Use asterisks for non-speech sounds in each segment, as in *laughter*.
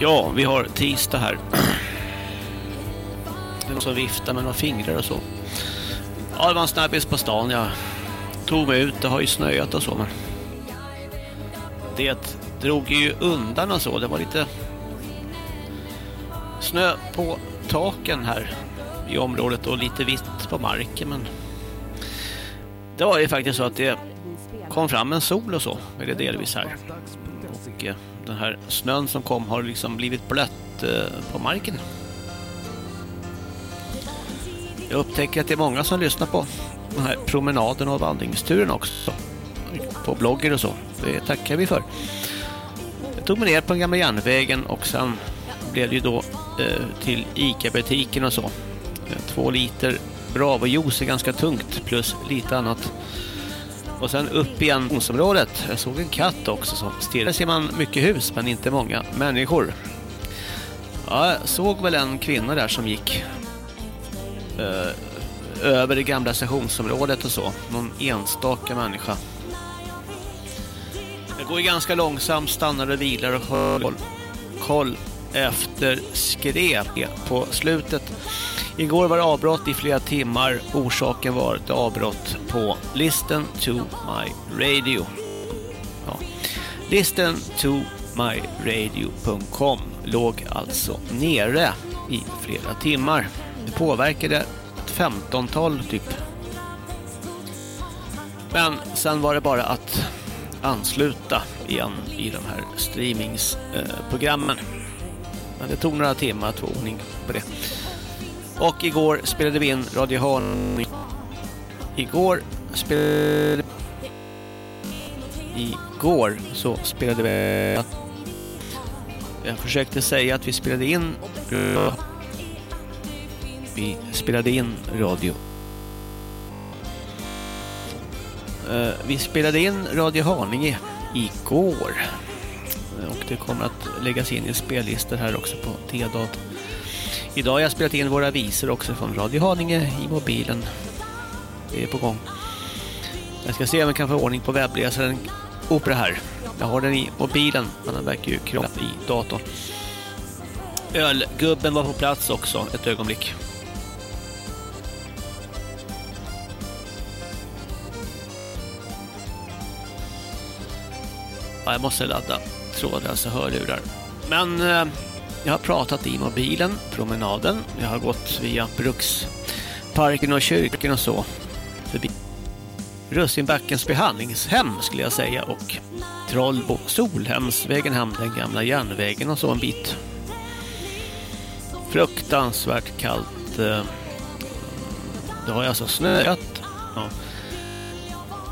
Ja, vi har tisdag här. Det är någon som viftar med några fingrar och så. Ja, det var en snabbis på stan. Jag tog mig ut. Det har ju snöat och så. Men det drog ju undan och så. Det var lite snö på taken här i området och lite vitt på marken. Men det var ju faktiskt så att det kom fram en sol och så. Eller delvis här. Och eh, den här snön som kom har liksom blivit blött eh, på marken. Jag upptäcker att det är många som lyssnar på den här promenaden och vandringsturen också. På blogger och så. Det tackar vi för. Jag tog mig ner på den gamla järnvägen och sen blev det ju då eh, till Ica-butiken och så. Två liter Bravo-juice är ganska tungt plus lite annat. Och sen upp i området. Jag såg en katt också som stirrade. Där ser man mycket hus men inte många människor. Ja, jag såg väl en kvinna där som gick eh, över det gamla stationsområdet och så. Någon enstaka människa. Jag går ju ganska långsamt, stannar och vilar och håller koll efter skräp på slutet. Igår var det avbrott i flera timmar. Orsaken var ett avbrott på Listen to my radio. Ja. Listen to myradio.com låg alltså nere i flera timmar. Det påverkade ett femtontal typ. Men sen var det bara att ansluta igen i de här streamingsprogrammen. Men det tog några timmar att få ordning på det. Och igår spelade vi in Radio Haninge. Igår spelade Igår så spelade vi Jag försökte säga att vi spelade in Vi spelade in radio eh, Vi spelade in Radio Haninge igår och det kommer att läggas in i spellistor här också på T-dat. Idag har jag spelat in våra visor också från Radio Haninge i mobilen. Det är på gång. Jag ska se om jag kan få ordning på webbläsaren Opera här. Jag har den i mobilen, men den verkar ju krångla i datorn. Ölgubben var på plats också ett ögonblick. Ja, jag måste ladda trådlösa alltså hörlurar. Men eh, jag har pratat i mobilen, promenaden. Jag har gått via Bruksparken och kyrkan och så. Förbi Russinbackens behandlingshem skulle jag säga och Trollbo Solhemsvägen hem, den gamla järnvägen och så en bit. Fruktansvärt kallt. Eh. Det har alltså snöat. Ja.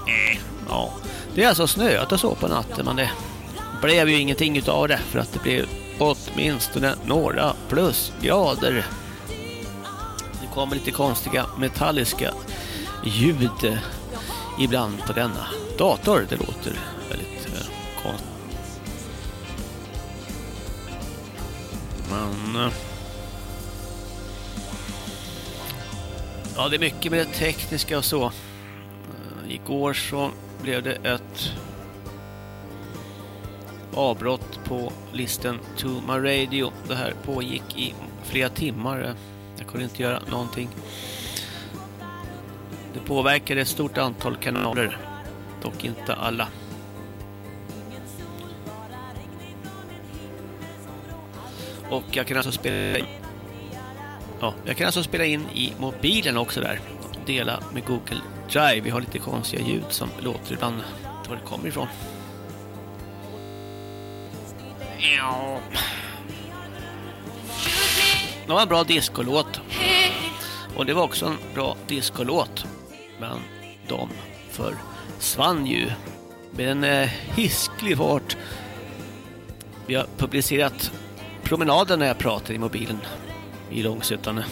Eh, ja. Det är alltså snöat och så på natten men det blev ju ingenting utav det för att det blev åtminstone några plusgrader. Det kommer lite konstiga metalliska ljud ibland på denna dator. Det låter väldigt eh, konstigt. Men... Eh, ja, det är mycket med det tekniska och så. Eh, igår så blev det ett avbrott på listen to my radio. Det här pågick i flera timmar. Jag kunde inte göra någonting. Det påverkade ett stort antal kanaler, dock inte alla. Och jag kan alltså spela Ja, jag kan alltså spela in i mobilen också där. Dela med Google Drive. Vi har lite konstiga ljud som låter ibland var det kommer ifrån. Ja. Det var en bra diskolåt. Och det var också en bra diskolåt. Men de försvann ju med en eh, hisklig fart. Vi har publicerat promenaden när jag pratar i mobilen i Långsötan.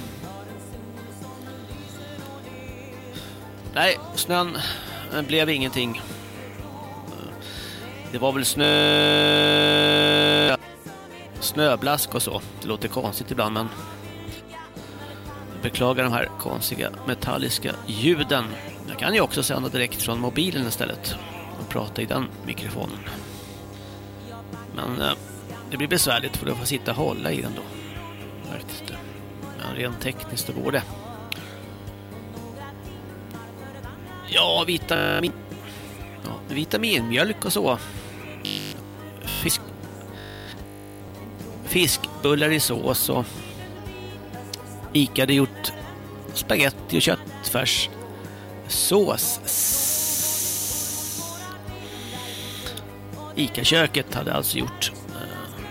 Nej, snön eh, blev ingenting. Det var väl snö... Snöblask och så. Det låter konstigt ibland men... Jag beklagar de här konstiga metalliska ljuden. Jag kan ju också sända direkt från mobilen istället. Och prata i den mikrofonen. Men eh, det blir besvärligt för du får sitta och hålla i den då. Faktiskt. Men rent tekniskt så går det. Ja, vitamin... Ja, vitaminmjölk och så. Fisk... Fiskbullar i sås och... Ica hade gjort spaghetti och köttfärs sås. Ica-köket hade alltså gjort eh,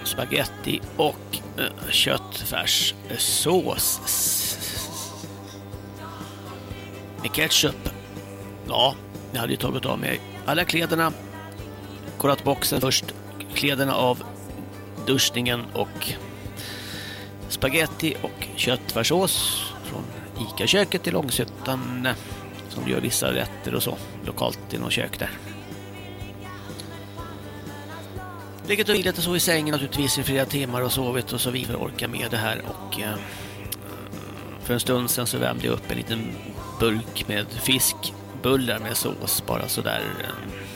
spaghetti och eh, köttfärssås. Med ketchup. Ja, jag hade ju tagit av mig alla kläderna. Kollat boxen först. Kläderna av duschningen och spaghetti och köttfärssås från Ica-köket i Långshyttan som gör vissa rätter och så lokalt i något kök där. Legat och vilat och så i sängen naturligtvis i flera timmar och sovit och så vidare orka med det här och eh, för en stund sedan så värmde jag upp en liten burk med fiskbullar med sås bara sådär. Eh.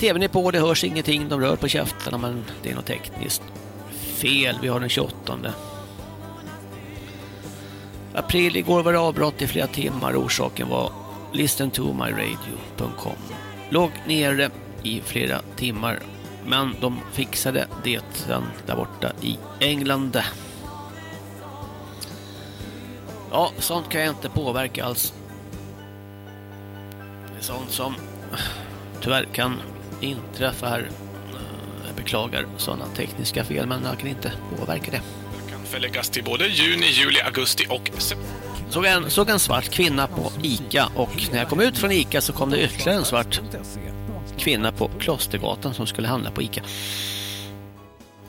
TVn är på, det hörs ingenting, de rör på käftarna men det är något tekniskt fel. Vi har den 28. April igår var det avbrott i flera timmar. Orsaken var listentomyradio.com. Låg nere i flera timmar men de fixade det sen där borta i England. Ja, sånt kan jag inte påverka alls. Det är sånt som eh, tyvärr kan inträffa här. Jag beklagar sådana tekniska fel, men jag kan inte påverka det. Det kan förläggas till både juni, juli, augusti och Såg en, såg en svart kvinna på Ica och när jag kom ut från Ica så kom det ytterligare en svart kvinna på Klostergatan som skulle handla på Ica.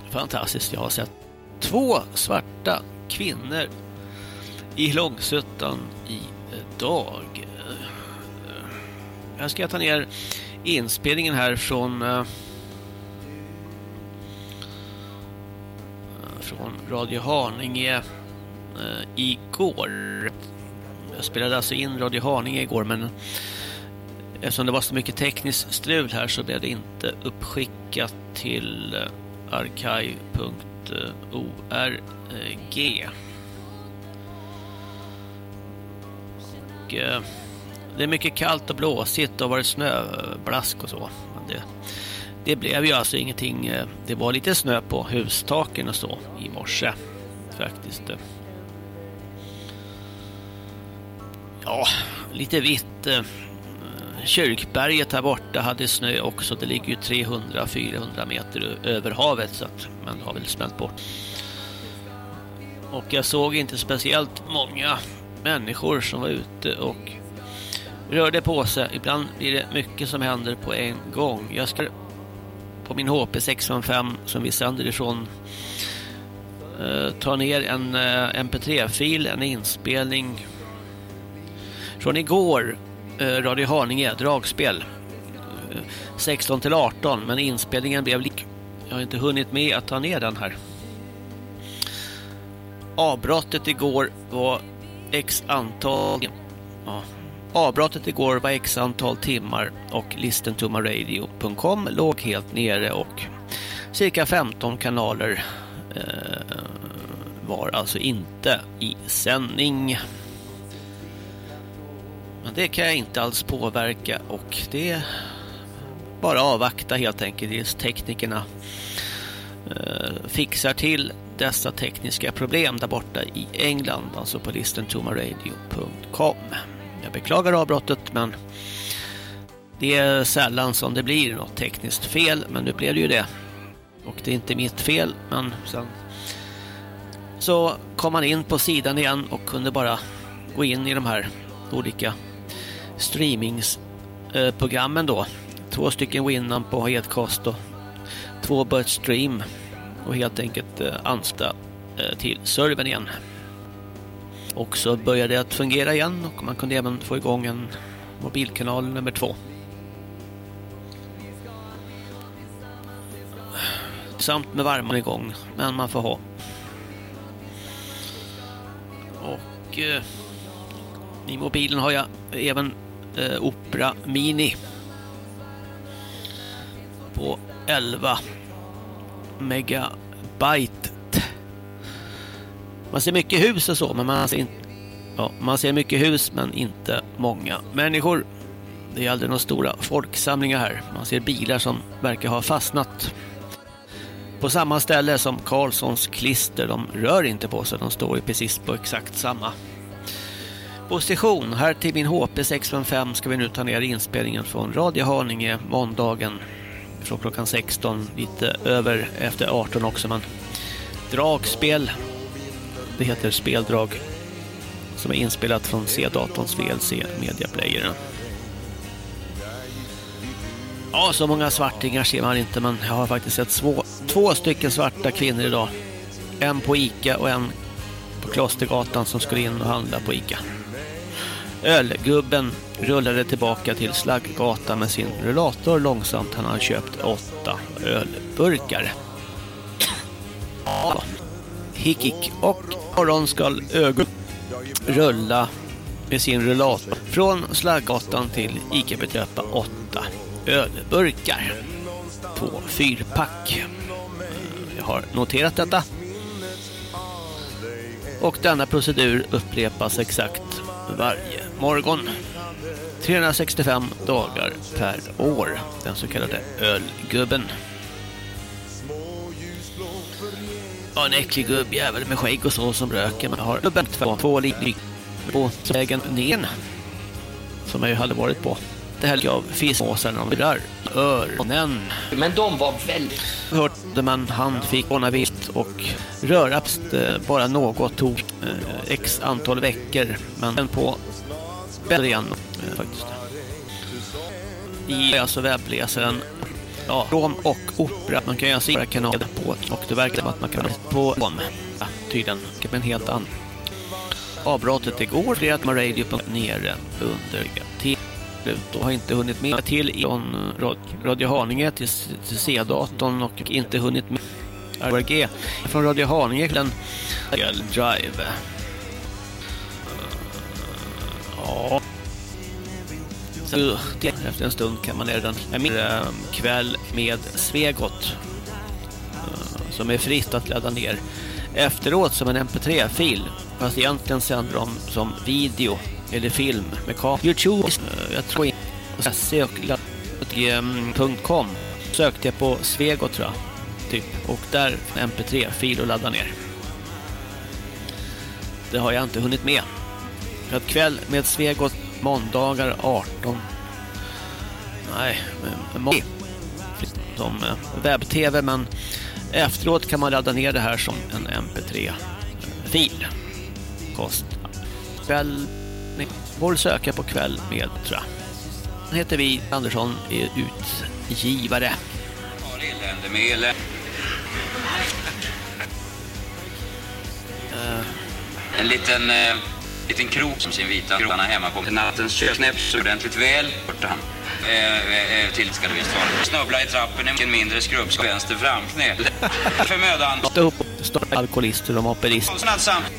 Fantastiskt, jag har sett två svarta kvinnor i Långsuttan idag. Jag ska ta ner inspelningen här från eh, från Radio Haninge eh, igår. Jag spelade alltså in Radio Haninge igår men Eftersom det var så mycket tekniskt strul här så blev det inte uppskickat till eh, archive.org. Och, eh, det är mycket kallt och blåsigt och varit snöblask och så. Men det, det blev ju alltså ingenting. Eh, det var lite snö på hustaken och så i morse faktiskt. Ja, lite vitt eh, Kyrkberget här borta hade snö också. Det ligger ju 300-400 meter över havet så att man har väl smält bort. Och jag såg inte speciellt många människor som var ute och rörde på sig. Ibland blir det mycket som händer på en gång. Jag ska på min HP 605 som vi sänder ifrån eh, ta ner en eh, mp3-fil, en inspelning från igår Eh, Radio Haninge, dragspel. Eh, 16 till 18, men inspelningen blev lik. Jag har inte hunnit med att ta ner den här. Avbrottet igår var x antal... Ja. Avbrottet igår var x antal timmar och listentomaradio.com låg helt nere och cirka 15 kanaler eh, var alltså inte i sändning. Men det kan jag inte alls påverka och det är bara avvakta helt enkelt tills teknikerna eh, fixar till dessa tekniska problem där borta i England, alltså på listentomaradio.com. Jag beklagar avbrottet men det är sällan som det blir något tekniskt fel, men nu blev det ju det. Och det är inte mitt fel, men sen så kom man in på sidan igen och kunde bara gå in i de här olika streamingsprogrammen då. Två stycken Winamp på Hedkost och två Stream och helt enkelt eh, ansta eh, till servern igen. Och så började det att fungera igen och man kunde även få igång en mobilkanal nummer två. Samt med värmen igång, men man får ha. Och eh, i mobilen har jag även eh, Opera Mini på 11 megabyte. Man ser mycket hus och så, men man ser, inte, ja, man ser mycket hus men inte många människor. Det är aldrig några stora folksamlingar här. Man ser bilar som verkar ha fastnat på samma ställe som Karlssons klister. De rör inte på sig, de står ju precis på exakt samma position. Här till min HP 655 ska vi nu ta ner inspelningen från Radio Haninge måndagen från klockan 16, lite över efter 18 också. Men dragspel, det heter speldrag som är inspelat från C-datorns VLC Media Player. Ja, så många svartingar ser man inte, men jag har faktiskt sett två, två stycken svarta kvinnor idag. En på Ica och en på Klostergatan som skulle in och handla på Ica. Ölgubben rullade tillbaka till Slaggatan med sin rullator långsamt. Han har köpt åtta ölburkar. Ja. Hikik och morgon ska ögon rulla med sin rullator från Slaggatan till Ica-Betröpa 8 ölburkar på fyrpack. Jag har noterat detta. Och denna procedur upprepas exakt varje morgon. 365 dagar per år. Den så kallade ölgubben. Ja, en äcklig gubbjävel med skägg och så som röker. Men har gubben två, två lik på vägen ner. Som jag ju hade varit på. Det här av fiskmåsar när de virar öronen. Men de var väldigt... Hörde man han fick ordna vilt och röra bara något tog eh, x antal veckor. Men på bättre igen eh, faktiskt. I alltså webbläsaren ja, Rom och Opera. Man kan göra sin kanal på och det verkar som att man kan på Rom. Ja, tydligen. Men en helt annan. Avbrottet igår är att man radio nere under till och har inte hunnit med till från Radio Haninge till, till C-datorn och inte hunnit med RG från Radio Haninge till en Drive. Ja. Alltså, Så efter en stund kan man ner den en ehm, kväll med Svegot eh, som är fritt att ladda ner efteråt som en mp3-fil fast egentligen sänder de som video eller film med kamera. Youtube, eh, jag tror inte se och ehm, .com sökte jag på Svegot tror jag typ och där mp3-fil och ladda ner. Det har jag inte hunnit med. För att kväll med Svegot måndagar 18. Nej, som eh, webb-tv men efteråt kan man ladda ner det här som en mp3-fil. Kost. Kväll Vår söka på kväll med tror jag. Den heter vi Andersson är utgivare. En liten, eh, liten krok som sin vita krona hemma på nattens köknäpps ordentligt väl. Borta han. Eh, eh, till ska det visst vara. Snubbla i trappen en mindre skrubbsk vänster framknä. *laughs* För mödan. Står alkoholister och mopedister.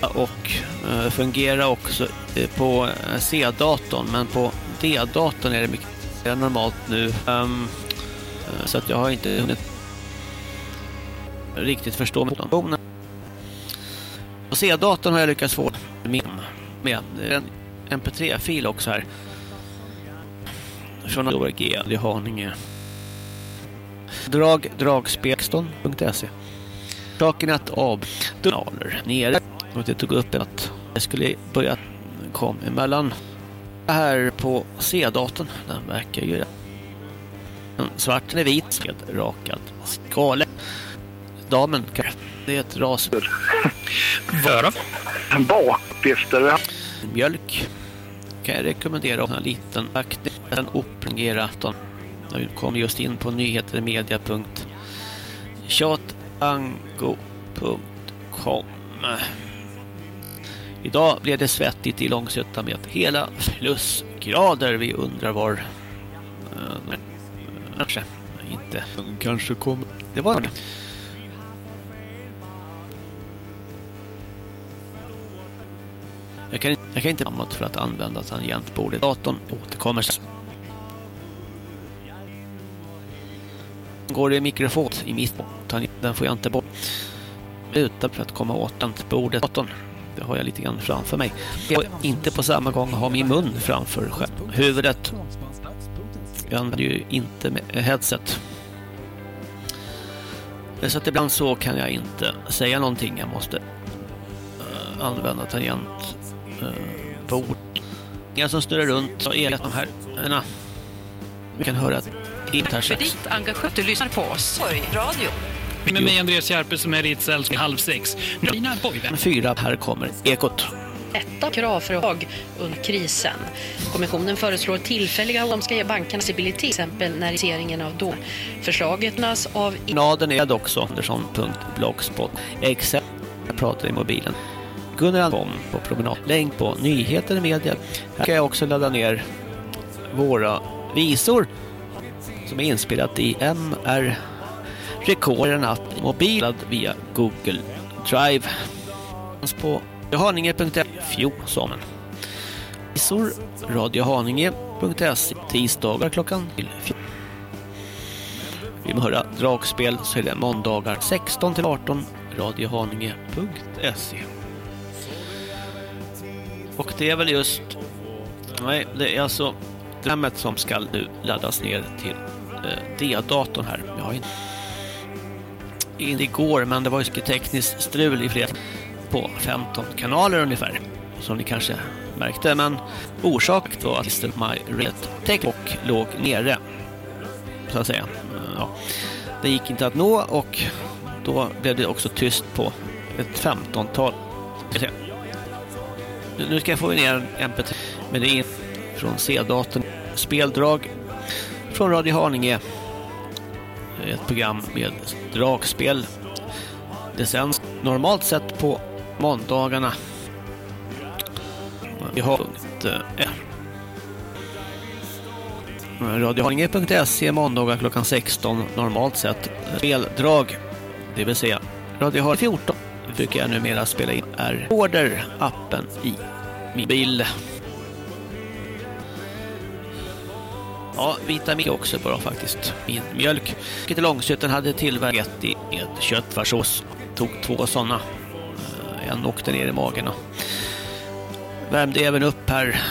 Och uh, fungerar också uh, på uh, C-datorn. Men på D-datorn är det mycket mer normalt nu. Um, så att jag har inte hunnit riktigt förstå metoden. På C-datorn har jag lyckats få med, med en mp3-fil också här från ORG i Haninge. Drag Dragspexton.se Saken att avdonaler nere och det tog upp att det skulle börja komma emellan här på C-datorn. Den verkar ju svart eller vit med rakad skala. Damen, det är ett ras. Vöra. Bakuppgifter. Mjölk kan jag rekommendera en liten aktiv en opengeratorn. Jag kom just in på nyheter.media.chatango.com Idag blev det svettigt i Långsötan med hela plusgrader. Vi undrar var... Uh, kanske inte. Kanske kommer... Det var det. Jag kan, jag kan inte framåt för att använda tangentbordet. Datorn återkommer. sen. Går det mikrofon? i mitt Den får jag inte bort utan för att komma åt tangentbordet. Datorn, Det har jag lite grann framför mig. Jag inte på samma gång ha min mun framför huvudet. Jag använder ju inte headset. Så att ibland så kan jag inte säga någonting. Jag måste uh, använda tangent bord. Jag som snurrar runt och är de här. Uh, vi kan höra att Tack för ditt engagemang. Du lyssnar på oss. Radio. Med mig Andreas Järpe som är ditt sällskap halv sex. Dina boyvän. Fyra, här kommer Ekot. Ett av krav för dag under krisen. Kommissionen föreslår tillfälliga som ska ge bankerna stabilitet, exempel när regeringen av då. Förslaget av... Naden är också Andersson.blogspot. Exempel jag pratar i mobilen. Gunnar Andersson på promenad. Länk på nyheter i media. Här kan jag också ladda ner våra visor som är inspelat i MR rekorden att mobilad via Google Drive. På radiohaninge.se Fjosomen. Visor radiohaninge.se tisdagar klockan till Vill man höra dragspel så är det måndagar 16 till 18 radiohaninge.se och det är väl just nej, det är alltså programmet som ska nu laddas ner till eh, D-datorn här. Jag har inte inte igår men det var ju tekniskt strul i flera på 15 kanaler ungefär som ni kanske märkte men orsak var att My Red Tech och låg nere så att säga. Eh, ja. Det gick inte att nå och då blev det också tyst på ett 15-tal. Nu ska jag få ner MP3 men det är från C-datorn speldrag från Radio Haninge ett program med dragspel. Det sänds normalt sett på måndagarna. Vi har punkt eh, Radiohaninge.se måndagar klockan 16 normalt sett speldrag. Det vill säga Radio 14 brukar jag numera spela in är Order appen i min bil. Ja, vitamin också bra faktiskt. Min mjölk. Lite Långshyttan hade tillverkat i med köttfärssås. Tog två sådana. Eh, en åkte ner i magen och värmde även upp här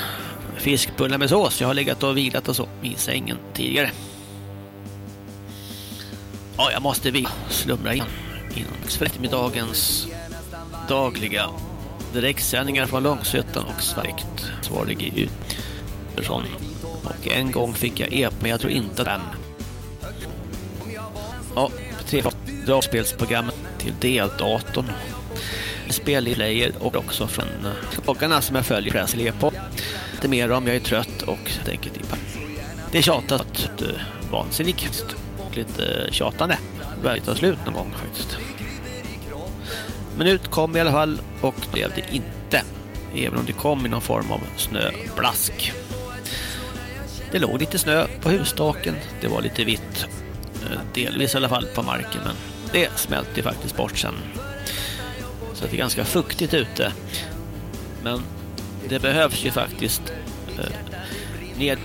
fiskbullar med sås. Jag har legat och vilat och så i sängen tidigare. Ja, jag måste vi slumra in innan eftermiddagens dagliga direktsändningar från Långshyttan och Sverikt Svarade G.U. från och en gång fick jag EP, men jag tror inte den. Ja, tre dragspelsprogrammet till D-datorn. Spel i player och också från eh, klockarna som jag följer Presley på. Lite mer om jag är trött och tänker typ. Det är tjatat eh, vansinnigt. Lite tjatande. Det börjar ta slut någon gång faktiskt. Men ut kom i alla fall och blev det inte. Även om det kom i någon form av snöblask. Det låg lite snö på hustaken. Det var lite vitt. Eh, delvis i alla fall på marken. Men det smälte faktiskt bort sen. Så det är ganska fuktigt ute. Men det behövs ju faktiskt eh, ned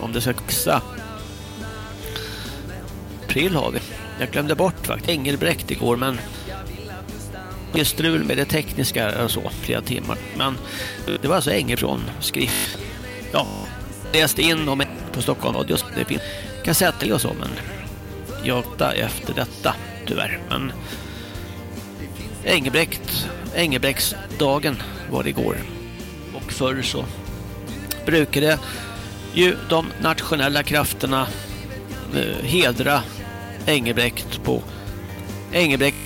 om det ska växa. April har vi. Jag glömde bort faktiskt Engelbrekt igår men det är strul med det tekniska och så flera timmar. Men eh, det var alltså Engel skrift. Ja, läste in om på Stockholm och just det finns kassetter och så men jag efter detta tyvärr men Engelbrekt Engelbrektsdagen var det igår och förr så brukade ju de nationella krafterna eh, hedra Engelbrekt på Engelbrekt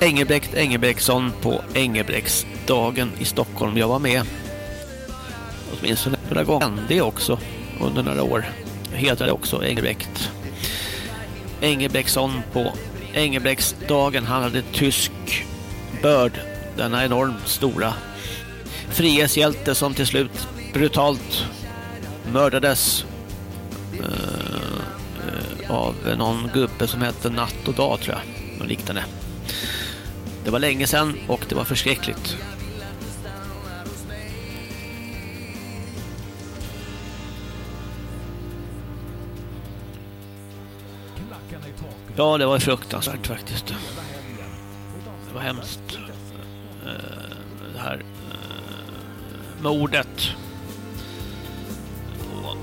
Engelbrekt Engelbrektsson på Engelbrektsdagen i Stockholm. Jag var med åtminstone några gånger. Det också under några år. Hedrade också Engelbrekt. Engelbrektsson på Engelbrektsdagen. Han hade tysk börd. Denna enormt stora frihetshjälte som till slut brutalt mördades uh, av någon gubbe som hette Natt och dag tror jag. Och liknande. Det var länge sedan och det var förskräckligt. Ja, det var fruktansvärt faktiskt. Det var hemskt. Eh, det här eh, mordet på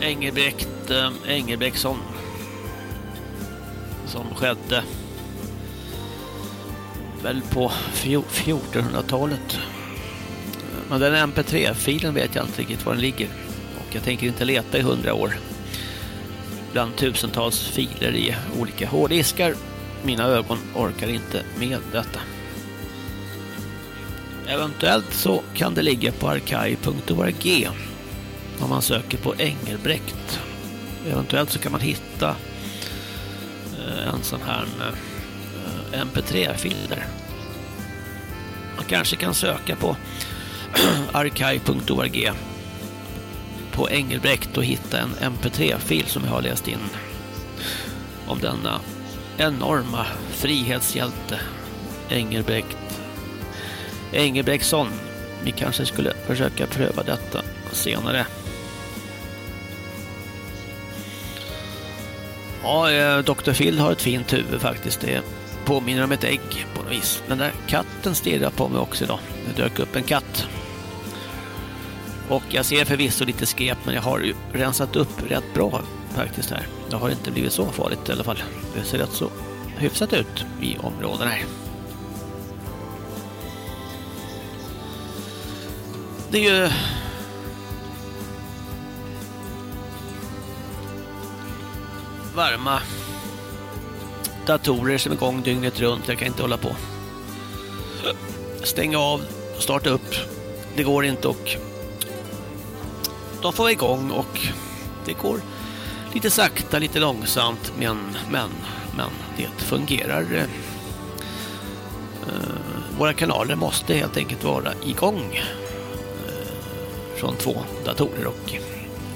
eh, Engelbrekt Engelbrektsson som skedde väl på 1400-talet. Men den mp3-filen vet jag inte riktigt var den ligger. Och jag tänker inte leta i hundra år. Bland tusentals filer i olika hårddiskar. Mina ögon orkar inte med detta. Eventuellt så kan det ligga på arkiv.org om man söker på Engelbrekt. Eventuellt så kan man hitta eh, en sån här mp3-filer. Man kanske kan söka på *clears throat* arkiv.org på Engelbrekt och hitta en mp3-fil som jag har läst in om denna enorma frihetshjälte Engelbrekt Engelbrektsson. Vi kanske skulle försöka pröva detta senare. Ja, eh, Dr. Phil har ett fint huvud faktiskt. Det påminner om ett ägg på något vis. Den där katten stirrar på mig också idag. Det dök upp en katt. Och jag ser förvisso lite skep men jag har ju rensat upp rätt bra faktiskt här. Det har inte blivit så farligt i alla fall. Det ser rätt så hyfsat ut i områdena här. Det är ju varma datorer som är igång dygnet runt. Jag kan inte hålla på. Stänga av, starta upp. Det går inte och de får vara igång och det går lite sakta, lite långsamt men, men, men det fungerar. Eh, våra kanaler måste helt enkelt vara igång eh, från två datorer och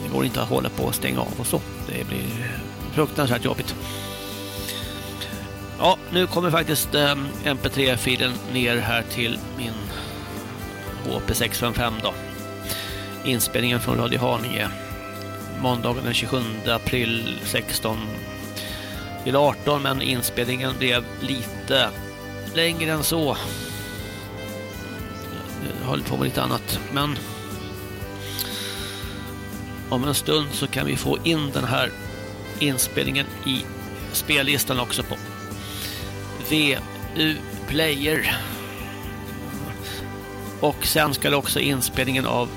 det går inte att hålla på och stänga av och så. Det blir fruktansvärt jobbigt. Ja, nu kommer faktiskt eh, mp3-filen ner här till min HP655 då. Inspelningen från Radio Haninge. Måndagen den 27 april 16 till 18 men inspelningen blev lite längre än så. Jag höll på med lite annat men om en stund så kan vi få in den här inspelningen i spellistan också på VU Player. Och sen ska det också inspelningen av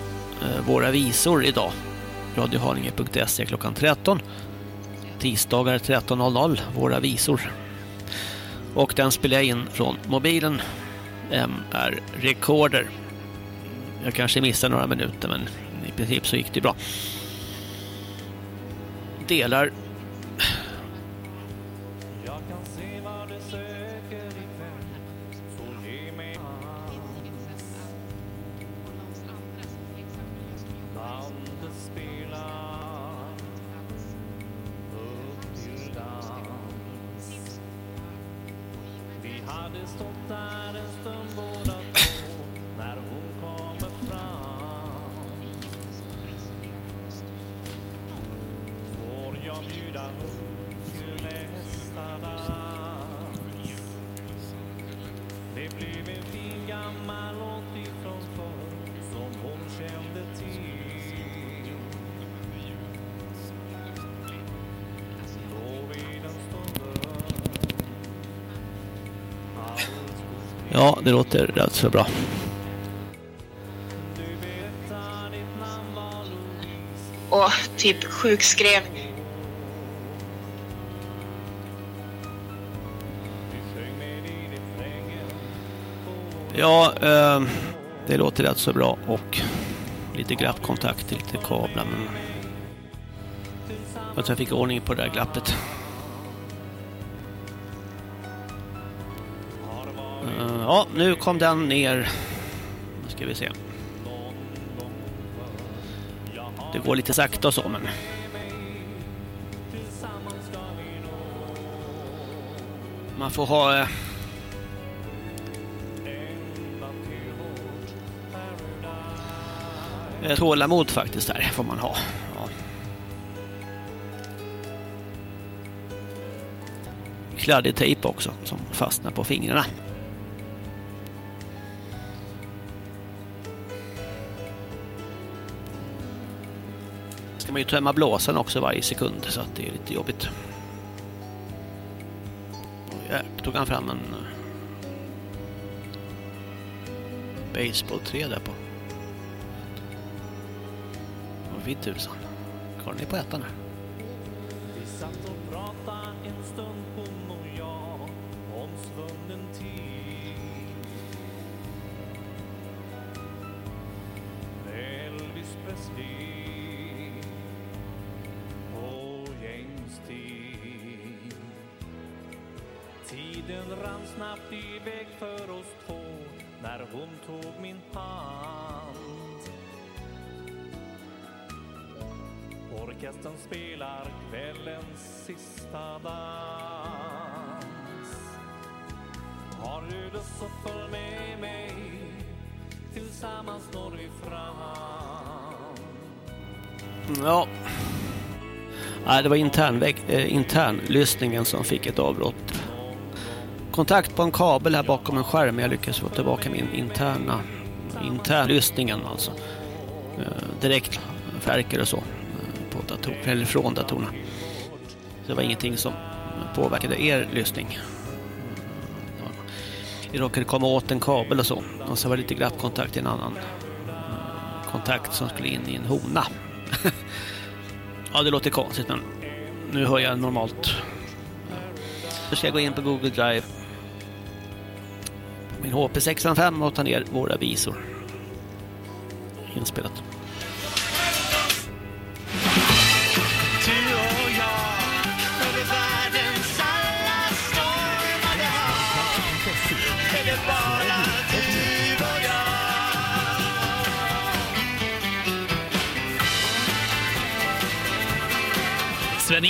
eh, våra visor idag. Radiohaninge.se klockan 13. Tisdagar 13.00, våra visor. Och den spelar jag in från mobilen MR Recorder. Jag kanske missar några minuter men i princip så gick det bra. Delar det låter rätt så bra. Och typ sjukskrev. Ja, eh, det låter rätt så bra och lite glappkontakt, lite kablar men att jag fick ordning på det där glappet. Nu kom den ner. Nu ska vi se. Det går lite sakta och så, men... Man får ha... Eh, eh tålamod faktiskt där får man ha. Ja. kladdig tejp också som fastnar på fingrarna. Ska man ju tömma blåsan också varje sekund så att det är lite jobbigt. Och tog han fram en eh, Baseball baseballträ där på. Vad vid tusan. Karln är på ettan här. Orkestern spelar kvällens sista dans. Har du lust så följ med mig Tillsammans når vi fram Ja. Nej, det var internväg, eh, internlyssningen som fick ett avbrott. Kontakt på en kabel här bakom en skärm. Men Jag lyckades få tillbaka min interna intern lyssningen alltså. Eh, direkt verkar det så dator, eller från datorerna. Så det var ingenting som påverkade er lyssning. Vi råkade komma åt en kabel och så. Och så var det lite grappkontakt i en annan eh, kontakt som skulle in i en hona. *laughs* ja, det låter konstigt men nu hör jag normalt. Nu ska jag gå in på Google Drive. Min HP605 och ta ner våra visor. Inspelat.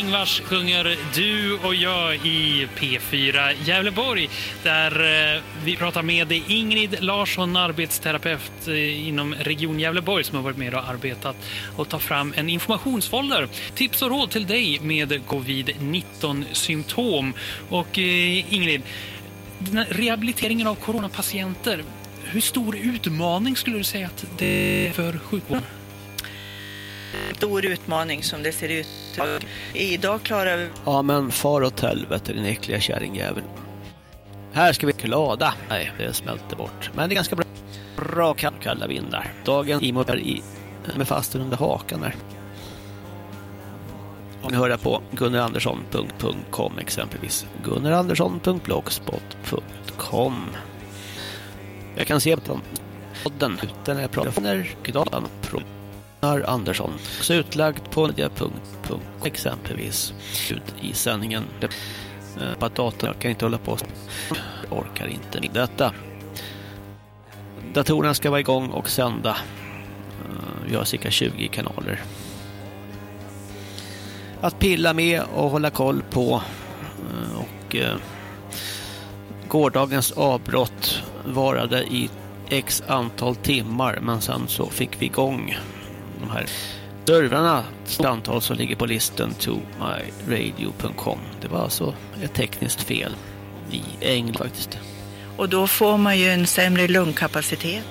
Ingvars sjunger Du och jag i P4 Gävleborg där eh, vi pratar med Ingrid Larsson, arbetsterapeut eh, inom Region Gävleborg som har varit med och arbetat och tagit fram en informationsfolder. Tips och råd till dig med covid-19 symptom. Och eh, Ingrid, rehabiliteringen av coronapatienter, hur stor utmaning skulle du säga att det är för sjukvården? Stor utmaning som det ser ut. Idag klarar vi... Ja, men far åt helvete din äckliga kärringjävel. Här ska vi glada. Nej, det smälter bort. Men det är ganska bra. Bra kalla vindar. Dagen i är i med fast under hakan där. Om ni hör på gunnarandersson.com exempelvis. gunnarandersson.blogspot.com Jag kan se på podden utan jag pratar när Gunnar Andersson. Så utlagd på media.com exempelvis. Ut i sändningen. Eh, på datorn kan inte hålla på. Orkar inte med detta. Datorerna ska vara igång och sända. Eh, vi har cirka 20 kanaler. Att pilla med och hålla koll på. Eh, och gårdagens avbrott varade i x antal timmar men sen så fick vi igång de här servrarna, ett antal som ligger på listan to myradio.com. Det var alltså ett tekniskt fel i England faktiskt. Och då får man ju en sämre lungkapacitet.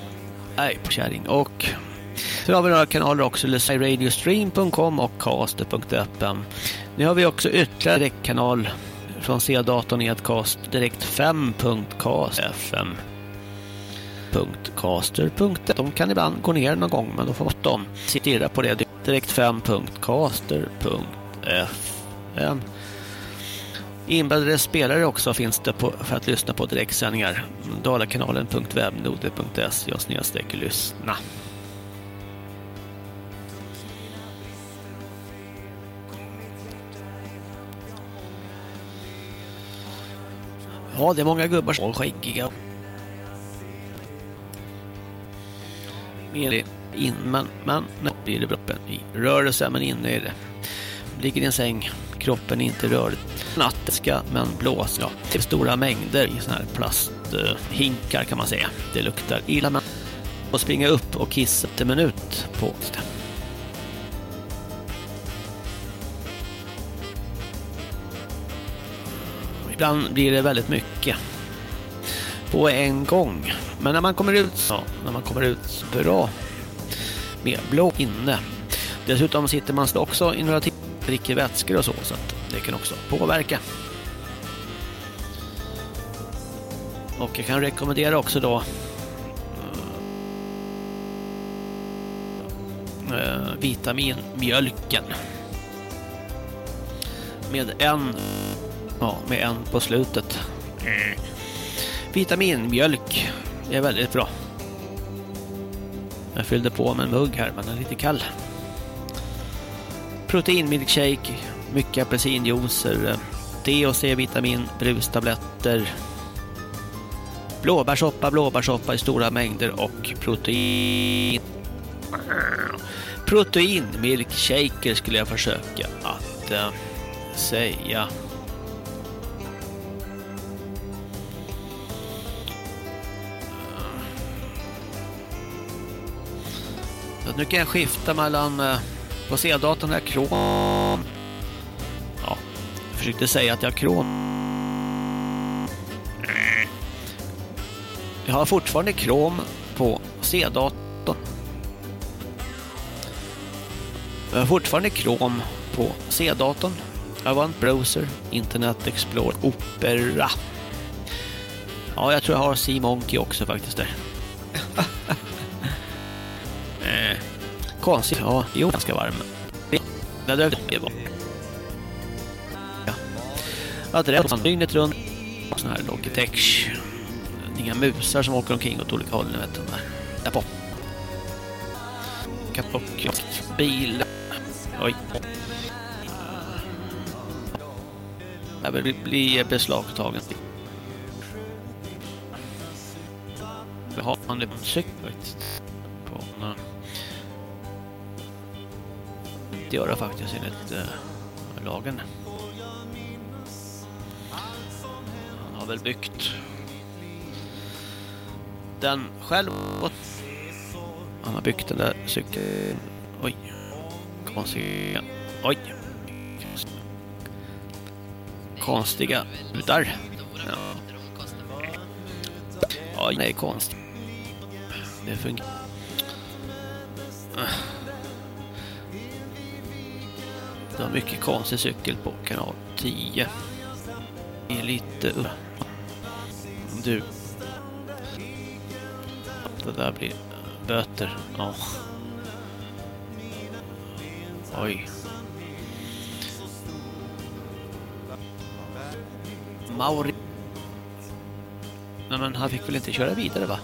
Nej, på kärring. Och så har vi några kanaler också, radiostream.com och caster.fm. Nu har vi också ytterligare direktkanal från C-datorn Edcast direkt 5.cast.fm www.caster.se. De kan ibland gå ner någon gång men då får de stirra på det. Direkt 5.caster.fm Inbäddade spelare också finns det på, för att lyssna på direktsändningar. Dalakanalen.webnode.se och snedstreck lyssna. Ja, det är många gubbar som är skäggiga. Mer in, men, men nu blir det kroppen i rörelse, men inne är det. Ligger i en säng, kroppen är inte rörd. Nattiska, men blås, ja, till stora mängder i såna här plasthinkar kan man säga. Det luktar illa, men och springa upp och kissa en minut på det. Ibland blir det väldigt mycket på en gång. Men när man kommer ut, ja, när man kommer ut bra med blå inne. Dessutom sitter man också i några timmar dricker vätskor och så, så att det kan också påverka. Och jag kan rekommendera också då eh, eh vitaminmjölken. Med en ja, med en på slutet. Mm. Vitaminmjölk är väldigt bra. Jag fyllde på med en mugg här, men den är lite kall. Proteinmilkshake, mycket apelsinjuicer, D och C-vitamin, brustabletter, blåbärssoppa, blåbärssoppa i stora mängder och protein. Proteinmilkshaker skulle jag försöka att äh, säga. Nu kan jag skifta mellan eh, på C-datorn här Chrome. Ja, jag försökte säga att jag har Chrome. Jag har fortfarande Chrome på C-datorn. Jag har fortfarande Chrome på C-datorn. Avant Browser, Internet Explorer, Opera. Ja, jag tror jag har C-Monkey också faktiskt där. *laughs* konstigt. Ja, jo, ganska varm. Det där det var. Ja. Adress dygnet runt. Sån här Logitech. Inga musar som åker omkring åt olika håll, ni vet där. Där på. Kapock, bil. Oj. Jag vill bli beslagtagen. Vi har en cykel faktiskt. Inte göra faktiskt enligt eh, lagen. Han har väl byggt den själv. Han har byggt den där cykeln. Oj. Konstiga. Oj. Konstiga utar. Ja. Oj, nej, konst. Det fungerar. Det var mycket konstig cykel på kanal 10. Det är lite... Du. Det där blir böter. Ja. Oj. Mauri. Nej men han fick väl inte köra vidare va?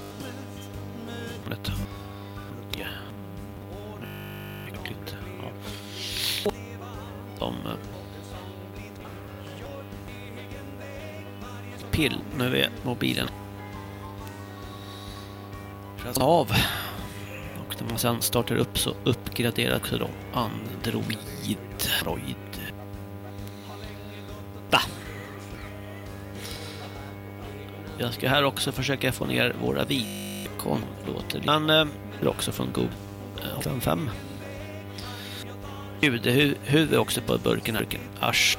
De... Pill nu är mobilen. Av. Och när man sen startar upp så uppgraderar också då Android. Android. Da. Jag ska här också försöka få ner våra vikon. Låter Men eh, också från Google eh, 5. Huvud också på burken här. Asch.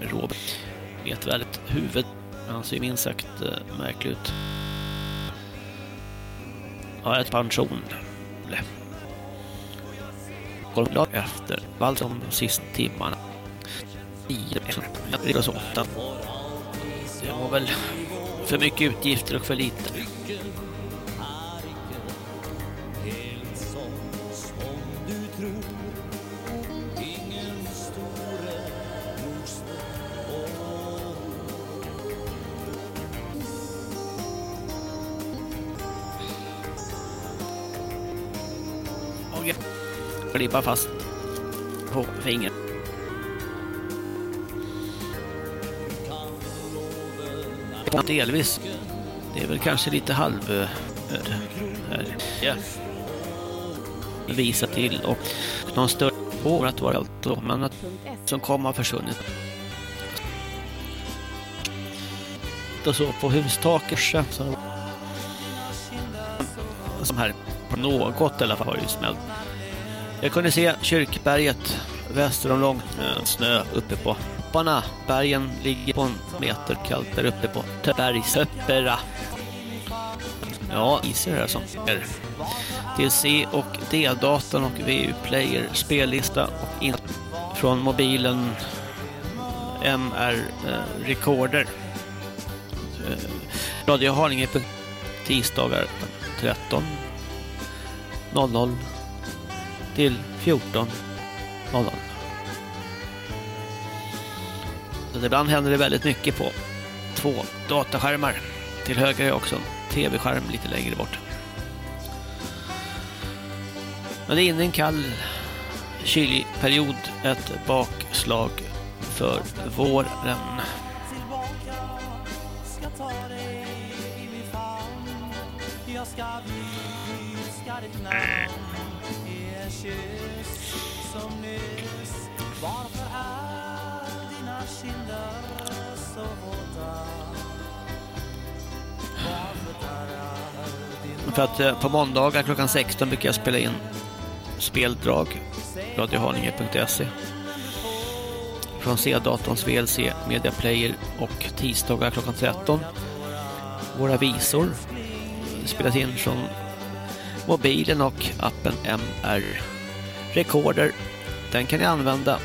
Robert vet väldigt huvud. Han ser minst sagt eh, märklig ut. Ja, ett pension. Kolla efter allt om de sista timmarna. Det så. Det var väl för mycket utgifter och för lite. Klippa fast på fingret. Delvis. Det är väl kanske lite halv här. Ja. Visa till och någon större på att vara allt då, men att som kom har försvunnit. Och så på hustaket så som här på något i alla fall har ju smält. Jag kunde se kyrkberget väster om lång snö uppe på topparna. Bergen ligger på en meter kallt där uppe på Bergshöppera. Ja, is är det som är C och D-datorn och VU-player spellista och in från mobilen MR eh, Recorder. Eh, Radio Haninge på tisdagar 13.00 till 14.00. Ibland händer det väldigt mycket på två dataskärmar. Till höger är också en tv-skärm lite längre bort. Men det är inne en kall kylig period, ett bakslag för våren. Mm. För att eh, på måndagar klockan 16 brukar jag spela in speldrag radiohaninge.se från C-datorns VLC Media Player och tisdagar klockan 13 våra visor spelas in från mobilen och appen MR Recorder den kan ni använda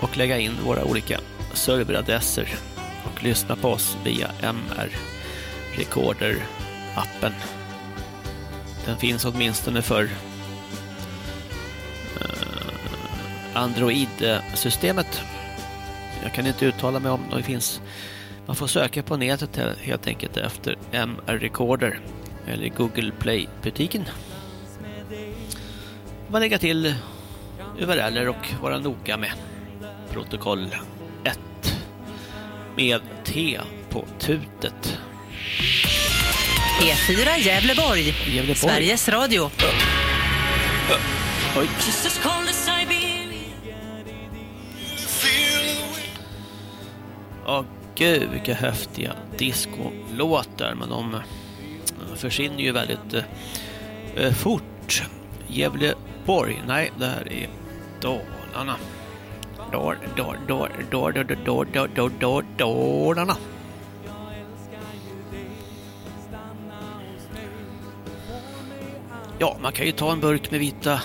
och lägga in våra olika serveradresser och lyssna på oss via MR Recorder appen den finns åtminstone för eh, Android-systemet. Jag kan inte uttala mig om det finns. Man får söka på nätet helt enkelt efter MR Recorder eller Google Play-butiken. Man lägger till URLer och vara noga med protokoll 1 med T på tutet. P4 Gävleborg, Gävleborg. Sveriges Radio. Oj. Åh gud, vilka häftiga discolåtar. Men de försvinner ju väldigt eh, fort. Gävleborg, nej, det här är Dalarna. Dal, dal, dal, dal, dal, dal, dal, dal, dal, Dalarna. Ja, man kan ju ta en burk med vita,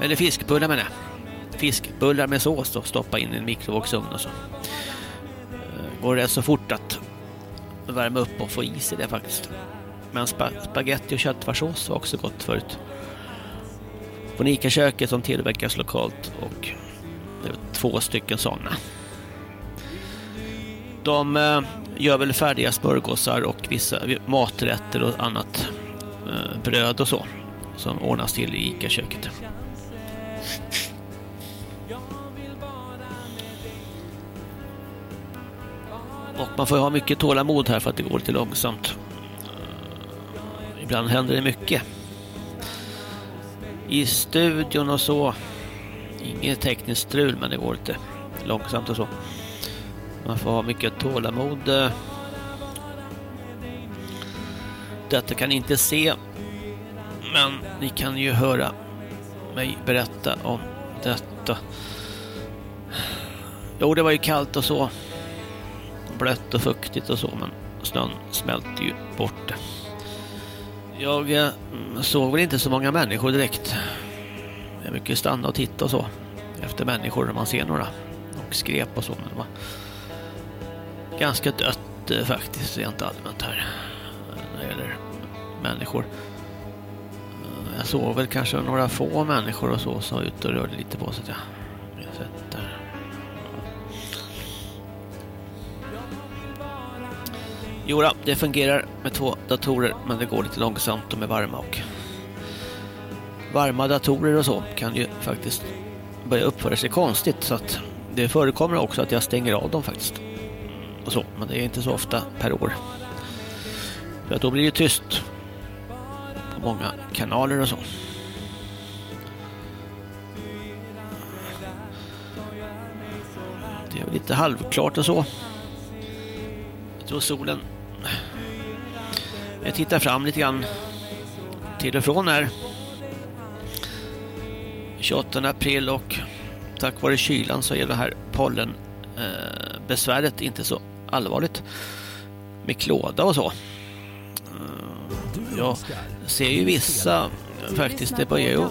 eller fiskbullar menar jag. Fiskbullar med sås och stoppa in i en mikrovågsugn och så. Eh, går det så fort att värma upp och få is i det faktiskt. Men spa spaghetti och köttfärssås var också gott förut. Från Ica-köket som tillverkas lokalt och det är två stycken sådana. De eh, gör väl färdiga smörgåsar och vissa maträtter och annat eh, bröd och så som ordnas till i Ica-köket. Och man får ha mycket tålamod här för att det går lite långsamt. Eh, ibland händer det mycket. I studion och så. Inget tekniskt strul men det går lite långsamt och så. Man får ha mycket tålamod. Detta kan ni inte se. Men ni kan ju höra mig berätta om detta. Jo, det var ju kallt och så blött och fuktigt och så, men snön smälter ju bort. Jag eh, såg väl inte så många människor direkt. Jag mycket stanna och titta och så efter människor när man ser några och skrep och så, men det var ganska dött eh, faktiskt rent allmänt här eh, när det gäller människor. Jag såg väl kanske några få människor och så som var ute och rörde lite på sig. Jag Jo, det fungerar med två datorer men det går lite långsamt och med varma och varma datorer och så kan ju faktiskt börja uppföra sig konstigt så att det förekommer också att jag stänger av dem faktiskt. Och så, men det är inte så ofta per år. För att då blir det tyst på många kanaler och så. Det är lite halvklart och så. Jag tror solen jag tittar fram lite grann till och från här. 28 april och tack vare kylan så är det här pollenbesväret inte så allvarligt med klåda och så. Eh, jag ser ju vissa faktiskt, det börjar ju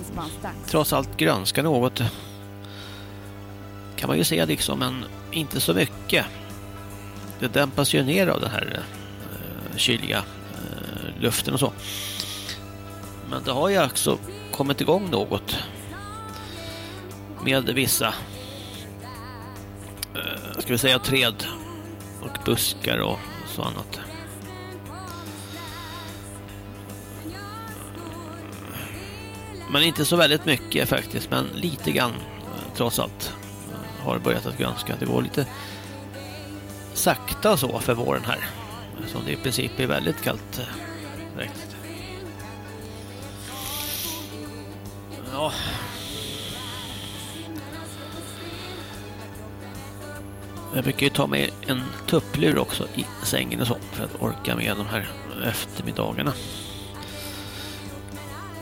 trots allt grönska något. Kan man ju se liksom, men inte så mycket. Det dämpas ju ner av den här eh, kyliga luften och så. Men det har ju också kommit igång något med vissa eh, ska vi säga träd och buskar och så annat. Men inte så väldigt mycket faktiskt, men lite grann eh, trots allt eh, har börjat att grönska. Det går lite sakta så för våren här. Som det i princip är väldigt kallt direkt. Ja. Jag brukar ju ta med en tupplur också i sängen och så för att orka med de här eftermiddagarna.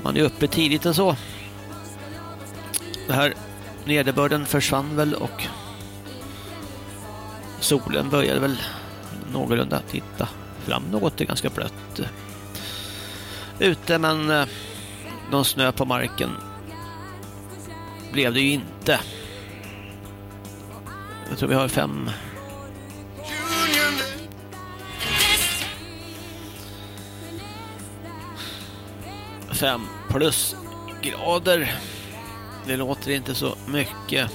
Man är uppe tidigt och så. Det här nederbörden försvann väl och solen började väl någorlunda titta fram något. Det är ganska blött ute men eh, någon snö på marken blev det ju inte. Jag tror vi har fem fem plus grader. Det låter inte så mycket.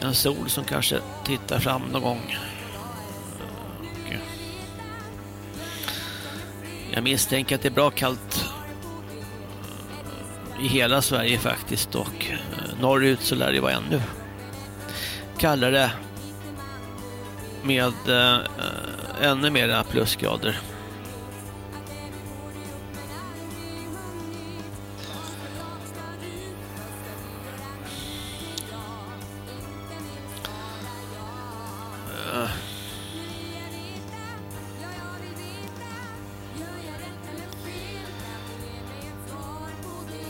En sol som kanske tittar fram någon gång. Jag misstänker att det är bra kallt eh, i hela Sverige faktiskt och eh, norrut så lär det vara ännu kallare med eh, ännu mera plusgrader.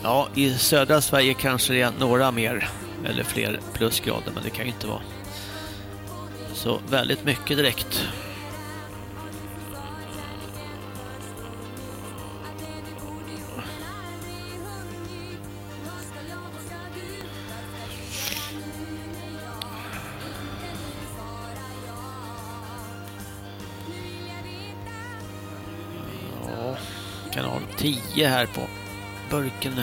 Ja, i södra Sverige kanske det är några mer eller fler plusgrader, men det kan ju inte vara så väldigt mycket direkt. Ja, kanal 10 här på burken.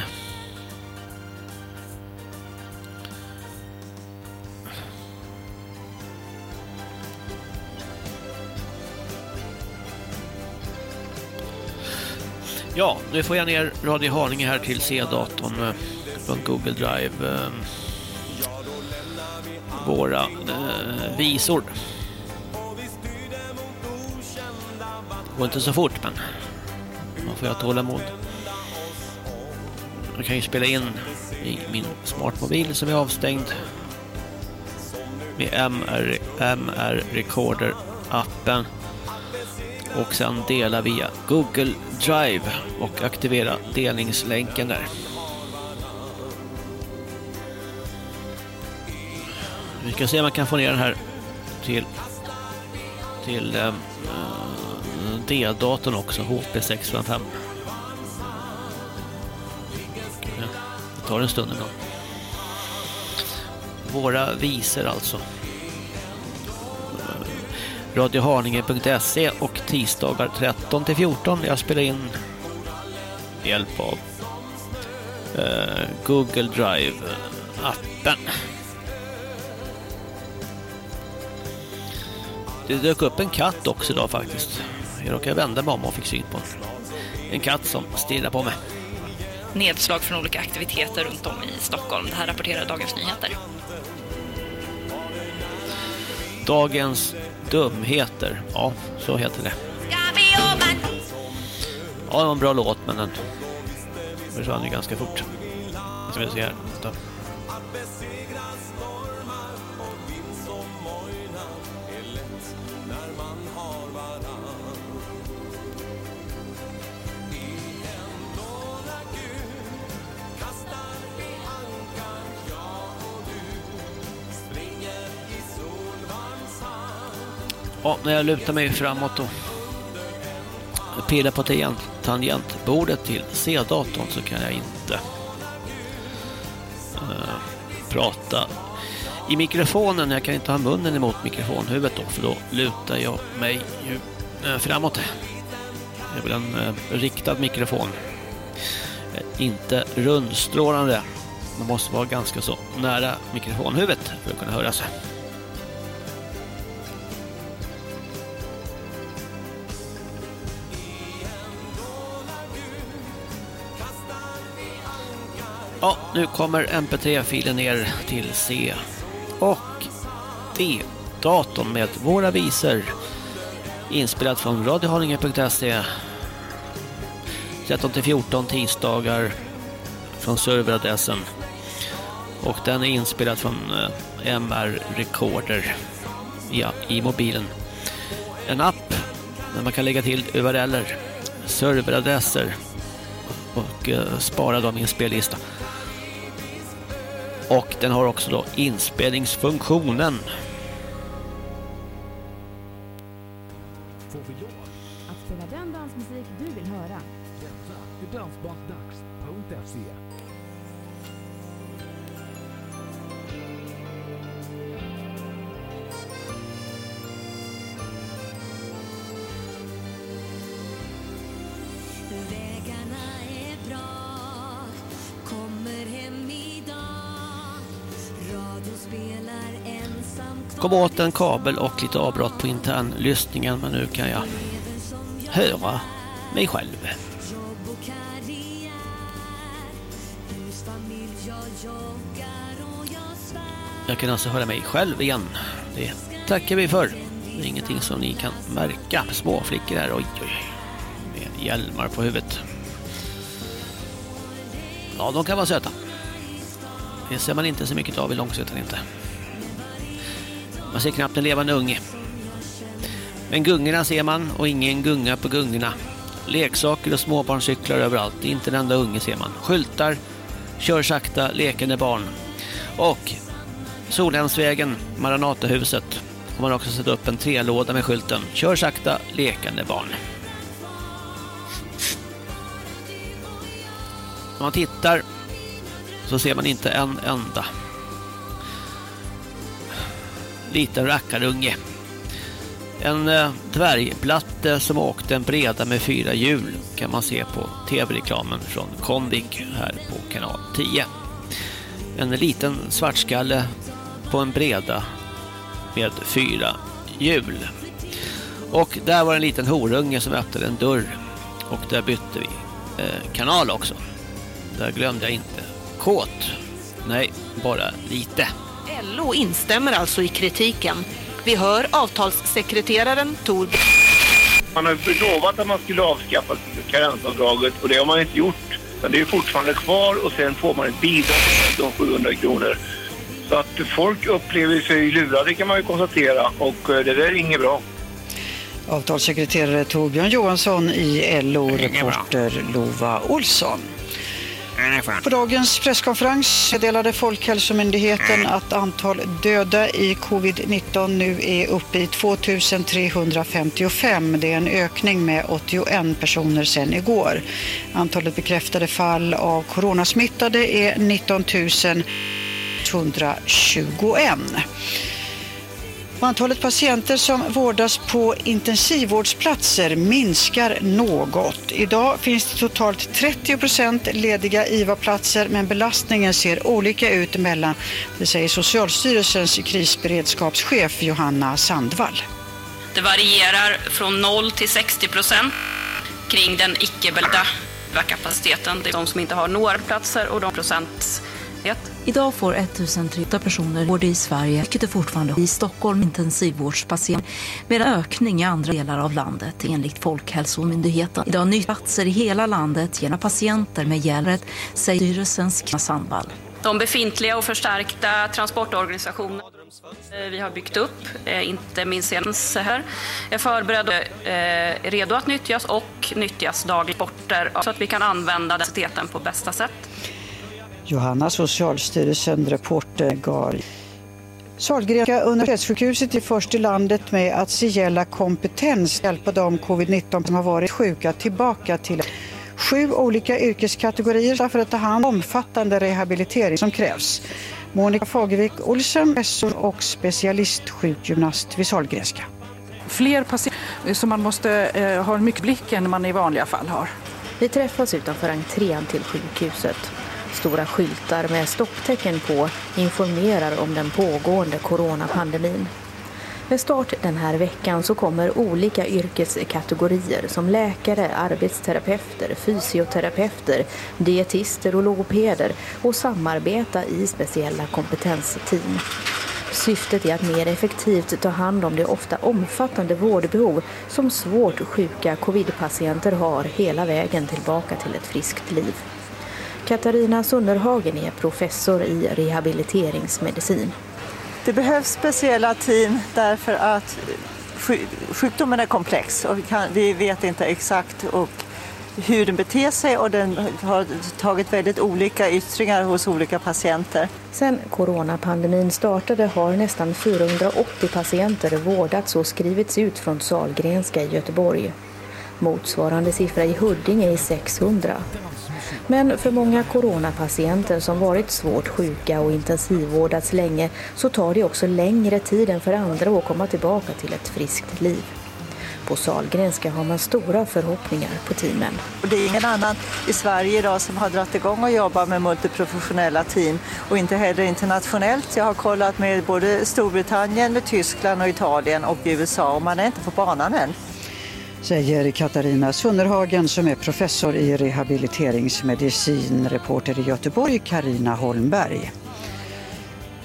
Ja, nu får jag ner Radio Haninge här till C-datorn eh, från Google Drive. Eh, våra eh, visor. Det går inte så fort, men man får ha tålamod. Jag kan ju spela in i min smartmobil som är avstängd med MR, MR Recorder appen och sen dela via Google Drive och aktivera delningslänken där. Vi ska se om man kan få ner den här till till äh, D-datorn också, HP655. Tar en stund ibland. Våra visor alltså eh, radiohaninge.se och tisdagar 13 till 14. Jag spelar in med hjälp av eh, Google Drive-appen. Det dök upp en katt också idag faktiskt. Jag råkade vända mig om och fick syn på en, en katt som stirrar på mig. Nedslag från olika aktiviteter runt om i Stockholm. Det här rapporterar Dagens Nyheter. Dagens dumheter. Ja, så heter det. Ja, det var en bra låt, men den försvann ju ganska fort. Ska vi se här. Ja, när jag lutar mig framåt och pillar på tangentbordet till C-datorn så kan jag inte uh, prata i mikrofonen. Jag kan inte ha munnen emot mikrofonhuvudet då, för då lutar jag mig ju uh, framåt. Det är väl en uh, riktad mikrofon. Inte rundstrålande. Man måste vara ganska så nära mikrofonhuvudet för att kunna höra sig. Ja, nu kommer MP3-filen ner till C och D-datorn med våra visor inspelat från radiohaninge.se 13-14 tisdagar från serveradressen och den är inspelad från eh, MR Recorder ja, i mobilen. En app där man kan lägga till URLer, serveradresser och eh, spara dem i en spellista. Och den har också då inspelningsfunktionen. Kom åt en kabel och lite avbrott på internlyssningen men nu kan jag höra mig själv. Jag Jag kan alltså höra mig själv igen. Det tackar vi för. Det är ingenting som ni kan märka. Små flickor här, oj oj. Med hjälmar på huvudet. Ja, de kan vara söta. Det ser man inte så mycket av i Långsötan inte. Man ser knappt en levande unge. Men gungorna ser man och ingen gunga på gungorna. Leksaker och småbarnscyklar överallt. Inte en enda unge ser man. Skyltar, kör sakta, lekande barn. Och Solhemsvägen, Maranatahuset har man också satt upp en trelåda med skylten Kör sakta, lekande barn. När man tittar så ser man inte en enda liten rackarunge. En eh, dvärgplatte som åkte en breda med fyra hjul kan man se på tv-reklamen från Convic här på kanal 10. En liten svartskalle på en breda med fyra hjul. Och där var en liten horunge som öppnade en dörr och där bytte vi eh, kanal också. Där glömde jag inte kåt. Nej, bara lite. LO instämmer alltså i kritiken. Vi hör avtalssekreteraren Tor Man har ju lovat att man skulle avskaffa karensavdraget och det har man inte gjort. Men det är fortfarande kvar och sen får man ett bidrag på 700 kronor. Så att folk upplever sig lurade kan man ju konstatera och eh, det där är inget bra. Avtalssekreterare Torbjörn Johansson i LO, reporter Lova Olsson. På dagens presskonferens meddelade Folkhälsomyndigheten att antal döda i covid-19 nu är uppe i 2355. Det är en ökning med 81 personer sedan igår. Antalet bekräftade fall av coronasmittade är 19 121. Och antalet patienter som vårdas på intensivvårdsplatser minskar något. Idag finns det totalt 30 procent lediga IVA-platser men belastningen ser olika ut mellan, det säger Socialstyrelsens krisberedskapschef Johanna Sandvall. Det varierar från 0 till 60 procent kring den icke-belagda kapaciteten. Det är de som inte har några platser och de procent Idag får 1300 personer vård i Sverige, vilket är fortfarande i Stockholm intensivvårdspatient, med en ökning i andra delar av landet enligt Folkhälsomyndigheten. Idag nytt platser i hela landet genom patienter med hjälret, säger styrelsens Sandvall. De befintliga och förstärkta transportorganisationer eh, vi har byggt upp, eh, inte minst senast här, är förberedda och eh, redo att nyttjas och nyttjas dagligen borter så att vi kan använda den på bästa sätt. Johanna, Socialstyrelsen, reporter Gar Sahlgrenska universitetssjukhuset är först i landet med att Siella kompetens hjälpa de covid-19 som har varit sjuka tillbaka till sju olika yrkeskategorier för att ta hand om omfattande rehabilitering som krävs. Monica Fagervik Olsen, professor och specialistsjukgymnast vid Sahlgrenska. Fler patienter som man måste eh, ha mycket blick än man i vanliga fall har. Vi träffas utanför entrén till sjukhuset. Stora skyltar med stopptecken på informerar om den pågående coronapandemin. Med start den här veckan så kommer olika yrkeskategorier som läkare, arbetsterapeuter, fysioterapeuter, dietister och logopeder och samarbeta i speciella kompetensteam. Syftet är att mer effektivt ta hand om det ofta omfattande vårdbehov som svårt sjuka covidpatienter har hela vägen tillbaka till ett friskt liv. Katarina Sunderhagen är professor i rehabiliteringsmedicin. Det behövs speciella team därför att sjukdomen är komplex och vi, kan, vi vet inte exakt och hur den beter sig och den har tagit väldigt olika yttringar hos olika patienter. Sen coronapandemin startade har nästan 480 patienter vårdats och skrivits ut från Salgrenska i Göteborg. Motsvarande siffra i Huddinge är 600. Men för många coronapatienter som varit svårt sjuka och intensivvårdats länge så tar det också längre tid än för andra att komma tillbaka till ett friskt liv. På Salgrenska har man stora förhoppningar på teamen. Det är ingen annan i Sverige idag som har dragit igång och jobbar med multiprofessionella team och inte heller internationellt. Jag har kollat med både Storbritannien, med Tyskland och Italien och USA och man är inte på banan än säger Katarina Sunnerhagen som är professor i rehabiliteringsmedicin, reporter i Göteborg, Karina Holmberg.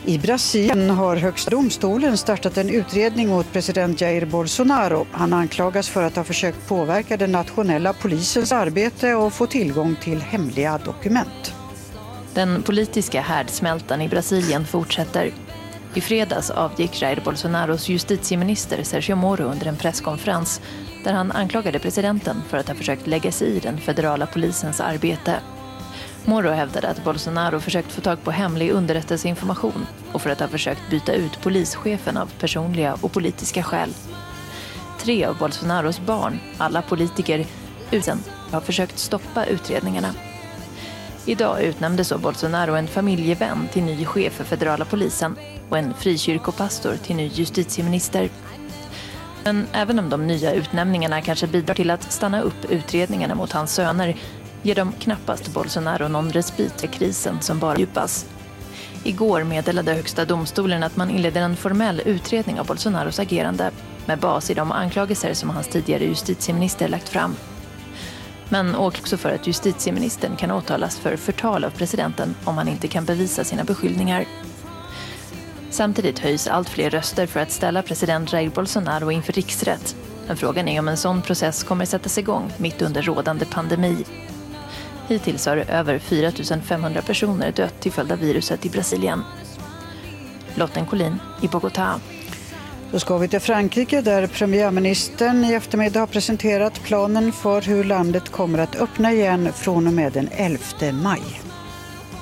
I Brasilien har Högsta domstolen startat en utredning mot president Jair Bolsonaro. Han anklagas för att ha försökt påverka den nationella polisens arbete och få tillgång till hemliga dokument. Den politiska härdsmältan i Brasilien fortsätter. I fredags avgick Jair Bolsonaros justitieminister Sergio Moro under en presskonferens där han anklagade presidenten för att ha försökt lägga sig i den federala polisens arbete. Moro hävdade att Bolsonaro försökt få tag på hemlig underrättelseinformation och för att ha försökt byta ut polischefen av personliga och politiska skäl. Tre av Bolsonaros barn, alla politiker, utan har försökt stoppa utredningarna. Idag utnämnde så Bolsonaro en familjevän till ny chef för federala polisen och en frikyrkopastor till ny justitieminister. Men även om de nya utnämningarna kanske bidrar till att stanna upp utredningarna mot hans söner ger de knappast Bolsonaro någon respit i krisen som bara djupas. Igår meddelade Högsta domstolen att man inleder en formell utredning av Bolsonaros agerande med bas i de anklagelser som hans tidigare justitieminister lagt fram. Men också för att justitieministern kan åtalas för förtal av presidenten om han inte kan bevisa sina beskyllningar. Samtidigt höjs allt fler röster för att ställa president Jair Bolsonaro inför riksrätt. Men frågan är om en sån process kommer sättas igång mitt under rådande pandemi. Hittills har över 4 500 personer dött till följd av viruset i Brasilien. Lotten Collin i Bogotá. Då ska vi till Frankrike där premiärministern i eftermiddag har presenterat planen för hur landet kommer att öppna igen från och med den 11 maj.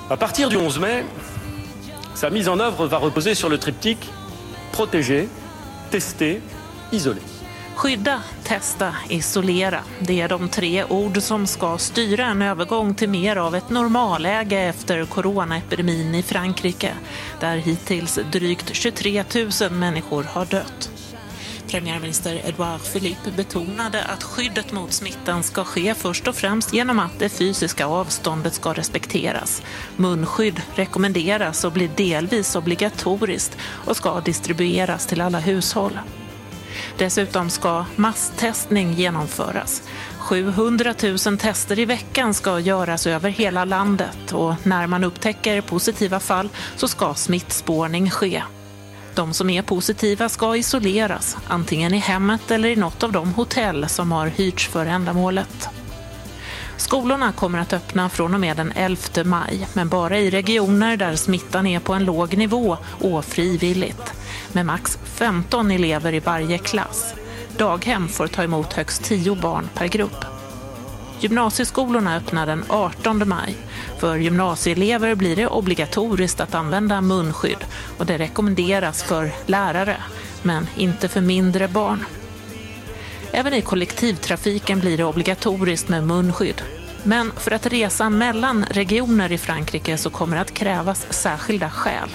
À partir du 11 mai, sa mise en œuvre va reposer sur le triptyque protéger, tester, isoler. Skydda, testa, isolera. Det är de tre ord som ska styra en övergång till mer av ett normalläge efter coronaepidemin i Frankrike, där hittills drygt 23 000 människor har dött. Premiärminister Edouard Philippe betonade att skyddet mot smittan ska ske först och främst genom att det fysiska avståndet ska respekteras. Munskydd rekommenderas och blir delvis obligatoriskt och ska distribueras till alla hushåll. Dessutom ska masstestning genomföras. 700 000 tester i veckan ska göras över hela landet och när man upptäcker positiva fall så ska smittspårning ske. De som är positiva ska isoleras, antingen i hemmet eller i något av de hotell som har hyrts för ändamålet. Skolorna kommer att öppna från och med den 11 maj, men bara i regioner där smittan är på en låg nivå och frivilligt, med max 15 elever i varje klass. Daghem får ta emot högst 10 barn per grupp. Gymnasieskolorna öppnar den 18 maj. För gymnasieelever blir det obligatoriskt att använda munskydd och det rekommenderas för lärare, men inte för mindre barn. Även i kollektivtrafiken blir det obligatoriskt med munskydd. Men för att resa mellan regioner i Frankrike så kommer det att krävas särskilda skäl.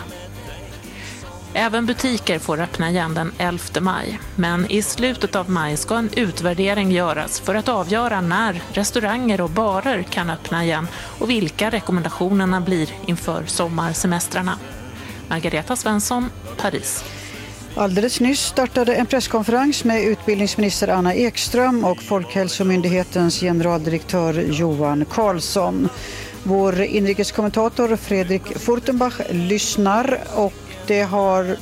Även butiker får öppna igen den 11 maj. Men i slutet av maj ska en utvärdering göras för att avgöra när restauranger och barer kan öppna igen och vilka rekommendationerna blir inför sommarsemestrarna. Margareta Svensson, Paris. Alldeles nyss startade en presskonferens med utbildningsminister Anna Ekström och Folkhälsomyndighetens generaldirektör Johan Carlsson. Vår inrikeskommentator Fredrik Furtenbach lyssnar och det har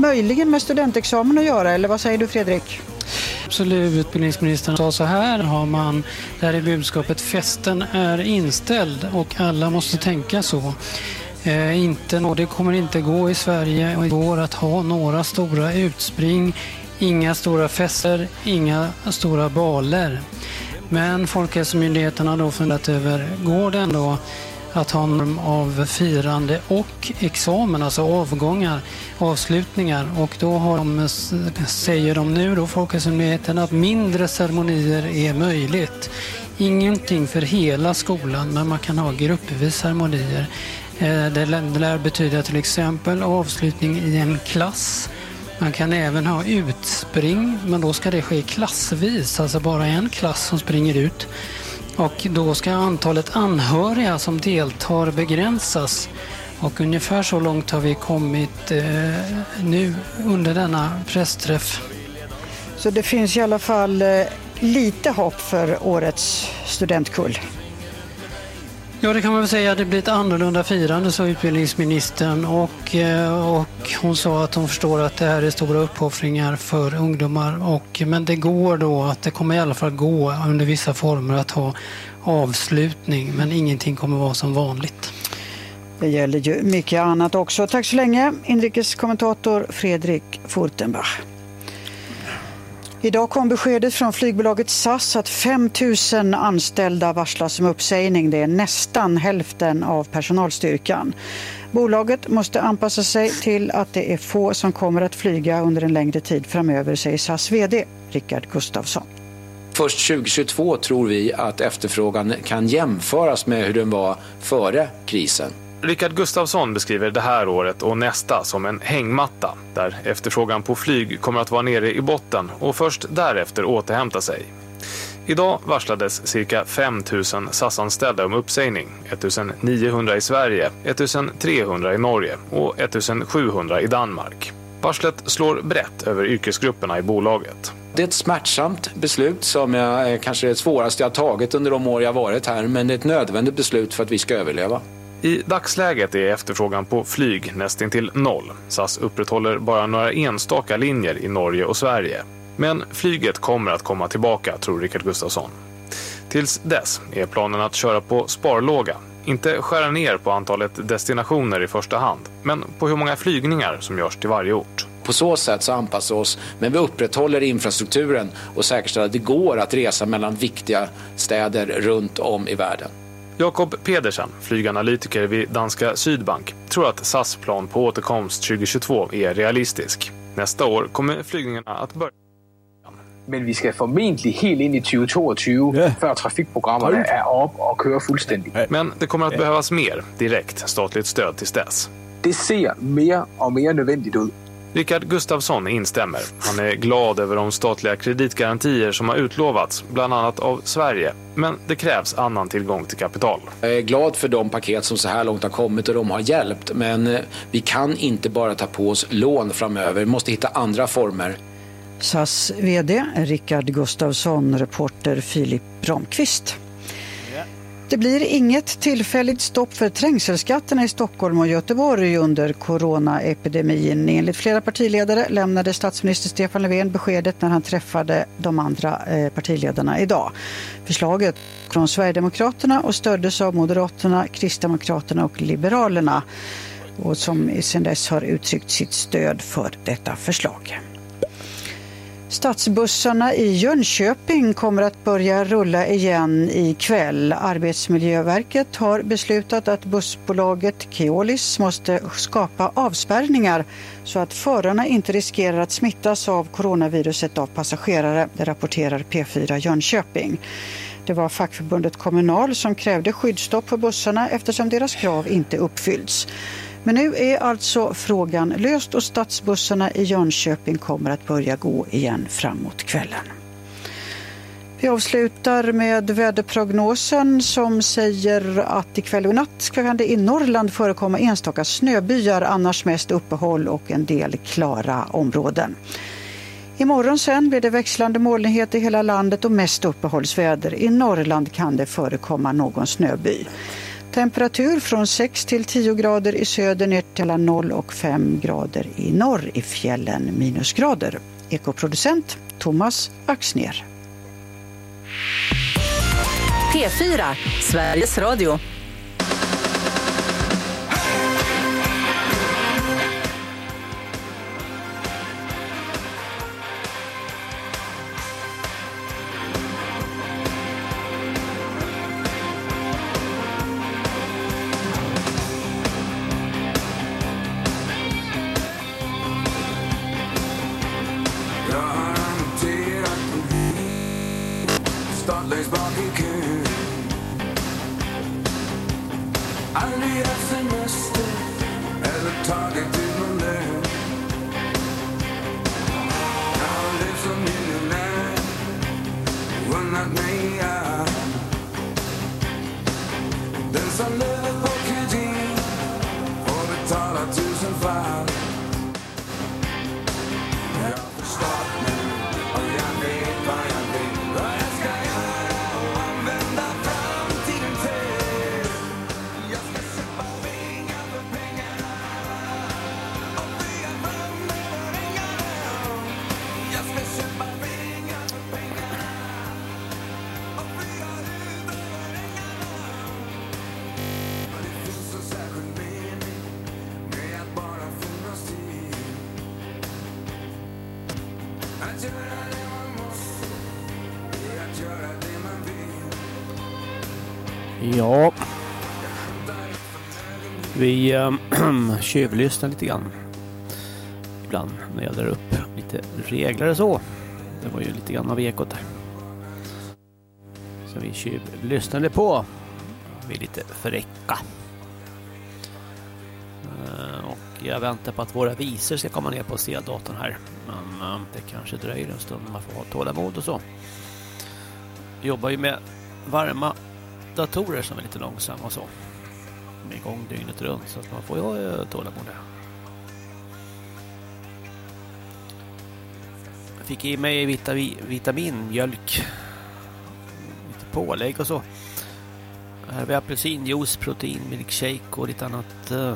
möjligen med studentexamen att göra, eller vad säger du Fredrik? Absolut, utbildningsministern sa så här har man, där är budskapet festen är inställd och alla måste tänka så. Eh, inte, det kommer inte gå i Sverige och går att ha några stora utspring, inga stora fester, inga stora baler. Men Folkhälsomyndigheten har då funderat över, går det ändå att ha norm av firande och examen, alltså avgångar, avslutningar. Och då har de, säger de nu då, Folkhälsomyndigheten, att mindre ceremonier är möjligt. Ingenting för hela skolan, men man kan ha gruppvis ceremonier. Eh, det lär betyda till exempel avslutning i en klass. Man kan även ha utspring, men då ska det ske klassvis, alltså bara en klass som springer ut. Och då ska antalet anhöriga som deltar begränsas. Och ungefär så långt har vi kommit eh, nu under denna pressträff. Så det finns i alla fall eh, lite hopp för årets studentkull? Ja, det kan man väl säga. Det blir ett annorlunda firande, sa utbildningsministern. Och, eh, och hon sa att hon förstår att det här är stora uppoffringar för ungdomar. Och, men det går då, att det kommer i alla fall gå under vissa former att ha avslutning. Men ingenting kommer vara som vanligt. Det gäller ju mycket annat också. Tack så länge, inrikeskommentator Fredrik Furtenbach. Idag kom beskedet från flygbolaget SAS att 5 000 anställda varslas om uppsägning. Det är nästan hälften av personalstyrkan. Bolaget måste anpassa sig till att det är få som kommer att flyga under en längre tid framöver, säger SAS VD Rickard Gustafsson. Först 2022 tror vi att efterfrågan kan jämföras med hur den var före krisen. Rickard Gustafsson beskriver det här året och nästa som en hängmatta där efterfrågan på flyg kommer att vara nere i botten och först därefter återhämta sig. Idag varslades cirka 5 000 SAS-anställda om uppsägning. 1 900 i Sverige, 1 300 i Norge och 1 700 i Danmark. Varslet slår brett över yrkesgrupperna i bolaget. Det är ett smärtsamt beslut som är eh, kanske det svåraste jag tagit under de år jag varit här, men det är ett nödvändigt beslut för att vi ska överleva. I dagsläget är efterfrågan på flyg nästintill noll. SAS upprätthåller bara några enstaka linjer i Norge och Sverige. Men flyget kommer att komma tillbaka, tror Rickard Gustafsson. Tills dess är planen att köra på sparlåga. Inte skära ner på antalet destinationer i första hand, men på hur många flygningar som görs till varje ort. På så sätt så anpassar vi oss, men vi upprätthåller infrastrukturen och säkerställer att det går att resa mellan viktiga städer runt om i världen. Jakob Pedersen, flyganalytiker vid danska Sydbank, tror att SAS plan på återkomst 2022 är realistisk. Nästa år kommer flygningarna att börja. Men vi ska formentlig helt in i 2022 ja. för trafikprogrammen är upp och kör fullständigt. Men det kommer att behövas mer direkt statligt stöd tills dess. Det ser mer och mer nödvändigt ut. Rickard Gustafsson instämmer. Han är glad över de statliga kreditgarantier som har utlovats, bland annat av Sverige. Men det krävs annan tillgång till kapital. Jag är glad för de paket som så här långt har kommit och de har hjälpt. Men eh, vi kan inte bara ta på oss lån framöver. Vi måste hitta andra former. SAS VD Rickard Gustafsson, reporter Filip Ramqvist. Det blir inget tillfälligt stopp för trängselskatterna i Stockholm och Göteborg under coronaepidemin. Enligt flera partiledare lämnade statsminister Stefan Löfven beskedet när han träffade de andra eh, partiledarna idag. Förslaget från Sverigedemokraterna och stöddes av Moderaterna, Kristdemokraterna och Liberalerna och som sedan dess har uttryckt sitt stöd för detta förslag. Stadsbussarna i Jönköping kommer att börja rulla igen ikväll. Arbetsmiljöverket har beslutat att bussbolaget Keolis måste skapa avspärrningar så att förarna inte riskerar att smittas av coronaviruset av passagerare, det rapporterar P4 Jönköping. Det var fackförbundet Kommunal som krävde skyddsstopp på bussarna eftersom deras krav inte uppfyllts. Men nu är alltså frågan löst och stadsbussarna i Jönköping kommer att börja gå igen framåt kvällen. Vi avslutar med väderprognosen som säger att ikväll och natt kan det i Norrland förekomma enstaka snöbyar, annars mest uppehåll och en del klara områden. Imorgon sen blir det växlande molnighet i hela landet och mest uppehållsväder. I Norrland kan det förekomma någon snöby. Temperatur från 6 till 10 grader i söder ner till 0 och 5 grader i norr i fjällen minusgrader. Ekoproducent Thomas Axner. P4, Sveriges Radio. Vi äh, *clears throat* tjuvlyssnar lite grann. Ibland när jag drar upp lite regler och så. Det var ju lite grann av ekot där. som vi tjuvlyssnade på. Vi är lite fräcka. Äh, Och jag väntar på att våra visor ska komma ner på C-datorn här. Men äh, det kanske dröjer en stund. Man får ha tålamod och så. Jag jobbar ju med varma datorer som är lite långsamma och så. Är igång dygnet runt så att man får ju ha tålamod. där. Jag fick i mig vitamin, vitaminmjölk. Lite pålägg och så. Här har vi apelsinjuice, protein, milkshake och lite annat. uh,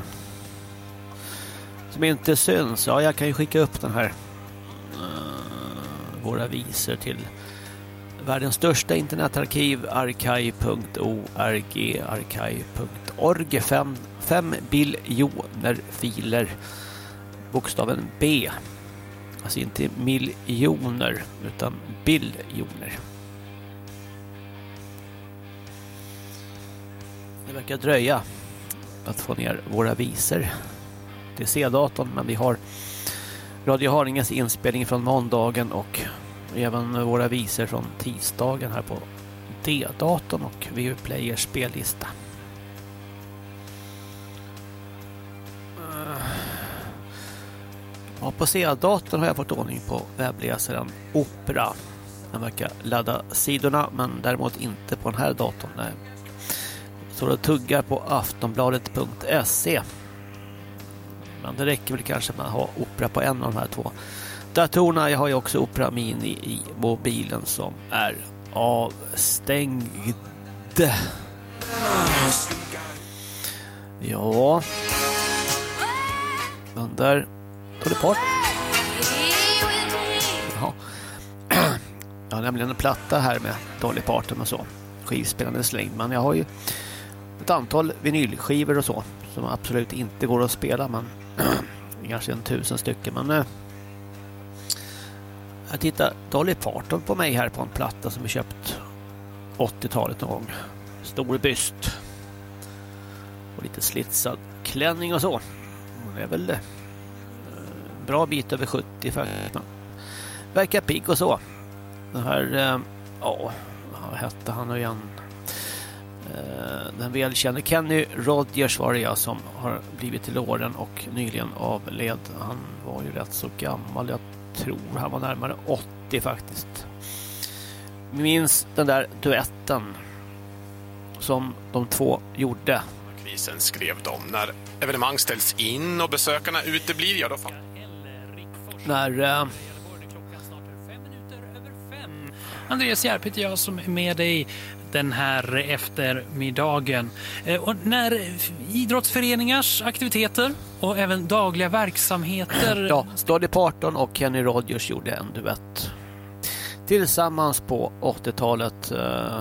som inte syns. Ja, jag kan ju skicka upp den här. uh, våra visor till världens största internetarkiv archive.org archive.org Org 5 biljoner filer. Bokstaven B. Alltså inte miljoner utan biljoner. Det verkar dröja att få ner våra visor till C-datorn men vi har Radio Haninges inspelning från måndagen och även våra visor från tisdagen här på D-datorn och VU Players spellista. Ja, på C-datorn har jag fått ordning på webbläsaren Opera. Den verkar ladda sidorna men däremot inte på den här datorn. Nej. Så och tuggar på aftonbladet.se. Men det räcker väl kanske med att ha Opera på en av de här två datorerna. Jag har ju också Opera Mini i mobilen som är avstängd. Ja. Den där Dolly Parton. Jaha. *clears throat* Jag har nämligen en platta här med Dolly Parton och så. Skivspelande slängd. Men jag har ju ett antal vinylskivor och så. Som absolut inte går att spela. Men *clears throat* kanske en tusen stycken. Men eh, Jag tittar Dolly Parton på mig här på en platta som vi köpt 80-talet någon gång. Stor byst. Och lite slitsad klänning och så. Hon är väl eh, bra bit över 70 faktiskt. Verkar pigg och så. Den här, eh, ja, vad hette han nu igen? Eh, Den välkände Kenny Rogers var det jag som har blivit till åren och nyligen avled. Han var ju rätt så gammal. Jag tror han var närmare 80 faktiskt. Minns den där duetten som de två gjorde. Krisen skrev de. När evenemang ställs in och besökarna uteblir, ja då fattar... När eh, Andreas Järp heter jag som är med dig den här eftermiddagen. Eh, Och när idrottsföreningars aktiviteter och även dagliga verksamheter ja, Dolly Parton och Kenny Rogers gjorde en duett. Tillsammans på 80-talet. eh,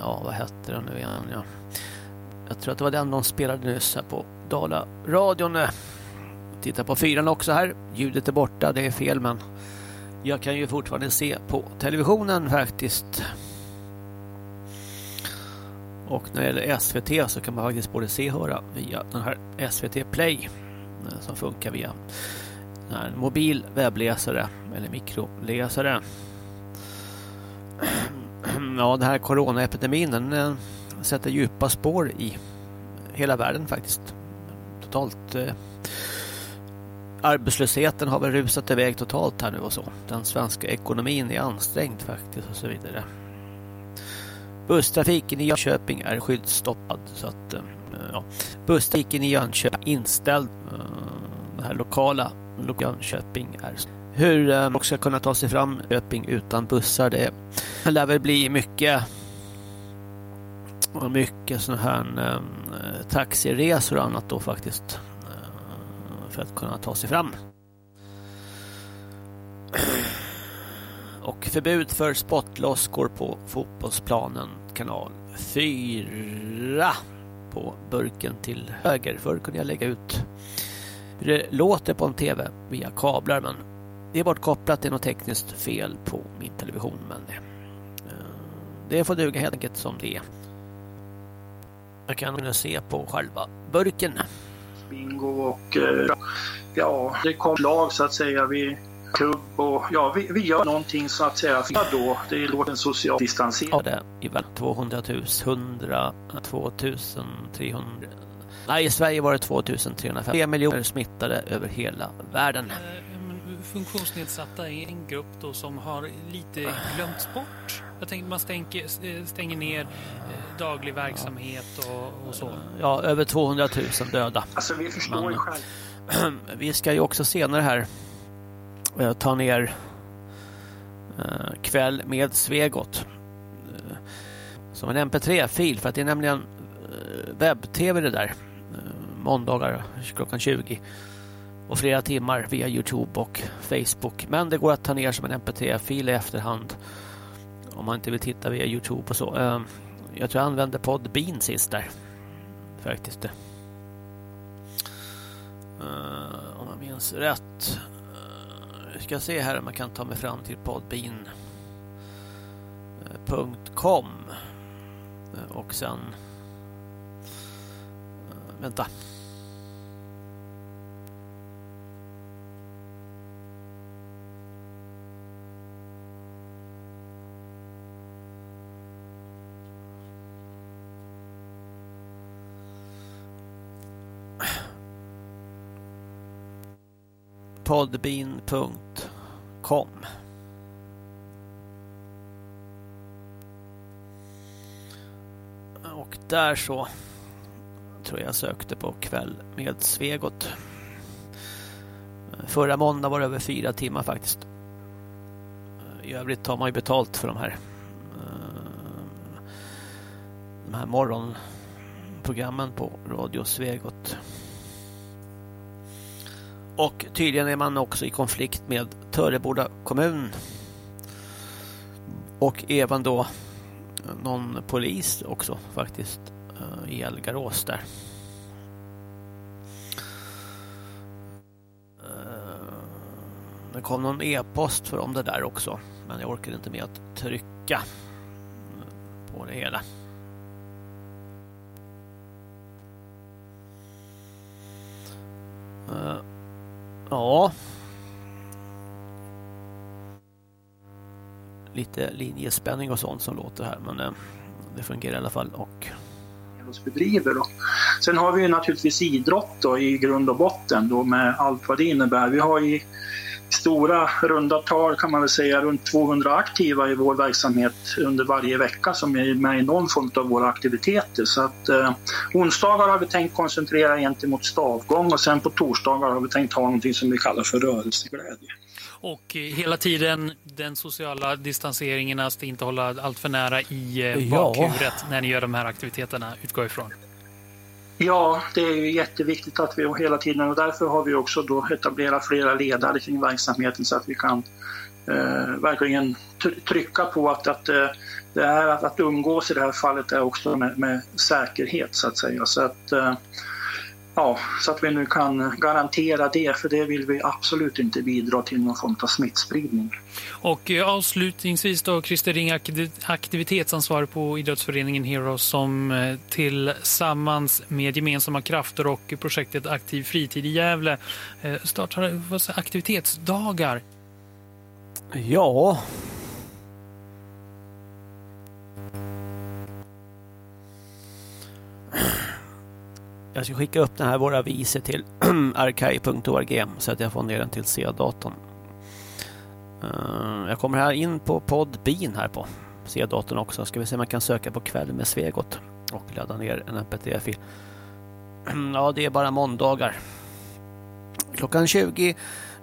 Ja, vad hette den nu igen? Ja. Jag tror att det var den de spelade nyss här på Dala radion. Titta på fyran också här. Ljudet är borta, det är fel men jag kan ju fortfarande se på televisionen faktiskt. Och när det gäller SVT så kan man faktiskt både se och höra via den här SVT Play eh, som funkar via en mobil webbläsare eller mikroläsare. *clears throat* Ja, den här coronaepidemin den eh, sätter djupa spår i hela världen faktiskt. Totalt eh, arbetslösheten har väl rusat iväg totalt här nu och så. Den svenska ekonomin är ansträngd faktiskt och så vidare. Busstrafiken i Jönköping är skyddsstoppad så att eh, ja, busstrafiken i Jönköping är inställd. Eh, det här lokala Jönköping är hur eh, man ska kunna ta sig fram i Jönköping utan bussar det lär väl bli mycket mycket sådana här taxiresor och annat då faktiskt för att kunna ta sig fram. Och förbud för spottloskor på fotbollsplanen kanal 4 på burken till höger. Förr kunde jag lägga ut hur det låter på en tv via kablar men det är bortkopplat. Det är något tekniskt fel på min television men eh, det får duga helt enkelt som det är. Jag kan se på själva burken bingo och eh, ja, det kom lag så att säga. Vi klubb och ja, vi, vi gör någonting så att säga Ja, då. Det låter en social distansering. Ja, det är väl 200 000, 100, 2300. Nej, i Sverige var det 2350 miljoner smittade över hela världen funktionsnedsatta är en grupp då som har lite glömts bort. Jag tänkte man stänker, eh, stänger ner eh, daglig verksamhet och, och så. Ja, över 200 000 döda. Alltså vi förstår Men- ju själv. *clears throat* Vi ska ju också senare här eh, ta ner eh, kväll med Svegot eh, som en mp3-fil för att det är nämligen eh, webb-tv det där eh, måndagar klockan 20 och flera timmar via Youtube och Facebook men det går att ta ner som en mp3-fil i efterhand om man inte vill titta via Youtube och så. Ehm, jag tror jag använde Podbean sist där faktiskt. Ehm, om jag minns rätt. Vi ska se här om man kan ta mig fram till podbean.com eh, och sen eh, vänta. podbean.com Och där så tror jag sökte på kväll med Svegot. Förra måndag var det över fyra timmar faktiskt. I övrigt tar man ju betalt för de här eh, de här morgonprogrammen på Radio Svegot. Och tydligen är man också i konflikt med Töreboda kommun. Och även då någon polis också faktiskt eh, i Elgarås där. Eh, det kom någon e-post för om det där också. Men jag orkade inte med att trycka eh, på det hela. Uh, ja. Lite linjespänning och sånt som låter här. Men eh, det fungerar i alla fall. Och bedriver. Då. Sen har vi ju naturligtvis idrott då, i grund och botten då, med allt vad det innebär. Vi har i stora runda tal kan man väl säga runt 200 aktiva i vår verksamhet under varje vecka som är med i någon form av våra aktiviteter. Så att eh, onsdagar har vi tänkt koncentrera gentemot stavgång och sen på torsdagar har vi tänkt ha någonting som vi kallar för rörelseglädje. Och eh, hela tiden den sociala distanseringen, att inte hålla allt för nära i eh, Ja. bakhuvudet när ni gör de här aktiviteterna, utgår ifrån. Ja, det är ju jätteviktigt att vi hela tiden och därför har vi också då etablerat flera ledare kring verksamheten så att vi kan eh, verkligen trycka på att, att eh, det här att, att umgås i det här fallet är också med, med säkerhet så att säga. Så att, eh, ja, så att vi nu kan garantera det, för det vill vi absolut inte bidra till någon form av smittspridning. Och eh, avslutningsvis då, Christer Ring, aktiv- aktivitetsansvarig på idrottsföreningen Heroes som eh, tillsammans med gemensamma krafter och projektet Aktiv fritid i Gävle eh, startar aktivitetsdagar. Ja. Jag ska skicka upp den här våra visor till *clears throat* arkai.org, så att jag får ner den till C-datorn. Eh, jag kommer här in på Podbean här på C-datorn också. Ska vi se om man kan söka på kväll med Svegot och ladda ner en mp3-fil. *clears throat* Ja, det är bara måndagar. Klockan 20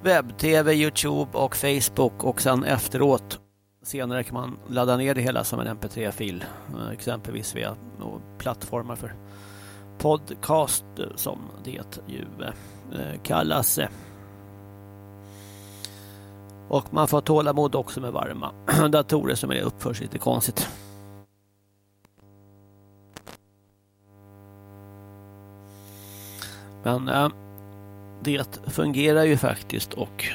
webb-tv, Youtube och Facebook och sen efteråt senare kan man ladda ner det hela som en mp3-fil eh, exempelvis via plattformar för podcast som det ju eh, kallas. Och man får ha tålamod också med varma *clears throat* datorer som är uppförs lite konstigt. Men eh, det fungerar ju faktiskt och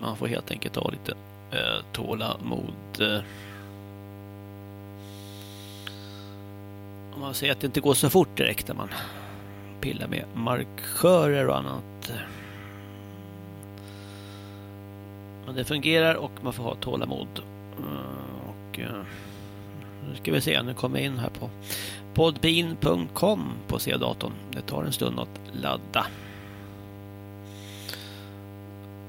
man får helt enkelt ha lite eh, tålamod. Eh. Man säger att det inte går så fort direkt när man pillar med markörer och annat. Men det fungerar och man får ha tålamod. Eh, och eh, nu ska vi se, nu kommer jag in här på podbean.com på C-datorn. Det tar en stund att ladda.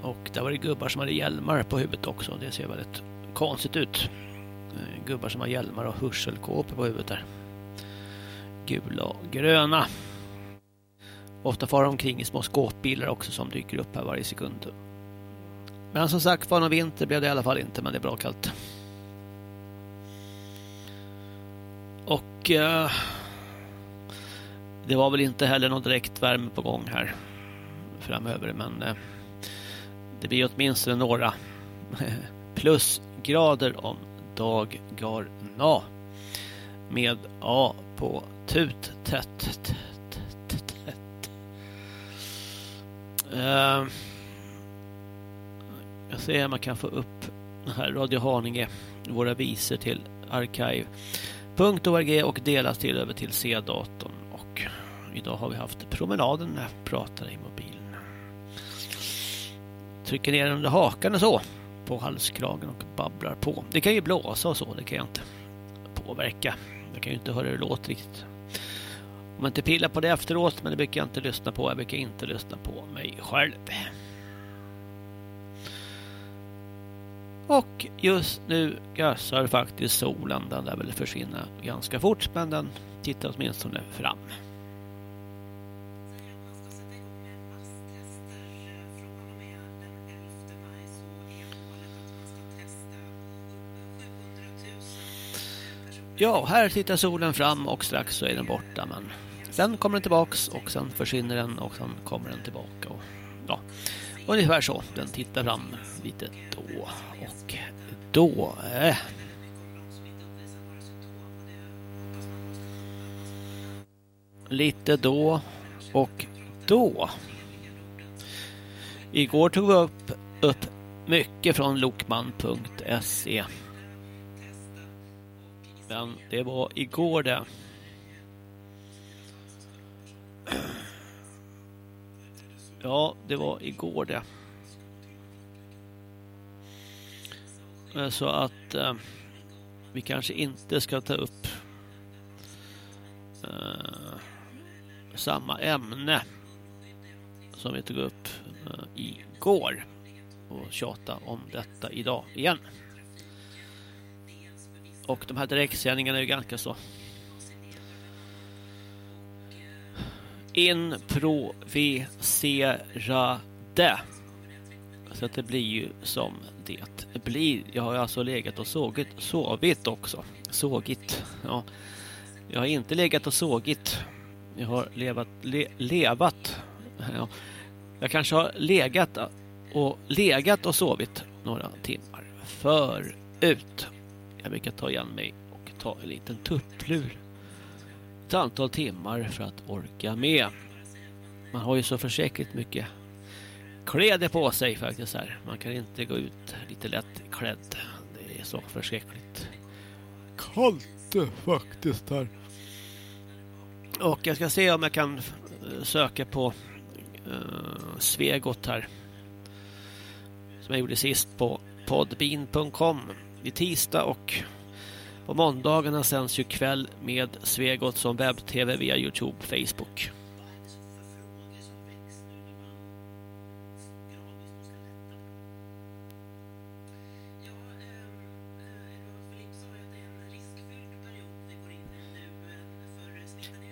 Och där var det gubbar som hade hjälmar på huvudet också. Det ser väldigt konstigt ut. Eh, gubbar som har hjälmar och hörselkåpor på huvudet där. Gula och gröna. Ofta far de omkring i små skåpbilar också som dyker upp här varje sekund. Men som sagt var, någon vinter blev det i alla fall inte, men det är bra kallt. Och eh, det var väl inte heller någon direkt värme på gång här framöver, men eh, det blir åtminstone några *laughs* plusgrader om dagarna med A på tut tätt. tätt, tätt, tätt. Ehm, jag ser om man kan få upp här Radio Haninge, våra visor till Arkiv.org och delas till över till C-datorn. Och idag har vi haft promenaden när jag pratar i mobilen. Trycker ner den under hakan och så på halskragen och babblar på. Det kan ju blåsa och så, det kan jag inte påverka. Jag kan ju inte höra hur det låter riktigt. Om jag inte pillar på det efteråt, men det brukar jag inte lyssna på. Jag brukar inte lyssna på mig själv. Och just nu gassar faktiskt solen. Den där väl försvinna ganska fort, men den tittar åtminstone fram. Ja, här tittar solen fram och strax så är den borta, men sen kommer den tillbaks och sen försvinner den och sen kommer den tillbaka. Och, ja, ungefär så. Den tittar fram lite då och då. Eh. Lite då och då. Igår tog vi upp, upp mycket från lokman.se den. det var igår det. Ja, det var igår det. Eh, så att eh, vi kanske inte ska ta upp eh, samma ämne som vi tog upp eh, igår och tjata om detta idag igen. Och de här direktsändningarna är ju ganska så improviserade. Så att det blir ju som det blir. Jag har alltså legat och sågit, sovit också. Sågit, ja. Jag har inte legat och sågit. Jag har levat, le, levat. Ja. Jag kanske har legat och legat och sovit några timmar förut. Jag brukar ta igen mig och ta en liten tupplur. Ett antal timmar för att orka med. Man har ju så försäkligt mycket kläder på sig faktiskt här. Man kan inte gå ut lite lätt klädd. Det är så förskräckligt kallt faktiskt här. Och jag ska se om jag kan söka på uh, Svegot här. Som jag gjorde sist på podbean.com i tisdag och på måndagarna sänds ju kväll med Svegot som webb-tv via Youtube, Facebook.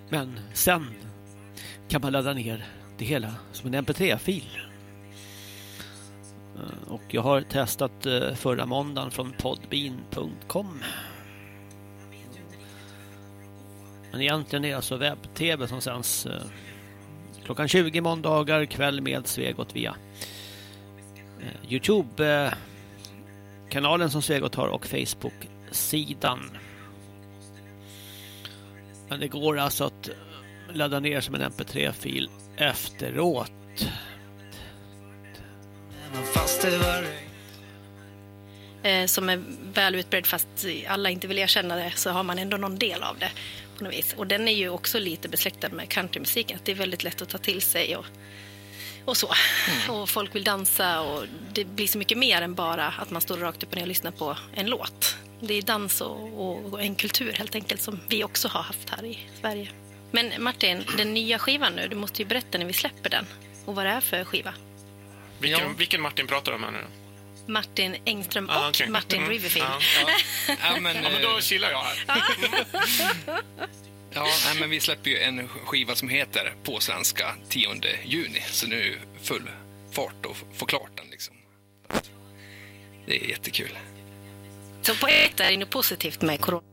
Men sen kan man ladda ner det hela som en mp3-fil. Eh, och jag har testat eh, förra måndagen från podbean.com. Men egentligen är det alltså webb-tv som sänds eh, klockan 20 måndagar kväll med Svegot via Youtube-kanalen som Svegot har och Facebook-sidan. Men det går alltså att ladda ner som en mp3-fil efteråt som är väl utbredd fast alla inte vill erkänna det så har man ändå någon del av det på något vis. Och den är ju också lite besläktad med countrymusiken. Att det är väldigt lätt att ta till sig och, och så. Och folk vill dansa och det blir så mycket mer än bara att man står rakt upp och ner och lyssnar på en låt. Det är dans och, och en kultur helt enkelt som vi också har haft här i Sverige. Men Martin, den nya skivan nu, du måste ju berätta när vi släpper den och vad det är för skiva. Vilken, vilken Martin pratar om här nu? Martin Engström och Ah, okej. Martin Mm. Riverfield. *laughs* Ja, Ja, men, Ja, men då chillar jag här. *laughs* Ja, nej, men vi släpper ju en skiva som heter på svenska 10 juni. Så nu full fart och få klart den liksom. Det är jättekul. Så på ett är det något positivt med corona.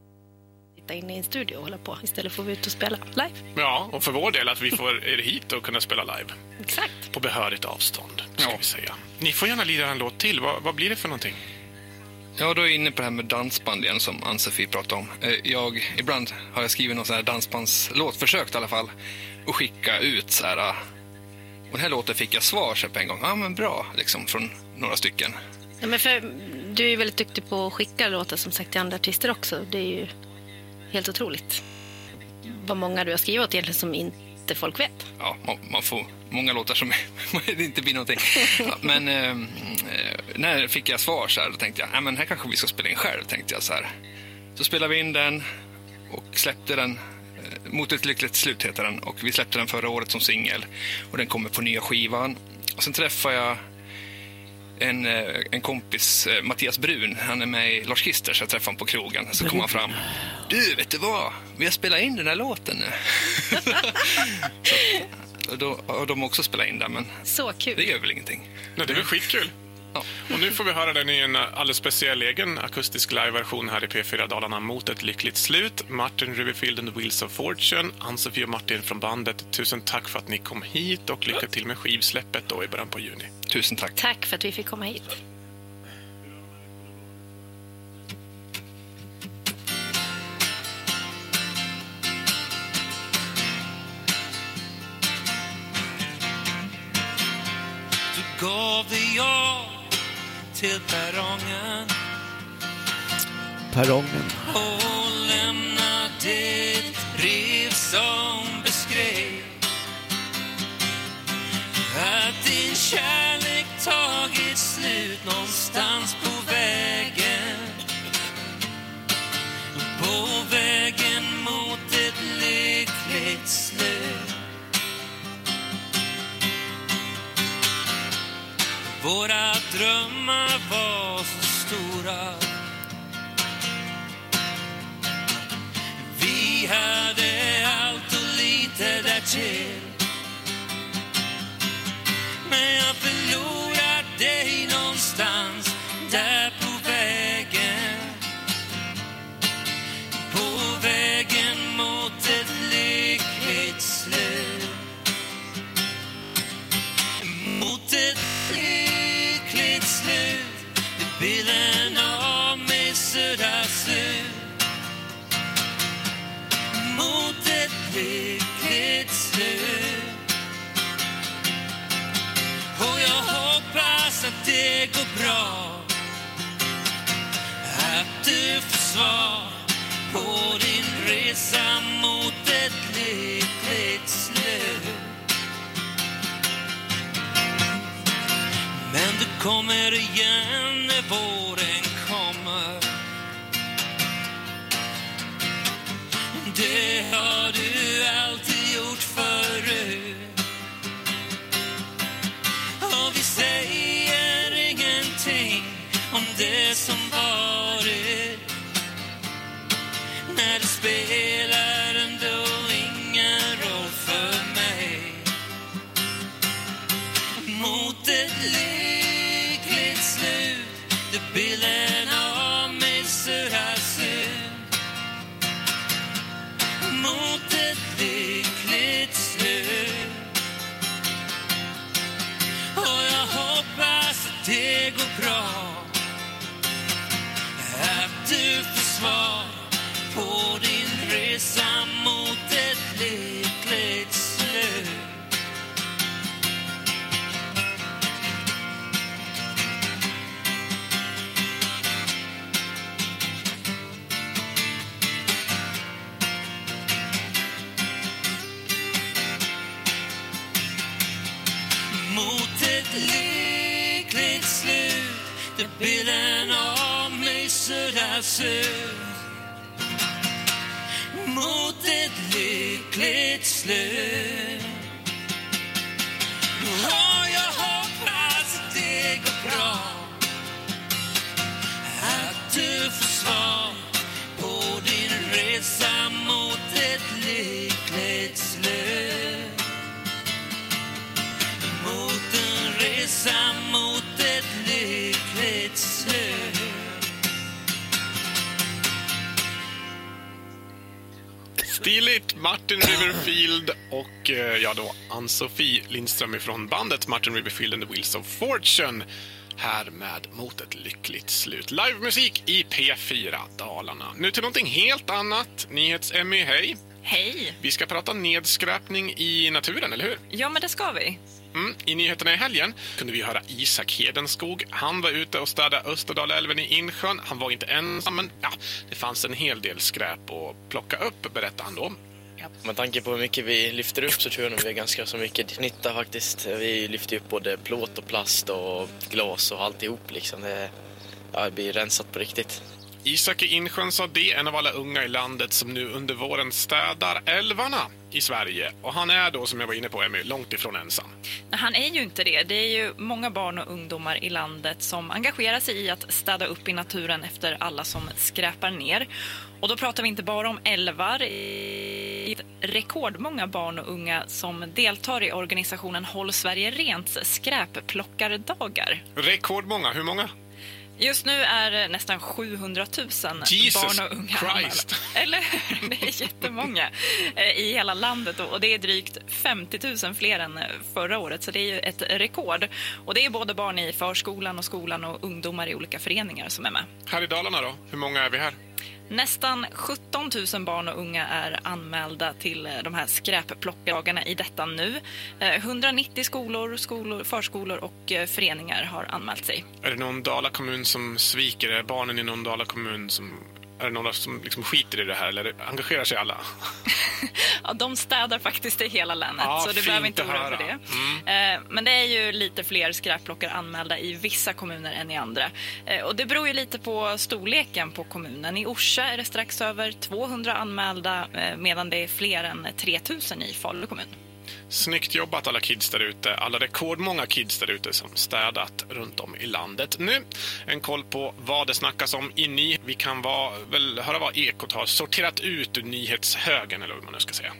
Sitta inne i en studio och hålla på istället för att vara ute och spela live. Ja, och för vår del att vi får er hit och kunna spela live. Exakt. På behörigt avstånd, ska vi säga. Ni får gärna lira en låt till. Vad, vad blir det för någonting? Ja, då är jag inne på det här med dansband igen som Ann-Sofie pratade om. Eh, Jag, ibland har jag skrivit någon sån här dansbandslåt, försökt i alla fall, och skicka ut så här. Och den här låten fick jag svar så på en gång. Ja, men bra, liksom från några stycken. Ja, men för, du är ju väldigt duktig på att skicka låtar som sagt till andra artister också. Det är ju helt otroligt. Vad många du har skrivit åt egentligen som inte folk vet. ja, man, man får många låtar som *laughs* det inte blir någonting. Ja, men eh, eh, när fick jag svar så här, då tänkte jag, men här kanske vi ska spela in själv, tänkte jag så här. Så spelade vi in den och släppte den. eh, Mot ett lyckligt slut heter den och vi släppte den förra året som singel och den kommer på nya skivan. Och sen träffade jag en, eh, en kompis, eh, Mattias Brun, han är med i Lars Kister, så jag träffade honom på krogen. Så kom han fram. Du, vet du vad? Vi har spelat in den här låten nu. *laughs* så, och då har de också spelat in den, men Så kul. det gör väl ingenting. Nej, det är väl skitkul. Och nu får vi höra den i en alldeles speciell egen akustisk live-version här i P4 Dalarna mot ett lyckligt slut. Martin Riverfield and the Wheels of Fortune, Ann-Sofie och Martin från bandet. Tusen tack för att ni kom hit och lycka till med skivsläppet då i början på juni. Tusen tack. Tack för att vi fick komma hit. Gav dig av till perrongen. Perrongen. och lämna det brev som beskrev att din kärlek tagit slut någonstans på vägen. På vägen mot ett lyckligt slut Våra drömmar var så stora. Vi hade allt och lite därtill. Men jag förlorade dig någonstans där lyckligt slut. Och jag hoppas att det går bra. Att du får svar på din resa mot ett lyckligt slut. Men du kommer igen när våren kommer. Det har du alltid gjort förut. Och vi säger ingenting om det som varit. När det spelar ändå det går bra att du får svar på din resa mot suddas mot ett lyckligt slut. Och jag hoppas att det går bra. Att du får svar på din resa mot ett lyckligt slut. Mot en resa mot Stiligt, Martin Riverfield och eh, ja då Ann-Sofie Lindström ifrån bandet Martin Riverfield and the Wheels of Fortune. Här med Mot ett lyckligt slut. Livemusik i P4 Dalarna. Nu till någonting helt annat. Nyhets-Emmy, hej. Hej! Vi ska prata nedskräpning i naturen, eller hur? Ja, men det ska vi. Mm. I nyheterna i helgen kunde vi höra Isak Hedenskog. Han var ute och städade Österdalälven i Insjön. Han var inte ensam, men ja, det fanns en hel del skräp att plocka upp, berättade han då. Med tanke på hur mycket vi lyfter upp så tror jag nog vi har ganska så mycket nytta faktiskt. Vi lyfter upp både plåt och plast och glas och alltihop liksom. Det, ja, det blir rensat på riktigt. Isak i Insjön sa det, en av alla unga i landet som nu under våren städar älvarna i Sverige. Och han är då, som jag var inne på, Emmy, långt ifrån ensam. Nej, han är ju inte det. Det är ju många barn och ungdomar i landet som engagerar sig i att städa upp i naturen efter alla som skräpar ner. Och då pratar vi inte bara om älvar. Det är rekordmånga barn och unga som deltar i organisationen Håll Sverige Rents skräpplockardagar. Rekordmånga, hur många? Just nu är nästan 700 000 Jesus barn och unga Christ. anmälda. Eller hur? Det är jättemånga eh, i hela landet och det är drygt 50 000 fler än förra året så det är ju ett rekord. Och det är både barn i förskolan och skolan och ungdomar i olika föreningar som är med. Här i Dalarna då, hur många är vi här? Nästan 17 000 barn och unga är anmälda till eh, de här skräpplockardagarna i detta nu. Eh, 190 skolor, skolor, förskolor och eh, föreningar har anmält sig. Är det någon Dala kommun som sviker? Är barnen i någon Dala kommun som... Är det några som liksom skiter i det här eller engagerar sig alla? *laughs* Ja, de städar faktiskt i hela länet, Ja, så du behöver inte oroa för det. Mm. Eh, Men det är ju lite fler skräpplockare anmälda i vissa kommuner än i andra. Eh, Och det beror ju lite på storleken på kommunen. I Orsa är det strax över 200 anmälda eh, medan det är fler än 3000 i Falu kommun. Snyggt jobbat alla kids där ute. Alla rekordmånga kids där ute som städat runt om i landet. Nu en koll på vad det snackas om i ny. Vi kan vara, väl höra vad Ekot har sorterat ut ur nyhetshögen eller hur man nu ska säga.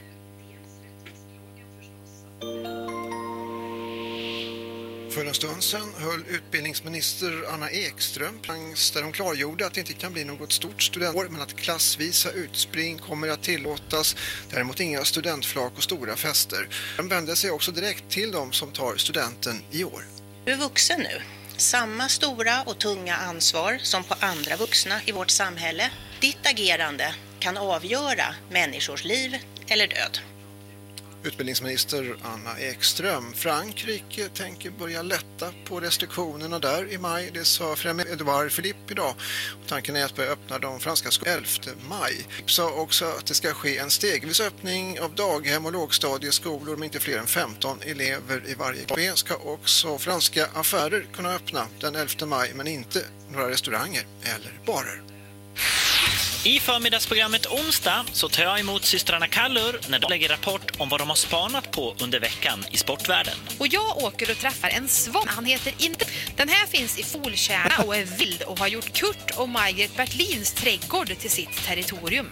För en stund sedan höll utbildningsminister Anna Ekström prans där hon klargjorde att det inte kan bli något stort studentår men att klassvisa utspring kommer att tillåtas. Däremot inga studentflak och stora fester. Den vände sig också direkt till de som tar studenten i år. Du är vuxen nu. Samma stora och tunga ansvar som på andra vuxna i vårt samhälle. Ditt agerande kan avgöra människors liv eller död. Utbildningsminister Anna Ekström. Frankrike tänker börja lätta på restriktionerna där i maj. Det sa främst Edouard Philippe idag. Tanken är att börja öppna de franska skolorna 11 maj. Sa också att det ska ske en stegvis öppning av daghem och lågstadieskolor med inte fler än 15 elever i varje klass. ska också franska affärer kunna öppna den 11 maj men inte några restauranger eller barer. I förmiddagsprogrammet onsdag så tar jag emot systrarna Kallur när de lägger rapport om vad de har spanat på under veckan i sportvärlden. Och jag åker och träffar en svan. Han heter inte... Den här finns i Folkärna och är vild och har gjort Kurt och Margret Bertlins trädgård till sitt territorium.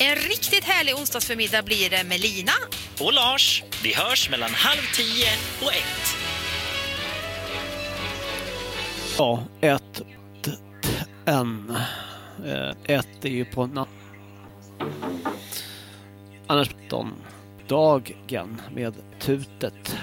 En riktigt härlig onsdagsförmiddag blir det med Lina. Och Lars, vi hörs mellan halv tio och ett. Ja, ett, t- t- en. Eh, ett är ju på natt. Annars Don. Dagen med tutet.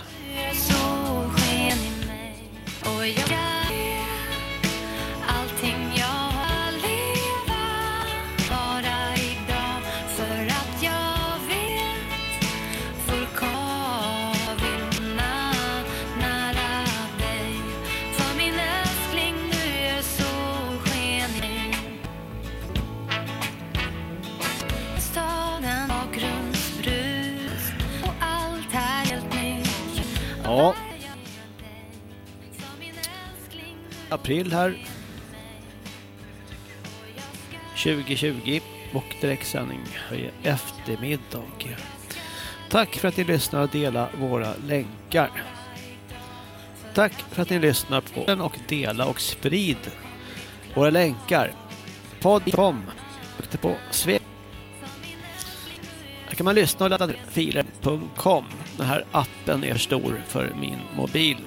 Ja. April här. 2020 och direktsändning i eftermiddag. Tack för att ni lyssnar och delar våra länkar. Tack för att ni lyssnar på den och dela och sprid våra länkar. Podd.com och på Sve kan man lyssna och ladda ner filer.com. Den här appen är stor för min mobil.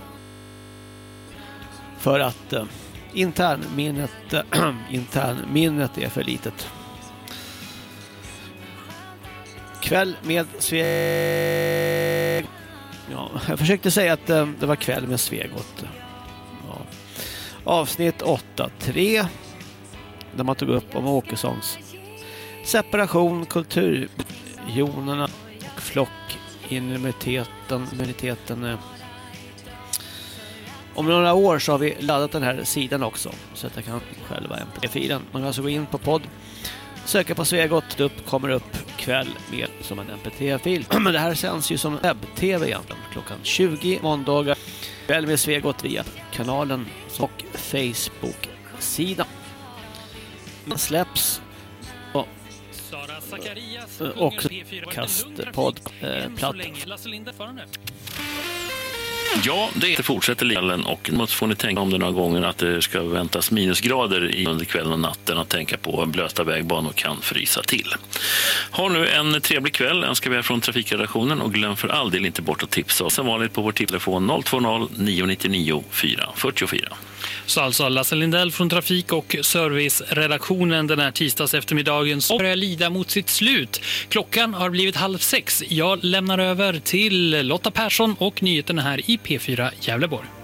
För att eh, internminnet, eh, *clears throat* internminnet är för litet. Kväll med Sveg... Ja, jag försökte säga att eh, det var kväll med Svegot. Ja. Avsnitt 8.3 där man tog upp om Åkessons separation, kultur... Jonerna och flockimmuniteten. immuniteten. Eh. Om några år så har vi laddat den här sidan också så att jag kan själva mp3-filen. Man kan alltså gå in på podd, söka på Svegot, upp kommer upp kväll med som en mp3-fil. *clears throat* Men det här sänds ju som webb-tv egentligen klockan 20 måndagar. Kväll med Svegot via kanalen och Facebook-sidan. Den släpps P4 kastpodd, eh, platt. Ja, det fortsätter liggalen och nu får ni tänka om det några gånger att det ska väntas minusgrader i under kvällen och natten att tänka på blöta vägbanor kan frysa till. Ha nu en trevlig kväll önskar vi er från trafikredaktionen och glöm för all del inte bort att tipsa oss som vanligt på vår telefon 020 999 444. Så alltså Lasse Lindell från Trafik och serviceredaktionen den här tisdags eftermiddagen som börjar lida mot sitt slut. Klockan har blivit halv sex. Jag lämnar över till Lotta Persson och nyheterna här i P4 Gävleborg.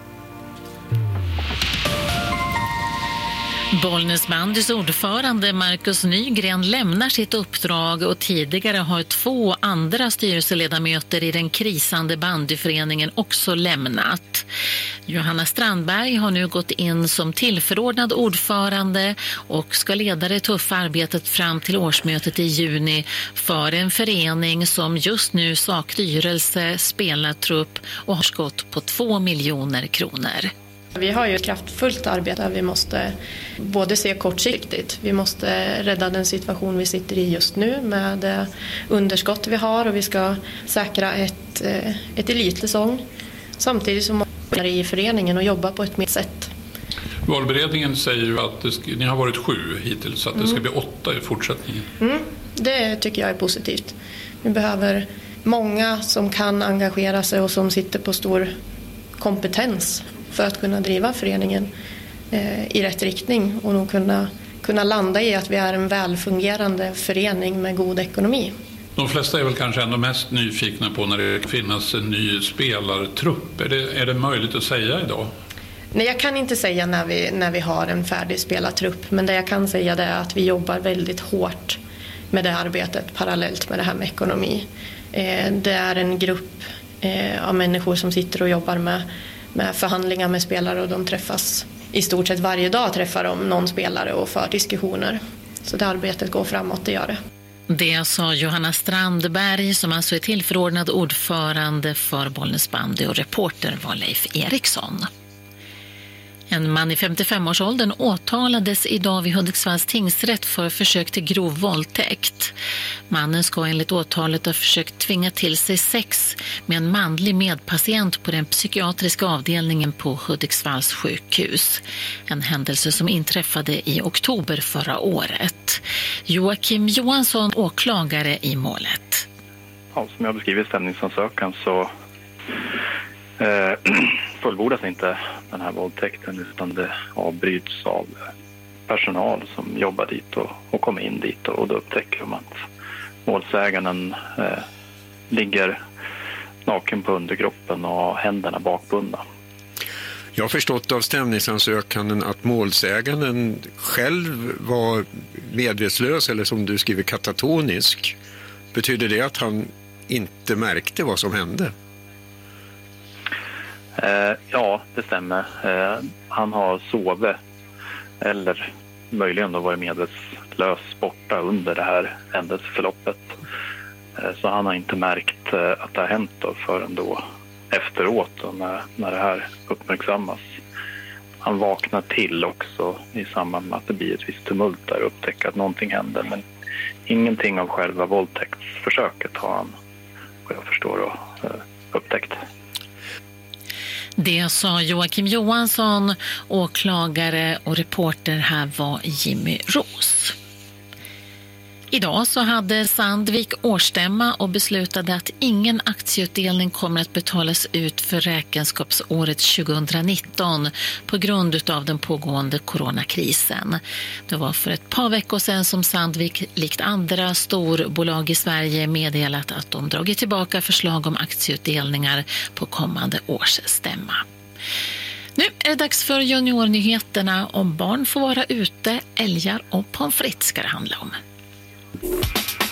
Bollnäs bandys ordförande Marcus Nygren lämnar sitt uppdrag och tidigare har två andra styrelseledamöter i den krisande bandyföreningen också lämnat. Johanna Strandberg har nu gått in som tillförordnad ordförande och ska leda det tuffa arbetet fram till årsmötet i juni för en förening som just nu saknar styrelse, spelartrupp och har skott på 2 miljoner kronor. Vi har ju ett kraftfullt arbete där vi måste både se kortsiktigt, vi måste rädda den situation vi sitter i just nu med det underskott vi har och vi ska säkra ett, eh, ett elitsäsong. Samtidigt som vi är i föreningen och jobba på ett mer sätt. Valberedningen säger ju att ska, ni har varit sju hittills, så att det ska Mm. bli åtta i fortsättningen. Mm, det tycker jag är positivt. Vi behöver många som kan engagera sig och som sitter på stor kompetens för att kunna driva föreningen eh, i rätt riktning och nog kunna, kunna landa i att vi är en välfungerande förening med god ekonomi. De flesta är väl kanske ändå mest nyfikna på när det finns en ny spelartrupp. Är det, är det möjligt att säga idag? Nej, jag kan inte säga när vi, när vi har en färdig spelartrupp men det jag kan säga det är att vi jobbar väldigt hårt med det arbetet parallellt med det här med ekonomi. Eh, Det är en grupp eh, av människor som sitter och jobbar med, med förhandlingar med spelare och de träffas i stort sett varje dag träffar de någon spelare och för diskussioner. Så det arbetet går framåt, det gör det. Det sa Johanna Strandberg som alltså är tillförordnad ordförande för Bollnäs bandy och reporter var Leif Eriksson. En man i 55-årsåldern åtalades idag vid Hudiksvalls tingsrätt för försök till grov våldtäkt. Mannen ska enligt åtalet ha försökt tvinga till sig sex med en manlig medpatient på den psykiatriska avdelningen på Hudiksvalls sjukhus. En händelse som inträffade i oktober förra året. Joakim Johansson, åklagare i målet. Ja, som jag beskriver i stämningsansökan så eh, *clears throat* fullbordas inte den här våldtäkten utan det avbryts av eh, personal som jobbar dit och, och kommer in dit och, och då upptäcker de att målsäganden eh, ligger naken på underkroppen och har händerna bakbundna. Jag har förstått av stämningsansökan att målsäganden själv var medvetslös eller som du skriver katatonisk. Betyder det att han inte märkte vad som hände? Eh, ja, det stämmer. Eh, han har sovit eller möjligen då varit medvetslös borta under det här händelseförloppet. Eh, så han har inte märkt eh, att det har hänt då förrän då efteråt då när, när det här uppmärksammas. Han vaknar till också i samband med att det blir ett visst tumult där och upptäcker att någonting händer. Men ingenting av själva våldtäktsförsöket har han, vad jag förstår, då, eh, upptäckt. Det sa Joakim Johansson, åklagare och reporter här var Jimmy Roos. Idag så hade Sandvik årsstämma och beslutade att ingen aktieutdelning kommer att betalas ut för räkenskapsåret 2019 på grund av den pågående coronakrisen. Det var för ett par veckor sedan som Sandvik, likt andra storbolag i Sverige, meddelat att de dragit tillbaka förslag om aktieutdelningar på kommande årsstämma. Nu är det dags för juniornyheterna. Om barn får vara ute, älgar och pommes frites ska det handla om. Thank you.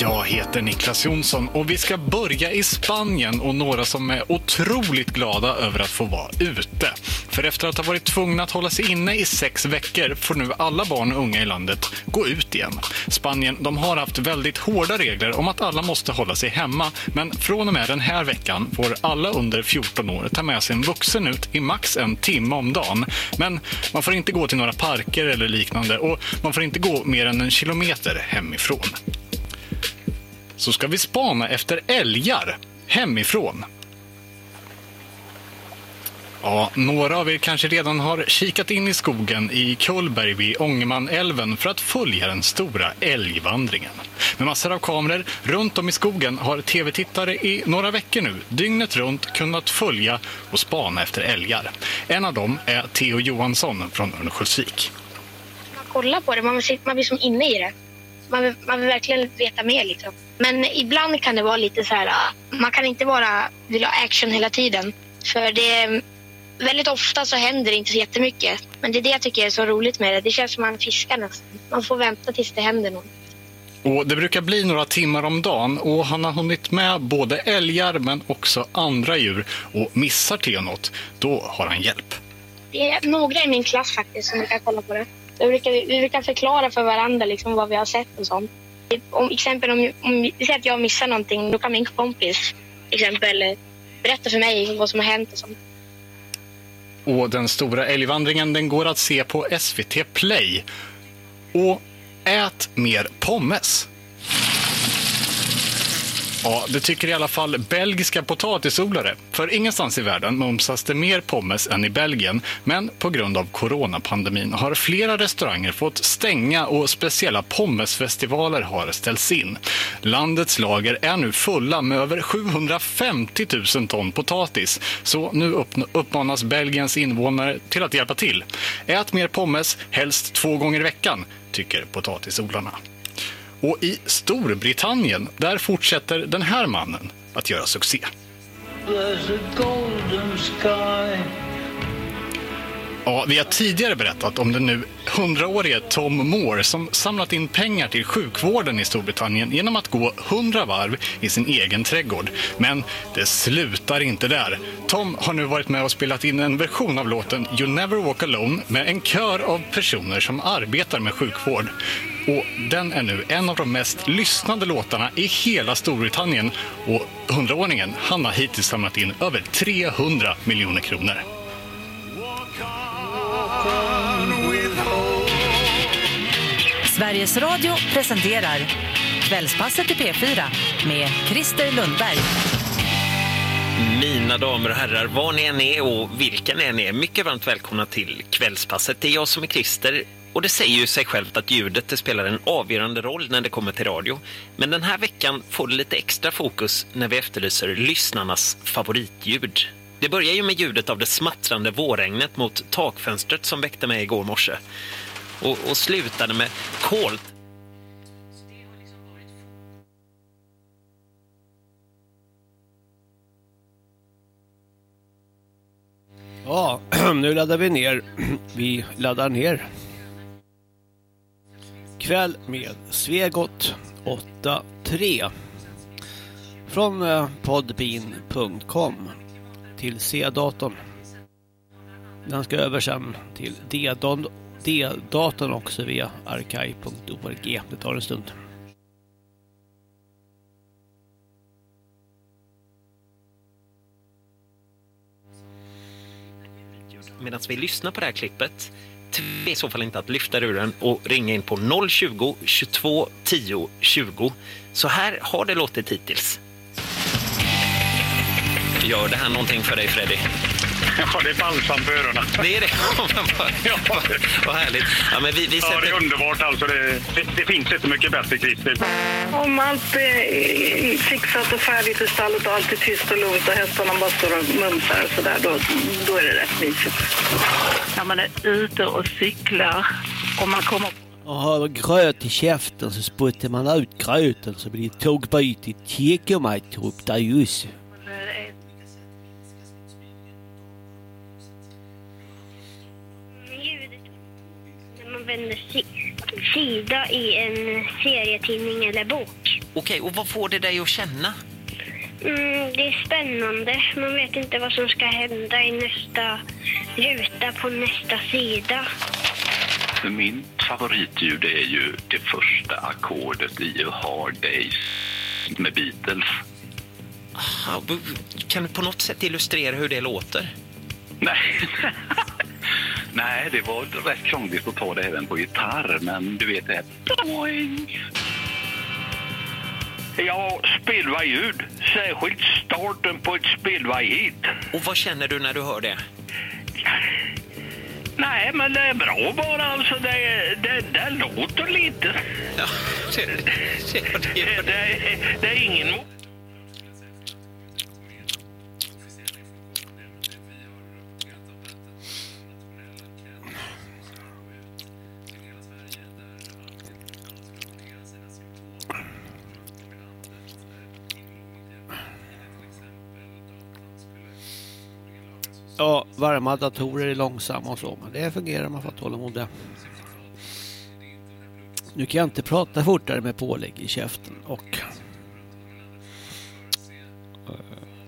Jag heter Niklas Jonsson och vi ska börja i Spanien och några som är otroligt glada över att få vara ute. För efter att ha varit tvungna att hålla sig inne i sex veckor får nu alla barn och unga i landet gå ut igen. Spanien de har haft väldigt hårda regler om att alla måste hålla sig hemma men från och med den här veckan får alla under 14 år ta med sig en vuxen ut i max en timme om dagen. Men man får inte gå till några parker eller liknande och man får inte gå mer än en kilometer hemifrån så ska vi spana efter älgar hemifrån. Ja, några av er kanske redan har kikat in i skogen i Kullberg vid Ångermanälven för att följa den stora älgvandringen. Med massor av kameror runt om i skogen har tv-tittare i några veckor nu dygnet runt kunnat följa och spana efter älgar. En av dem är Theo Johansson från Örnsköldsvik. Man kollar på det. Man man blir som inne i det. Man vill, man vill verkligen veta mer. Liksom. Men ibland kan det vara lite så här... ah, Man kan inte bara vilja ha action hela tiden. För det, väldigt ofta så händer det inte så jättemycket. Men det är det jag tycker är så roligt med det. Det känns som man fiskar nästan. Man får vänta tills det händer något. Och det brukar bli några timmar om dagen och han har hunnit med både älgar men också andra djur. Och missar Theo något, då har han hjälp. Det är några i min klass faktiskt som brukar kolla på det. Vi brukar, vi brukar förklara för varandra liksom vad vi har sett och sånt. Om, exempel om, om vi säger att jag missar någonting, då kan min kompis exempel berätta för mig vad som har hänt och sånt. Och den stora älgvandringen den går att se på SVT Play. Och ät mer pommes. Ja, det tycker i alla fall belgiska potatisodlare. För ingenstans i världen mumsas det mer pommes än i Belgien. Men på grund av coronapandemin har flera restauranger fått stänga och speciella pommesfestivaler har ställts in. Landets lager är nu fulla med över 750 000 ton potatis. Så nu uppmanas Belgiens invånare till att hjälpa till. Ät mer pommes, helst två gånger i veckan, tycker potatisodlarna. Och i Storbritannien, där fortsätter den här mannen att göra succé. There's a golden sky. Ja, vi har tidigare berättat om den nu 100-årige Tom Moore som samlat in pengar till sjukvården i Storbritannien genom att gå 100 varv i sin egen trädgård. Men det slutar inte där. Tom har nu varit med och spelat in en version av låten You Never Walk Alone med en kör av personer som arbetar med sjukvård. Och den är nu en av de mest lyssnade låtarna i hela Storbritannien. Och 100-åringen, han har hittills samlat in över 300 miljoner kronor. Sveriges Radio presenterar Kvällspasset i P4 med Christer Lundberg. Mina damer och herrar, var ni än är och vilka ni än är, mycket varmt välkomna till Kvällspasset. Det är jag som är Christer och det säger ju sig självt att ljudet det spelar en avgörande roll när det kommer till radio. Men den här veckan får det lite extra fokus när vi efterlyser lyssnarnas favoritljud. Det börjar ju med ljudet av det smattrande vårregnet mot takfönstret som väckte mig igår morse. Och, och slutade med kol. Ja, *clears throat* nu laddar vi ner. *clears throat* Vi laddar ner. Kväll med Svegot 83. Från eh, podbean.com till C-datorn. Den ska över sen till D-datorn D-datorn också via archive.org. Det tar en stund. medan vi lyssnar på det här klippet tveka i så fall inte att lyfta luren och ringa in på 020 22 10 20. Så här har det låtit hittills. Gör det här någonting för dig Freddy? Ja, det är balsam på öronen. Det är det? *laughs* ja. Vad härligt. Ja, men vi, vi Ja, det är underbart alltså. Det, det, det finns inte mycket bättre, Christer. Om allt är fixat och färdigt i stallet och allt är tyst och lugnt och hästarna bara står och mumsar och sådär, då, då är det rätt mysigt. När man är ute och cyklar och man kommer Och har gröt i käften så spottar man ut gröten så blir det tågbyte i Tjeckoslovakien där just. Vänder si sida i en serietidning eller bok. Okej, och vad får det dig att känna? Mm, det är spännande. Man vet inte vad som ska hända i nästa ruta på nästa sida. Min favoritljud är ju det första ackordet i A Hard Days med Beatles. Kan du på något sätt illustrera hur det låter? Nej. *laughs* Nej, det var rätt krångligt att ta det även på gitarr, men du vet det här... Boing! Ja, spelvaljud. Särskilt starten på ett spelvajhit. Och vad känner du när du hör det? Nej, men det är bra bara alltså. Det, det, det låter lite. Ja, det, det, det, det är ingen... Ja, varma datorer är långsamma och så, men det fungerar man får tålamod det. Nu kan jag inte prata fortare med pålägg i käften och eh,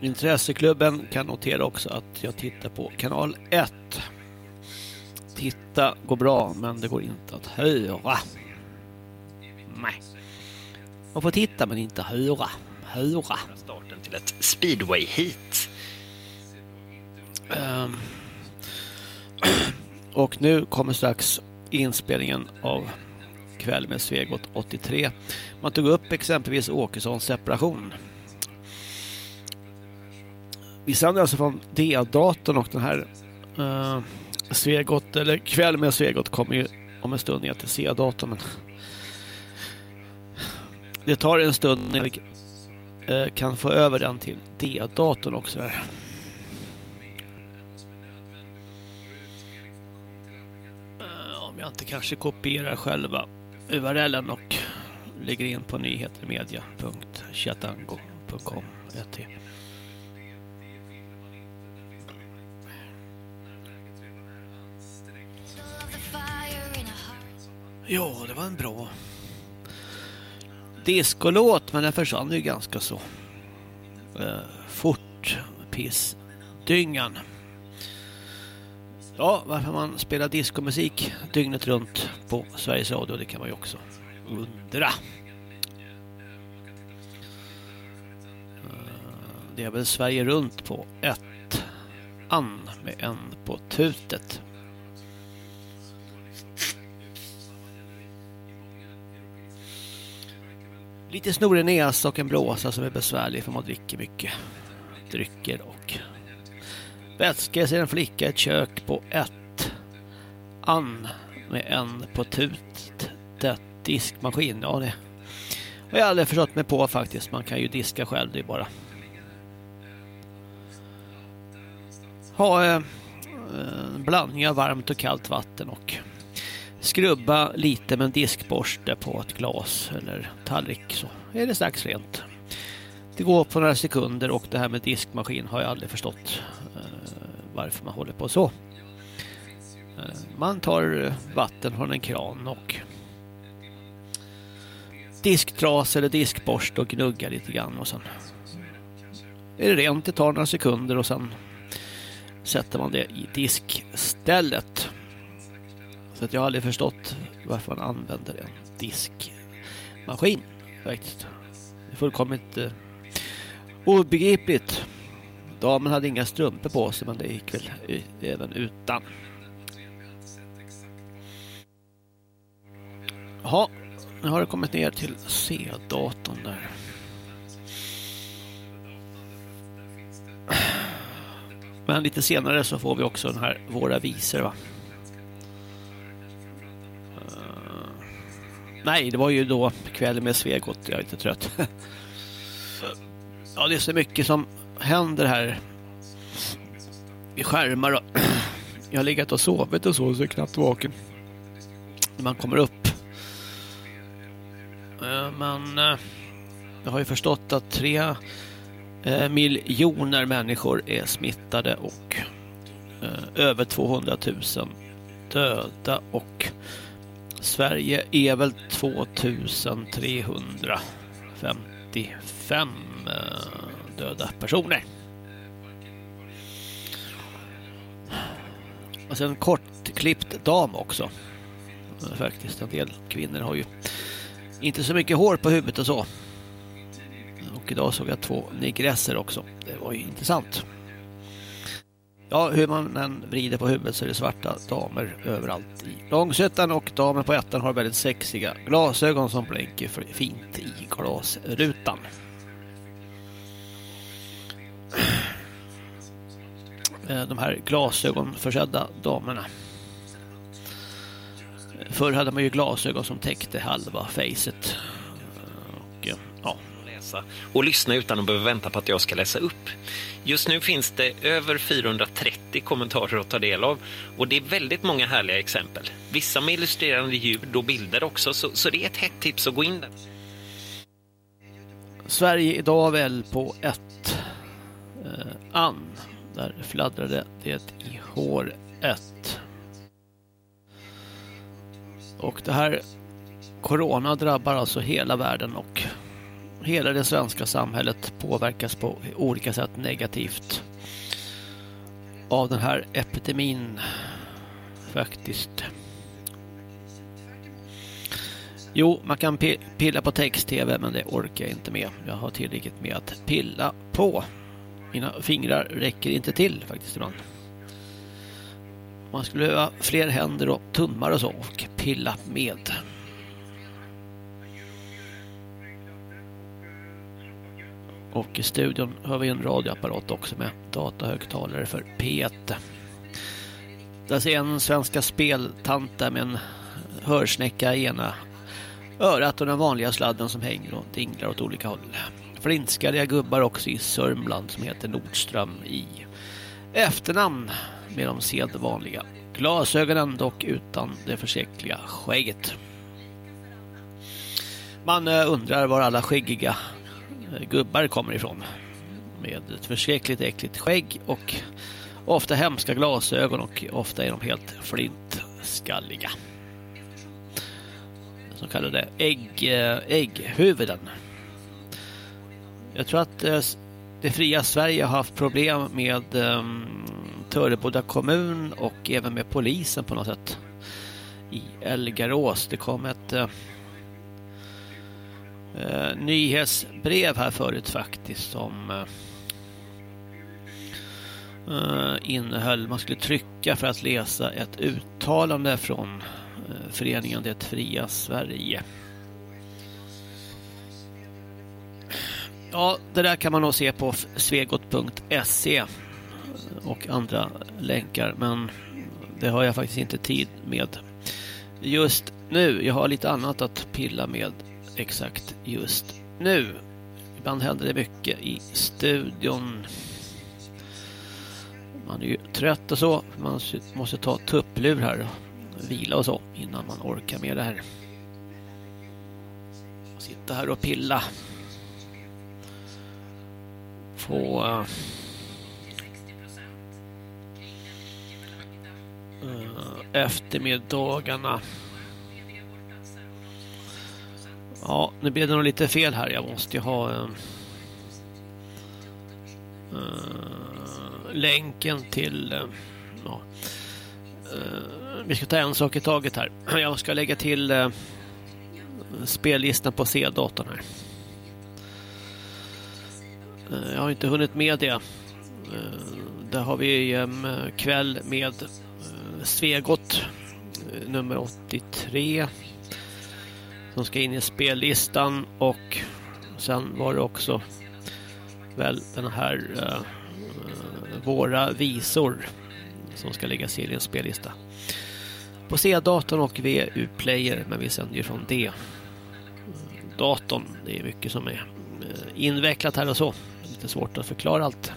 Intresseklubben kan notera också att jag tittar på kanal 1. Titta går bra, men det går inte att höra. Nej. Man får titta men inte höra. Höra. Starten till ett speedway-heat. Ehm, *clears throat* och nu kommer strax inspelningen av Kväll med Svegot 83. Man tog upp exempelvis Åkessons separation. Vi sänder alltså från D-datorn och den här uh, Svegot, eller Kväll med Svegot kommer ju om en stund ner till C-datorn. Det tar en stund när vi uh, kan få över den till D-datorn också. Jag inte kanske kopierar själva URLen och lägger in på nyhetermedia.chatango.com Ja, det var en bra diskolåt, men den försvann ju ganska så eh, fort. Pissdyngan. Ja, varför man spelar diskomusik dygnet runt på Sveriges Radio, det kan man ju också undra. Eh, det är väl Sverige runt på ett an med en på tutet. Lite snorig näsa och en blåsa som är besvärlig för man dricker mycket drycker och vätska. Ser en flicka i ett kök på ett Ann med en på tut diskmaskin. Ja, det har jag aldrig förstått mig på faktiskt. Man kan ju diska själv, det är bara ha eh, en blandning av varmt och kallt vatten och skrubba lite med en diskborste på ett glas eller tallrik så är det strax rent. Det går på några sekunder och det här med diskmaskin har jag aldrig förstått varför man håller på så. Eh, man tar eh, vatten från en kran och disktras eller diskborste och gnuggar lite grann och sen är det rent. Det tar några sekunder och sen sätter man det i diskstället. Så att jag har aldrig förstått varför man använder en diskmaskin faktiskt. Det är fullkomligt eh, obegripligt. Damen hade inga strumpor på sig men det gick väl även utan. Jaha, nu har det kommit ner till C-datorn där. Men lite senare så får vi också den här Våra visor va. Uh, nej, det var ju då kväll med Svegot. Jag är lite trött. *laughs* ja, det är så mycket som händer här. I skärmar och *clears throat* jag har legat och sovit och så, så är jag knappt vaken. När man kommer upp. Eh, men eh, jag har ju förstått att tre eh, miljoner människor är smittade och över 200 000 döda och Sverige är väl 2355 döda personer. Och sen kortklippt dam också. Faktiskt, en del kvinnor har ju inte så mycket hår på huvudet och så. Och idag såg jag två negresser också. Det var ju intressant. Ja, hur man än vrider på huvudet så är det svarta damer överallt i Långsötan och damen på ettan har väldigt sexiga glasögon som blänker fint i glasrutan. De här glasögonförsedda damerna. Förr hade man ju glasögon som täckte halva facet. Och ja, läsa och lyssna utan att behöva vänta på att jag ska läsa upp. Just nu finns det över 430 kommentarer att ta del av och det är väldigt många härliga exempel. Vissa med illustrerande ljud och bilder också, så, så det är ett hett tips att gå in där. Sverige idag väl på ett eh, an Där fladdrade det i håret. Och det här corona drabbar alltså hela världen och hela det svenska samhället påverkas på olika sätt negativt av den här epidemin faktiskt. Jo, man kan pilla på text-tv men det orkar jag inte med. Jag har tillräckligt med att pilla på. Mina fingrar räcker inte till faktiskt ibland. Man skulle behöva fler händer och tummar och så och pilla med. Och i studion har vi en radioapparat också med datahögtalare för P1. Där ser en svenska speltanta med en hörsnäcka i ena örat och den vanliga sladden som hänger och dinglar åt olika håll. Flintskalliga gubbar också i Sörmland som heter Nordström i efternamn med de sedvanliga glasögonen dock utan det försäkliga skägget. Man eh, undrar var alla skäggiga eh, gubbar kommer ifrån med ett förskräckligt äckligt skägg och ofta hemska glasögon och ofta är de helt flintskalliga så kallade ägg, eh, ägghuvuden. Jag tror att eh, det fria Sverige har haft problem med ehm, Töreboda kommun och även med polisen på något sätt i Elgarås. Det kom ett eh, eh, nyhetsbrev här förut faktiskt som eh, eh, innehöll, man skulle trycka för att läsa ett uttalande från föreningen Det fria Sverige. Ja, det där kan man nog se på svegot.se och andra länkar, men det har jag faktiskt inte tid med just nu. Jag har lite annat att pilla med exakt just nu. Ibland händer det mycket i studion. Man är ju trött och så. Man måste ta tupplur här och vila och så innan man orkar med det här. Sitta här och pilla. Få uh, eh, eftermiddagarna. Ja, nu blev det nog lite fel här. Jag måste ju ha uh, uh, länken till uh, ja, vi ska ta en sak i taget här. Jag ska lägga till uh, spellistan på C-datorn här. Eh, jag har inte hunnit med det. Eh, där har vi eh, kväll med Svegot nummer 83 som ska in i spellistan och sen var det också väl den här Våra visor som ska läggas in i en spellista på C-datorn och VU-player men vi sänder ju från D-datorn. Det är mycket som är invecklat här och så. Lite svårt att förklara allt.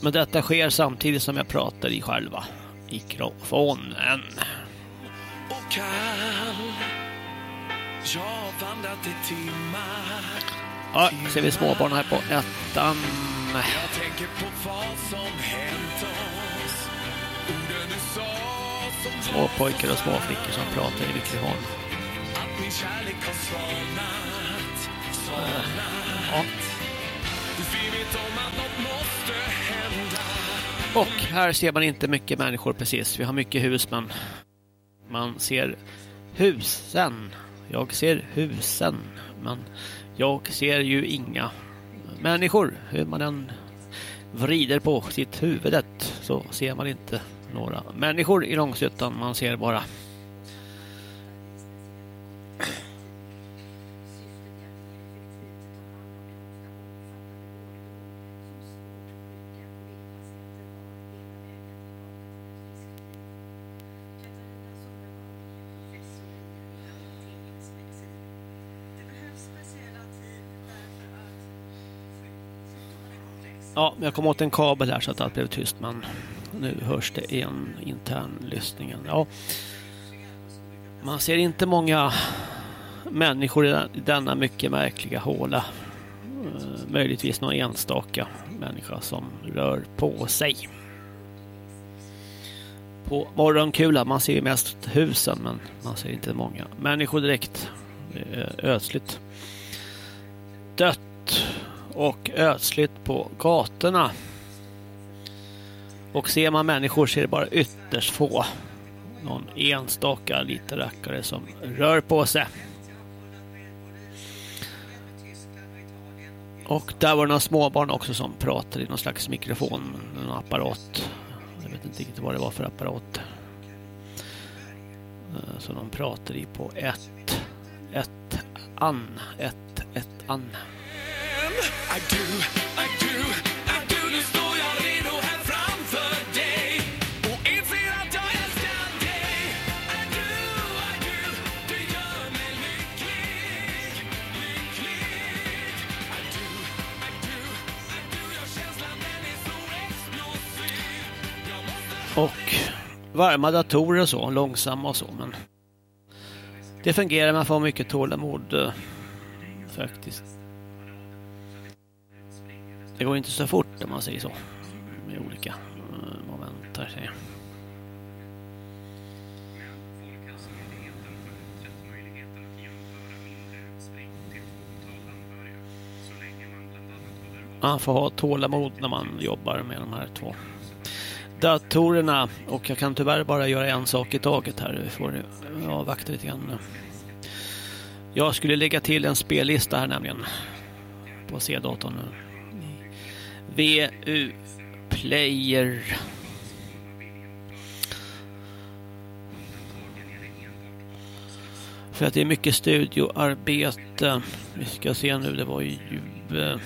Men detta sker samtidigt som jag pratar i själva mikrofonen. Och kall Jag vandrat i timmar Ja, ser vi småbarn här på ettan. Jag tänker på vad som hänt oss Orden du sa som Små pojkar och små flickor som pratar i mikrofon. Att min kärlek har svalnat Svalnat Ja. Och här ser man inte mycket människor precis. Vi har mycket hus men man ser husen. Jag ser husen men jag ser ju inga människor. Hur man än vrider på sitt huvudet så ser man inte några människor i Långshyttan. Man ser bara Ja, jag kom åt en kabel här så att allt blev tyst men nu hörs det igen internlyssningen. Ja. Man ser inte många människor i denna mycket märkliga håla. Eh, möjligtvis någon enstaka människa som rör på sig. På morgonkulan, man ser ju mest husen men man ser inte många människor direkt. Det är ödsligt. Dött och ödsligt på gatorna. Och ser man människor så är det bara ytterst få. Någon enstaka liten rackare som rör på sig. Och där var det några småbarn också som pratade i någon slags mikrofon, någon apparat. Jag vet inte riktigt vad det var för apparat. Eh, som Så de pratade i på ett, ett an, ett, ett an. I do, I do, I do. Nu står jag redo här framför dig. Och inser att jag älskar dig. I do, I do, du gör mig lycklig, lycklig. I do, I do, I do, ja känslan den är så explosiv. Jag måste Och varma datorer och så, långsamma och så. Men det fungerar, man får mycket tålamod eh, faktiskt. Det går inte så fort om man säger så. Med olika eh, moment här. säger jag. Man får ha tålamod när man jobbar med de här två datorerna och jag kan tyvärr bara göra en sak i taget här. Vi får avvakta lite grann. Jag skulle lägga till en spellista här nämligen på C-datorn. VU Player. För att det är mycket studioarbete. Vi ska se nu, det var ju... eh, eh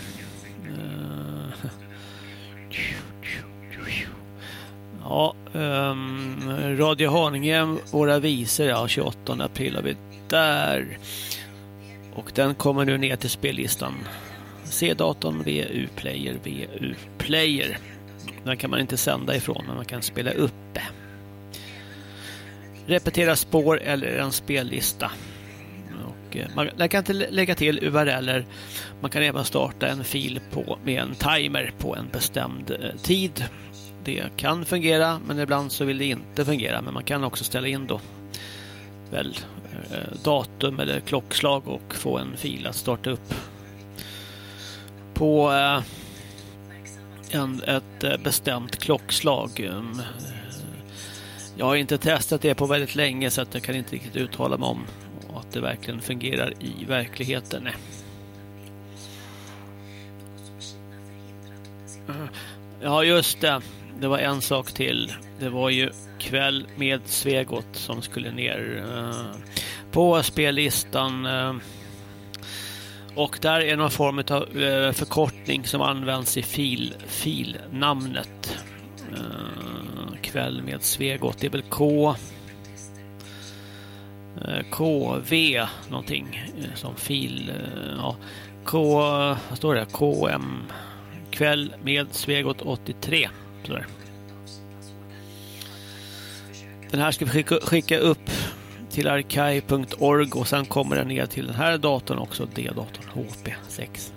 Ja, um, Radio Haninge, Våra visor, ja, 28 april har vi där. Och den kommer nu ner till spellistan. C-datorn, VU Player, VU Player. Den kan man inte sända ifrån, men man kan spela upp. Repetera spår eller en spellista. Och eh, man, kan inte lägga till URLer. Man kan även starta en fil på, med en timer på en bestämd eh, tid. Det kan fungera, men ibland så vill det inte fungera. Men man kan också ställa in då väl eh, datum eller klockslag och få en fil att starta upp på eh, en, ett eh, bestämt klockslag. Um, eh, jag har inte testat det på väldigt länge så att jag kan inte riktigt uttala mig om att det verkligen fungerar i verkligheten. Ja, just det. Det var en sak till. Det var ju kväll med Svegot som skulle ner på spellistan och där är någon form av eh, förkortning som används i fil, filnamnet. Eh, kväll med Svegot. Det är väl K. Eh, KV någonting som fil. Ja, K. Vad står det? KM. Kväll med Svegot 83. Den här ska vi skicka, skicka upp till arkai.org och sen kommer den ner till den här datorn också, D-datorn HP6.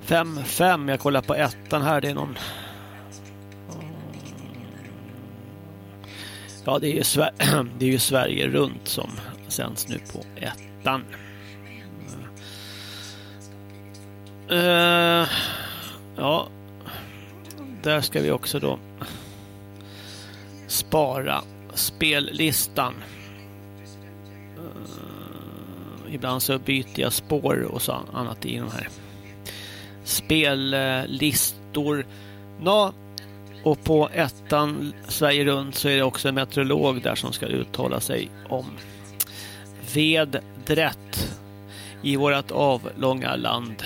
55, jag kollar på ettan här, det är någon... Ja, det är ju, Sver *clears throat* det är ju Sverige runt som sänds nu på ettan. Uh, ja, där ska vi också då spara spellistan. Ibland så byter jag spår och så annat i de här spellistorna. Och på ettan Sverige runt så är det också en meteorolog där som ska uttala sig om vedrätt i vårt avlånga land.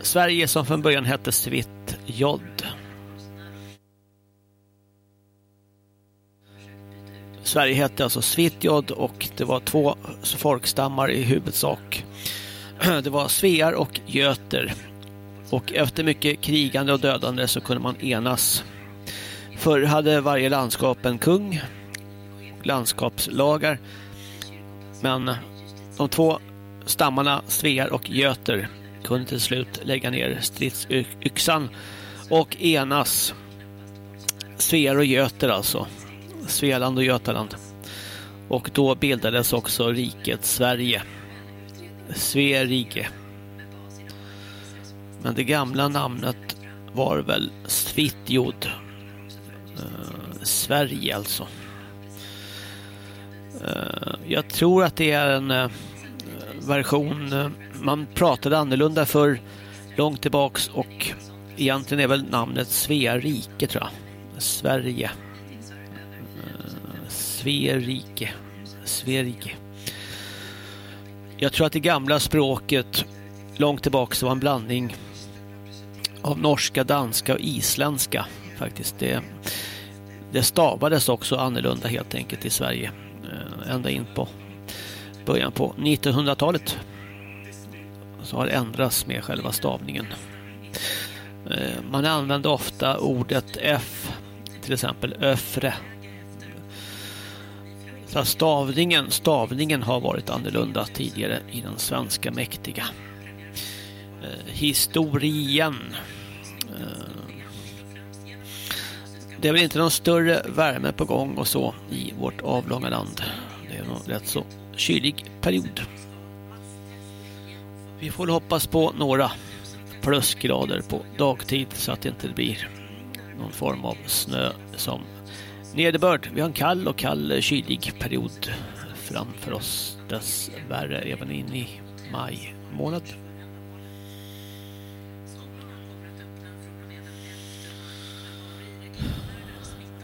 Sverige som från början hette Svitjod. Sverige hette alltså Svitjod och det var två folkstammar i huvudsak. *clears throat* Det var svear och göter. Och efter mycket krigande och dödande så kunde man enas. Förr hade varje landskap en kung, landskapslagar. Men de två stammarna, svear och göter, kunde till slut lägga ner stridsyxan och enas. Svear och Göter alltså. Svealand och Götaland. Och då bildades också riket Sverige. Sverige. Men det gamla namnet var väl Svitjod. Uh, eh, Sverige alltså. Uh, jag tror att det är en uh, version. man pratade annorlunda för långt tillbaks och egentligen är väl namnet Svea rike tror jag. Sverige. Sverige. Sverige. Jag tror att det gamla språket långt tillbaka var en blandning av norska, danska och isländska faktiskt. Det, det stavades också annorlunda helt enkelt i Sverige eh, ända in på början på 1900-talet. Så har det ändrats med själva stavningen. Eh, man använde ofta ordet F, till exempel öfre. Så stavningen, stavningen har varit annorlunda tidigare i den svenska mäktiga. Eh, historien. Eh, det är väl inte någon större värme på gång och så i vårt avlånga land. Det är nog rätt så kylig period. Vi får hoppas på några plusgrader på dagtid så att det inte blir någon form av snö som nederbörd. Vi har en kall och kall eh, kylig period framför oss dessvärre även in i maj månad.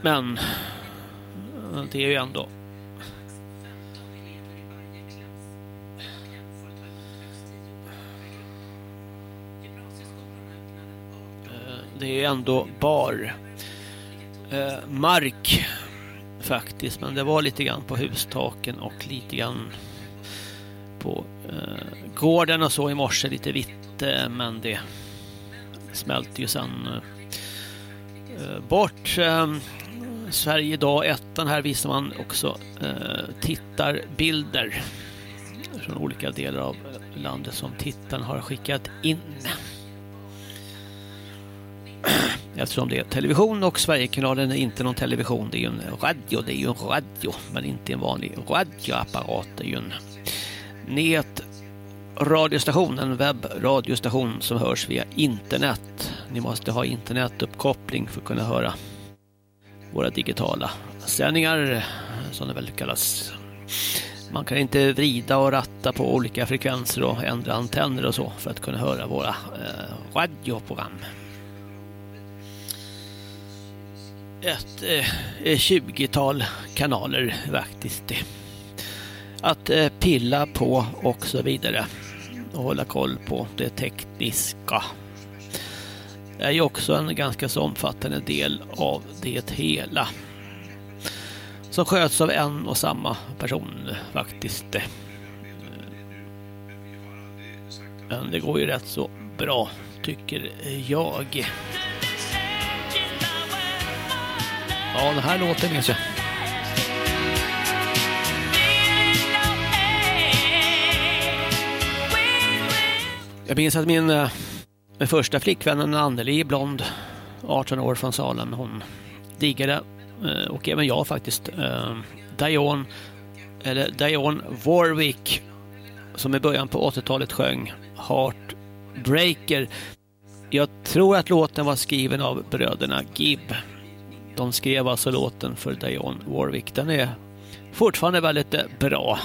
Men eh, det är ju ändå eh, det är ändå bar eh, mark faktiskt, men det var lite grann på hustaken och lite grann på eh, gården och så i morse lite vitt, eh, men det smälte ju sen eh, bort. Ehm, Sverige idag ettan här visar man också eh, tittarbilder från olika delar av landet som tittaren har skickat in eftersom det är television och Sverigekanalen är inte någon television, det är ju en radio, det är ju en radio, men inte en vanlig radioapparat, det är ju en nätradiostation, en webbradiostation som hörs via internet. Ni måste ha internetuppkoppling för att kunna höra våra digitala sändningar, som det väl kallas. Man kan inte vrida och ratta på olika frekvenser och ändra antenner och så för att kunna höra våra eh, radioprogram ett eh, eh 20-tal kanaler faktiskt. Att eh, pilla på och så vidare. Och hålla koll på det tekniska. Det är ju också en ganska så omfattande del av det hela. Som sköts av en och samma person faktiskt. Men det går ju rätt så bra tycker jag. Ja, den här låten minns jag. Jag minns att min, eh, min första flickvän, Anneli, blond, 18 år från Salem, hon diggade, eh, och även jag faktiskt, eh, Dion, eller Dion Warwick, som i början på 80-talet sjöng Heartbreaker. Jag tror att låten var skriven av bröderna Gibb. De skrev alltså låten för Dion Warwick. Den är fortfarande väldigt eh, bra.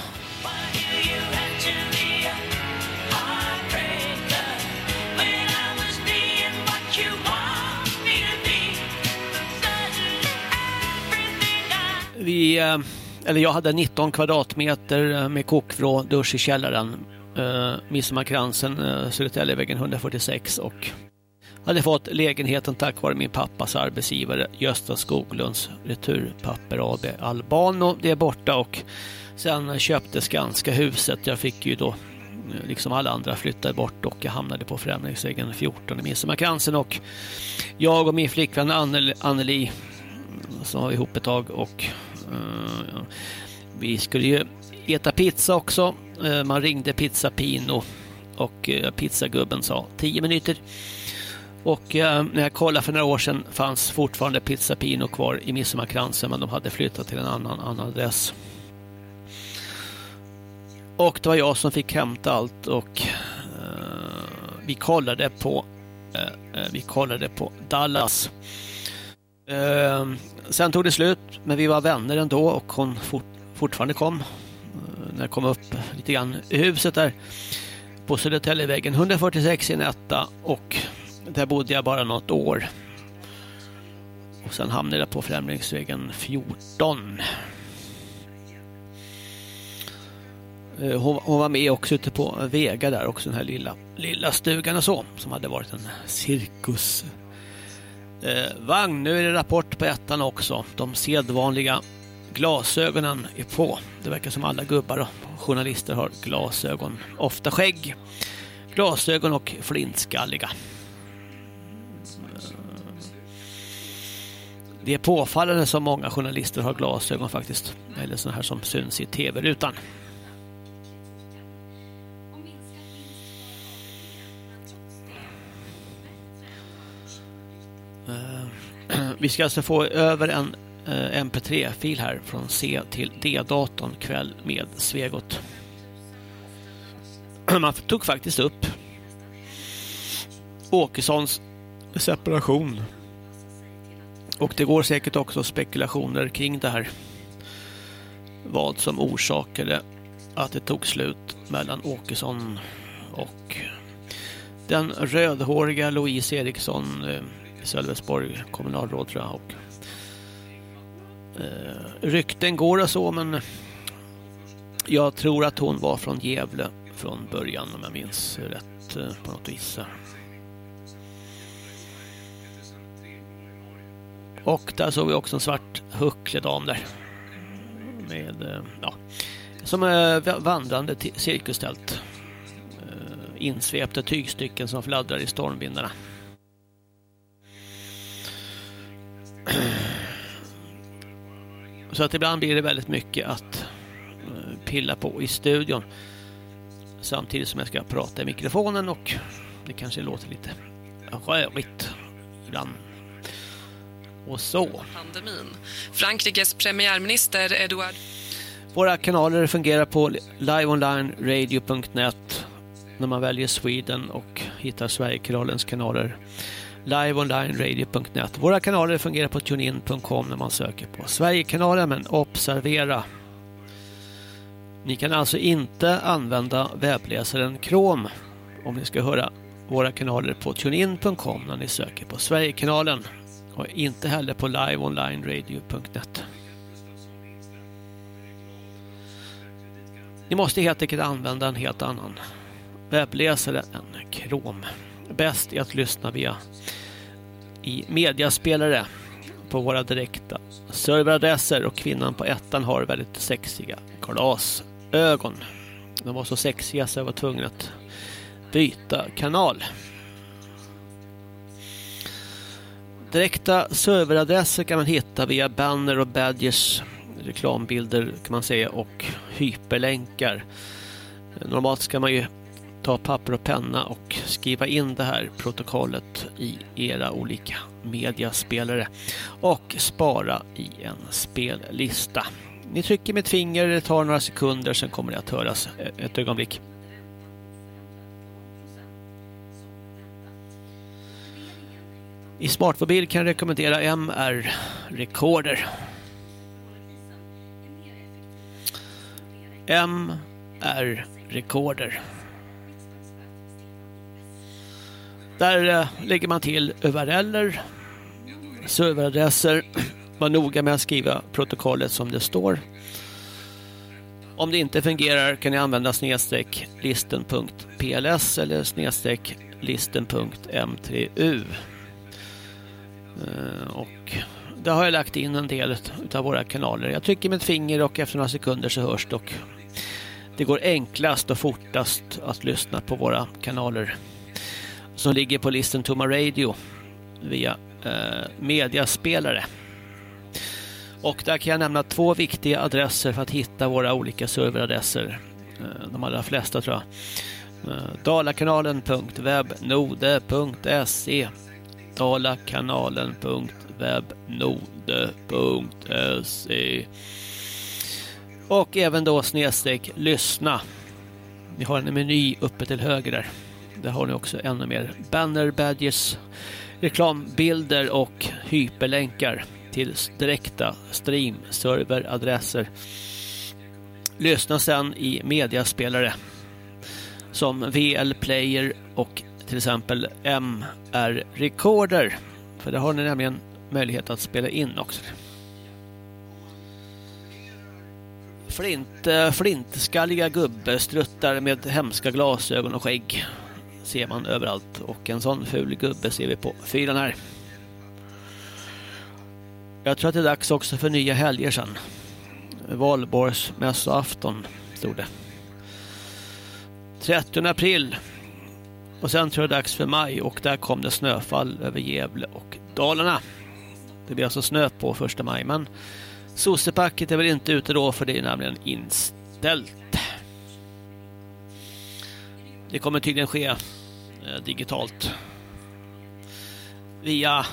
Vi, eh, eller jag hade 19 kvadratmeter eh, med kokvrå, dusch i källaren, Midsommarkransen, Södertäljevägen 146 och hade fått lägenheten tack vare min pappas arbetsgivare Gösta Skoglunds Returpapper AB Albano. Det är borta och sen köpte Skanska huset. Jag fick ju då eh, liksom alla andra flyttade bort och jag hamnade på Förändringsvägen 14 i Midsommarkransen och jag och min flickvän Anneli mm, som var ihop ett tag och uh, vi skulle ju äta pizza också. Uh, man ringde Pizza Pino och uh, pizzagubben sa 10 minuter. Och eh, när jag kollade för några år sedan fanns fortfarande Pizza Pino kvar i Midsommarkransen men de hade flyttat till en annan, annan adress. Och det var jag som fick hämta allt och eh, vi kollade på eh, eh vi kollade på Dallas. Eh, sen tog det slut men vi var vänner ändå och hon fort, fortfarande kom. Eh, när jag kom upp lite grann i huset där på Södertäljevägen 146 i en etta och där bodde jag bara något år. Och sen hamnade jag på Främlingsvägen 14. Eh, hon, hon var med också ute på Vega där också, den här lilla, lilla stugan och så, som hade varit en cirkus. Eh, vagn, nu är det rapport på ettan också. De sedvanliga glasögonen är på. Det verkar som alla gubbar och journalister har glasögon. Ofta skägg, glasögon och flintskalliga. Det är påfallande som många journalister har glasögon faktiskt. Eller sådana här som syns i tv-rutan. Eh, *clears throat* vi ska alltså få över en eh, mp3-fil här från C till D-datorn kväll med Svegot. *clears throat* Man tog faktiskt upp Åkessons separation. Och det går säkert också spekulationer kring det här. Vad som orsakade att det tog slut mellan Åkesson och den rödhåriga Louise Eriksson i Sölvesborg, kommunalråd tror jag. Och, eh, rykten går och så men jag tror att hon var från Gävle från början om jag minns rätt eh, på något vis. Och där såg vi också en svart huckledam där. Med, eh, ja, som eh, vandrande cirkustält. Eh, insvepta tygstycken som fladdrar i stormvindarna. Så att ibland blir det väldigt mycket att pilla på i studion. Samtidigt som jag ska prata i mikrofonen och det kanske låter lite rörigt ibland. Och så. Pandemin. Frankrikes premiärminister Edouard Våra kanaler fungerar på liveonlineradio.net när man väljer Sweden och hittar Sverigekanalens kanaler. liveonlineradio.net. Våra kanaler fungerar på tunein.com när man söker på Sverigekanalen men observera ni kan alltså inte använda webbläsaren Chrome om ni ska höra våra kanaler på tunein.com när ni söker på Sverigekanalen och inte heller på liveonlineradio.net. Ni måste helt enkelt använda en helt annan webbläsare än Chrome. Bäst är att lyssna via i mediaspelare på våra direkta serveradresser och kvinnan på ettan har väldigt sexiga glasögon. De var så sexiga så jag var tvungen att byta kanal. Direkta serveradresser kan man hitta via banner och badges, reklambilder kan man säga och hyperlänkar. Normalt ska man ju ta papper och penna och skriva in det här protokollet i era olika mediaspelare och spara i en spellista. Ni trycker med ett finger, det tar några sekunder, sen kommer det att höras ett ögonblick. I smartmobil kan jag rekommendera MR Recorder. MR Recorder. Där eh, lägger man till URLer, serveradresser. Var noga med att skriva protokollet som det står. Om det inte fungerar kan ni använda snedstreck listen.pls eller snedstreck listen.m3u. Eh, och där har jag lagt in en del av våra kanaler. Jag trycker med ett finger och efter några sekunder så hörs det. Och det går enklast och fortast att lyssna på våra kanaler som ligger på Listen to my radio via eh, mediaspelare. Och där kan jag nämna två viktiga adresser för att hitta våra olika serveradresser. Eh, de allra flesta tror jag. Eh, Dalakanalen.webnode.se dalakanalen.webnode.se och även då snedstreck lyssna. Ni har en meny uppe till höger där. Där har ni också ännu mer banner, badges, reklambilder och hyperlänkar till direkta stream-serveradresser. Lyssna sen i mediaspelare som VL Player och till exempel MR Recorder. För det har ni nämligen möjlighet att spela in också. Flint, flintskalliga gubbestruttar med hemska glasögon och skägg ser man överallt och en sån ful gubbe ser vi på fyran här. Jag tror att det är dags också för nya helger sen. Valborgsmässoafton stod det. 30 april. Och sen tror jag det är dags för maj och där kom det snöfall över Gävle och Dalarna. Det blir alltså snö på första maj men Sossepacket är väl inte ute då för det är nämligen inställt. Det kommer tydligen ske eh, digitalt via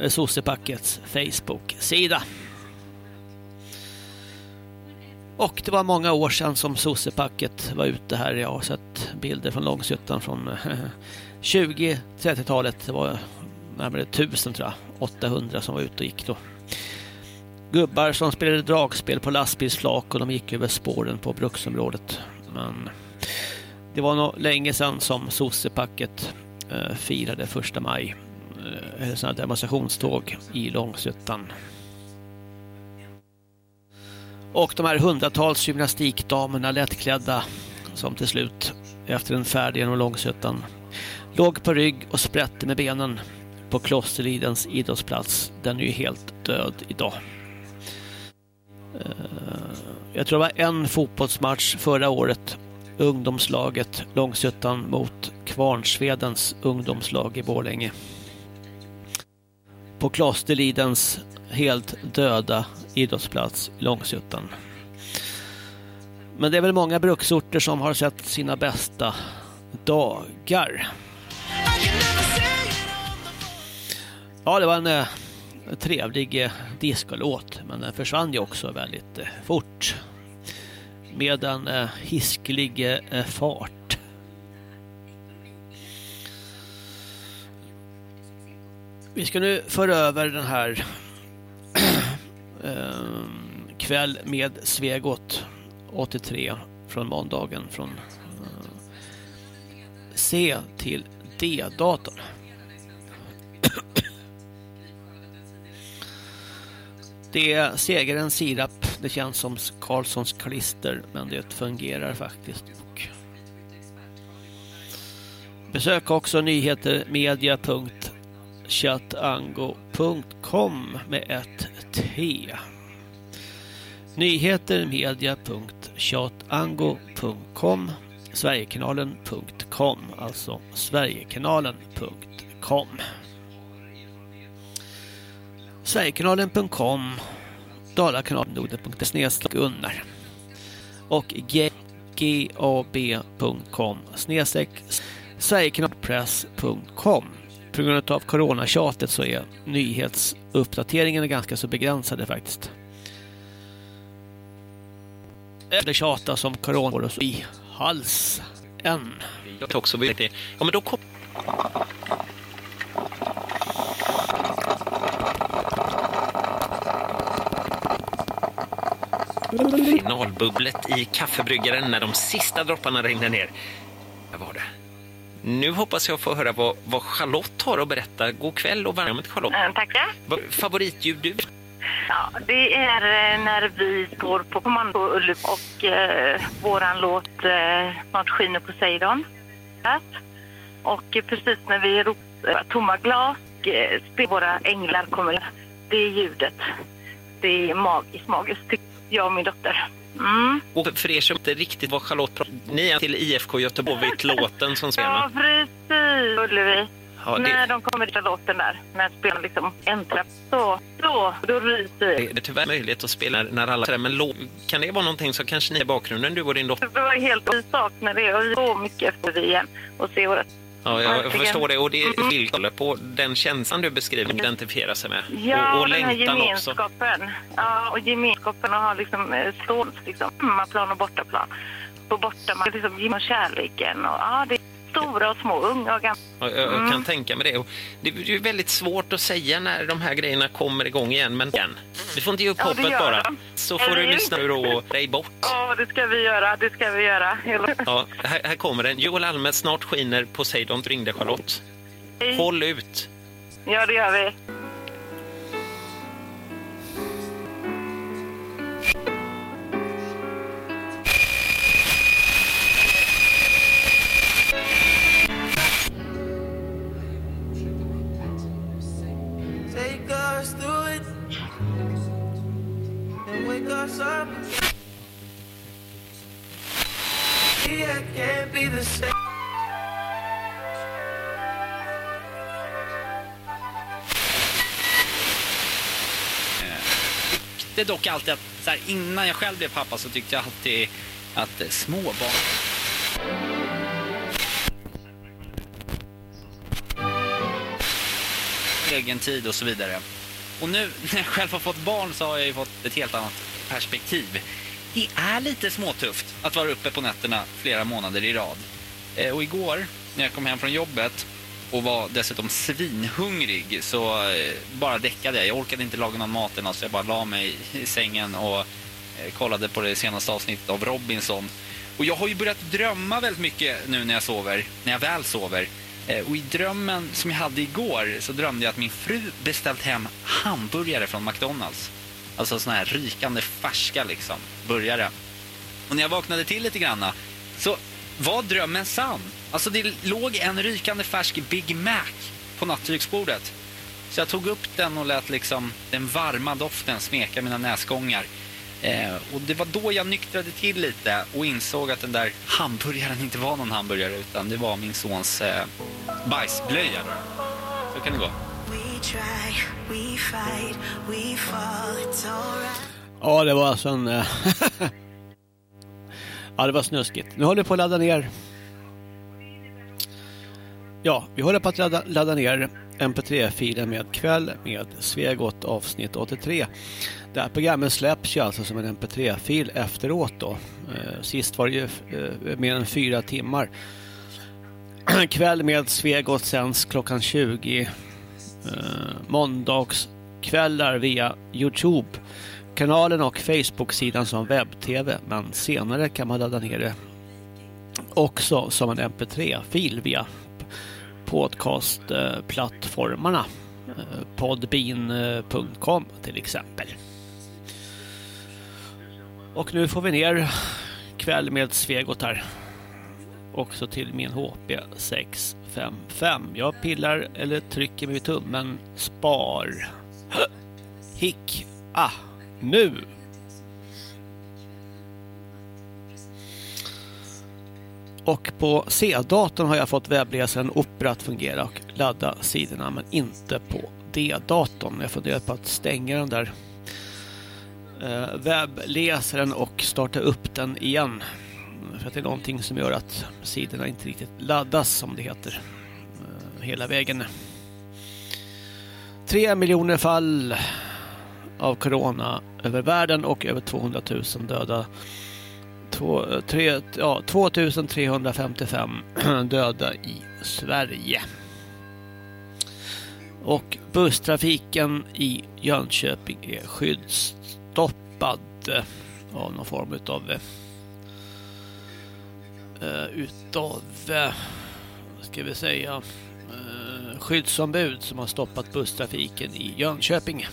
eh, Sossepackets Facebook-sida. Och det var många år sedan som Sossepacket var ute här. Jag har sett bilder från Långshyttan från eh, 20-30-talet. Det var närmare 1000 tror jag. 800 som var ute och gick då. Gubbar som spelade dragspel på lastbilsflak och de gick över spåren på bruksområdet. Men det var nog länge sedan som Sossepacket eh, firade första maj. Eh, eller sådana demonstrationståg i Långshyttan. Och de här hundratals gymnastikdamerna lättklädda som till slut efter en färd genom Långshyttan låg på rygg och sprätte med benen på Klosterlidens idrottsplats. Den är ju helt död idag. Eh, jag tror det var en fotbollsmatch förra året. Ungdomslaget Långshyttan mot Kvarnsvedens ungdomslag i Borlänge. På Klosterlidens helt döda idrottsplats i Långshyttan. Men det är väl många bruksorter som har sett sina bästa dagar. Ja, det var en eh, trevlig eh, discolåt, men den försvann ju också väldigt eh, fort. Med en eh, hisklig eh, fart. Vi ska nu föra över den här ehm, kväll med Svegot 83 från måndagen från eh, C till D-datorn. Det är segerens sirap. Det känns som Karlssons klister, men det fungerar faktiskt. Besök också chatango.com med ett T. Nyhetermedia.chatango.com Sverigekanalen.com Alltså Sverigekanalen.com Sverigekanalen.com Dalakanalen.se Gunnar. Och gab.com snedstreck Sverigekanalpress.com på grund av coronatjatet så är nyhetsuppdateringen ganska så begränsade faktiskt. Det tjata som corona i halsen. Jag tar också lite. Ja, men då kom... Finalbubblet i kaffebryggaren när de sista dropparna regnar ner. Vad var det? Nu hoppas jag få höra vad, vad Charlotte har att berätta. God kväll och till Charlotte. Eh, Tackar. Favoritljud du? Ja, det är eh, när vi står på kommando och eh, våran låt eh, Snart skiner Poseidon. Och eh, precis när vi ropar tomma glas, eh, våra änglar kommer. Det är ljudet. Det är magiskt, magiskt tycker jag och min dotter. Mm. Och för er som inte riktigt var Charlotte pratar, ni är till IFK Göteborg-låten som Ja, spelar. precis, Ullevi. Ja, det- När de kommer till låten där, när spelarna liksom äntrar, så, så, då ryser vi. Det är tyvärr möjlighet att spela när alla... Men lo- kan det vara någonting så kanske ni i bakgrunden, du och din dotter? Det var helt en sak när det är så mycket efter vi igen och se våra... Ja, jag Verkligen. förstår det. Och det är vill hålla på den känslan du beskriver identifiera sig med. Ja, och och den här längtan också. gemenskapen. Ja, och gemenskapen och ha liksom eh, stånd, liksom, hemmaplan och bortaplan. På bortamatch, liksom genom kärleken och ja, det stora och små, unga och gamla. Ja, Jag, jag Mm. kan tänka mig det. Och det är ju väldigt svårt att säga när de här grejerna kommer igång igen. Men igen, vi får inte ge upp Ja, hoppet bara. de. Så får Eller du lyssna och dig bort. Ja, det ska vi göra, det ska vi göra. Ja, här, här kommer den. Joel Alme, snart skiner Poseidon, ringde Charlotte. Håll ut. Ja, det gör vi. Up. Yeah, can't be the same. Det är dock alltid att så här, innan jag själv blev pappa så tyckte jag alltid att eh, småbarn... Egen tid och så vidare. Och nu *laughs* när jag själv har fått barn så har jag ju fått ett helt annat perspektiv. Det är lite småtufft att vara uppe på nätterna flera månader i rad. Eh, och igår när jag kom hem från jobbet och var dessutom svinhungrig så eh, bara däckade jag. Jag orkade inte laga någon mat så jag bara la mig i sängen och eh, kollade på det senaste avsnittet av Robinson. Och jag har ju börjat drömma väldigt mycket nu när jag sover, när jag väl sover. Och i drömmen som jag hade igår så drömde jag att min fru beställt hem hamburgare från McDonalds. Alltså såna här rykande färska liksom, burgare. Och när jag vaknade till lite granna så var drömmen sann. Alltså det låg en rykande färsk Big Mac på nattduksbordet. Så jag tog upp den och lät liksom den varma doften smeka mina näsgångar. Eh, och det var då jag nyktrade till lite och insåg att den där hamburgaren inte var någon hamburgare utan det var min sons eh, bajsblöja. Så kan det gå. Ja, det var alltså en... *laughs* ja, det var snuskigt. Nu håller vi på att ladda ner. Ja, vi håller på att ladda, ladda ner mp3-filen med kväll med Svegot avsnitt 83. Det här programmet släpps ju alltså som en mp3-fil efteråt då. Eh, sist var det ju eh, mer än fyra timmar. *clears throat* Kväll med Svegot sänds klockan 20 eh, måndagskvällar via Youtube. Kanalen och Facebook-sidan som webb-tv men senare kan man ladda ner det också som en mp3-fil via podcastplattformarna. Eh, podbean.com till exempel. Och nu får vi ner kväll med Svegot här. Också till min HP 655. Jag pillar eller trycker med tummen spar. *gasps* Hick. Ah, nu. Och på C-datorn har jag fått webbläsaren Opera att fungera och ladda sidorna men inte på D-datorn. Jag funderar på att stänga den där eh, webbläsaren och starta upp den igen. För att det är någonting som gör att sidorna inte riktigt laddas som det heter. Eh, hela vägen. Tre miljoner fall av corona över världen och över 200 000 döda. Två, tre, ja, 2355 *clears throat* döda i Sverige. Och busstrafiken i Jönköping är skyddsstoppad av någon form av eh, Eh, utav eh, ska vi säga eh, skyddsombud som har stoppat busstrafiken i Jönköping.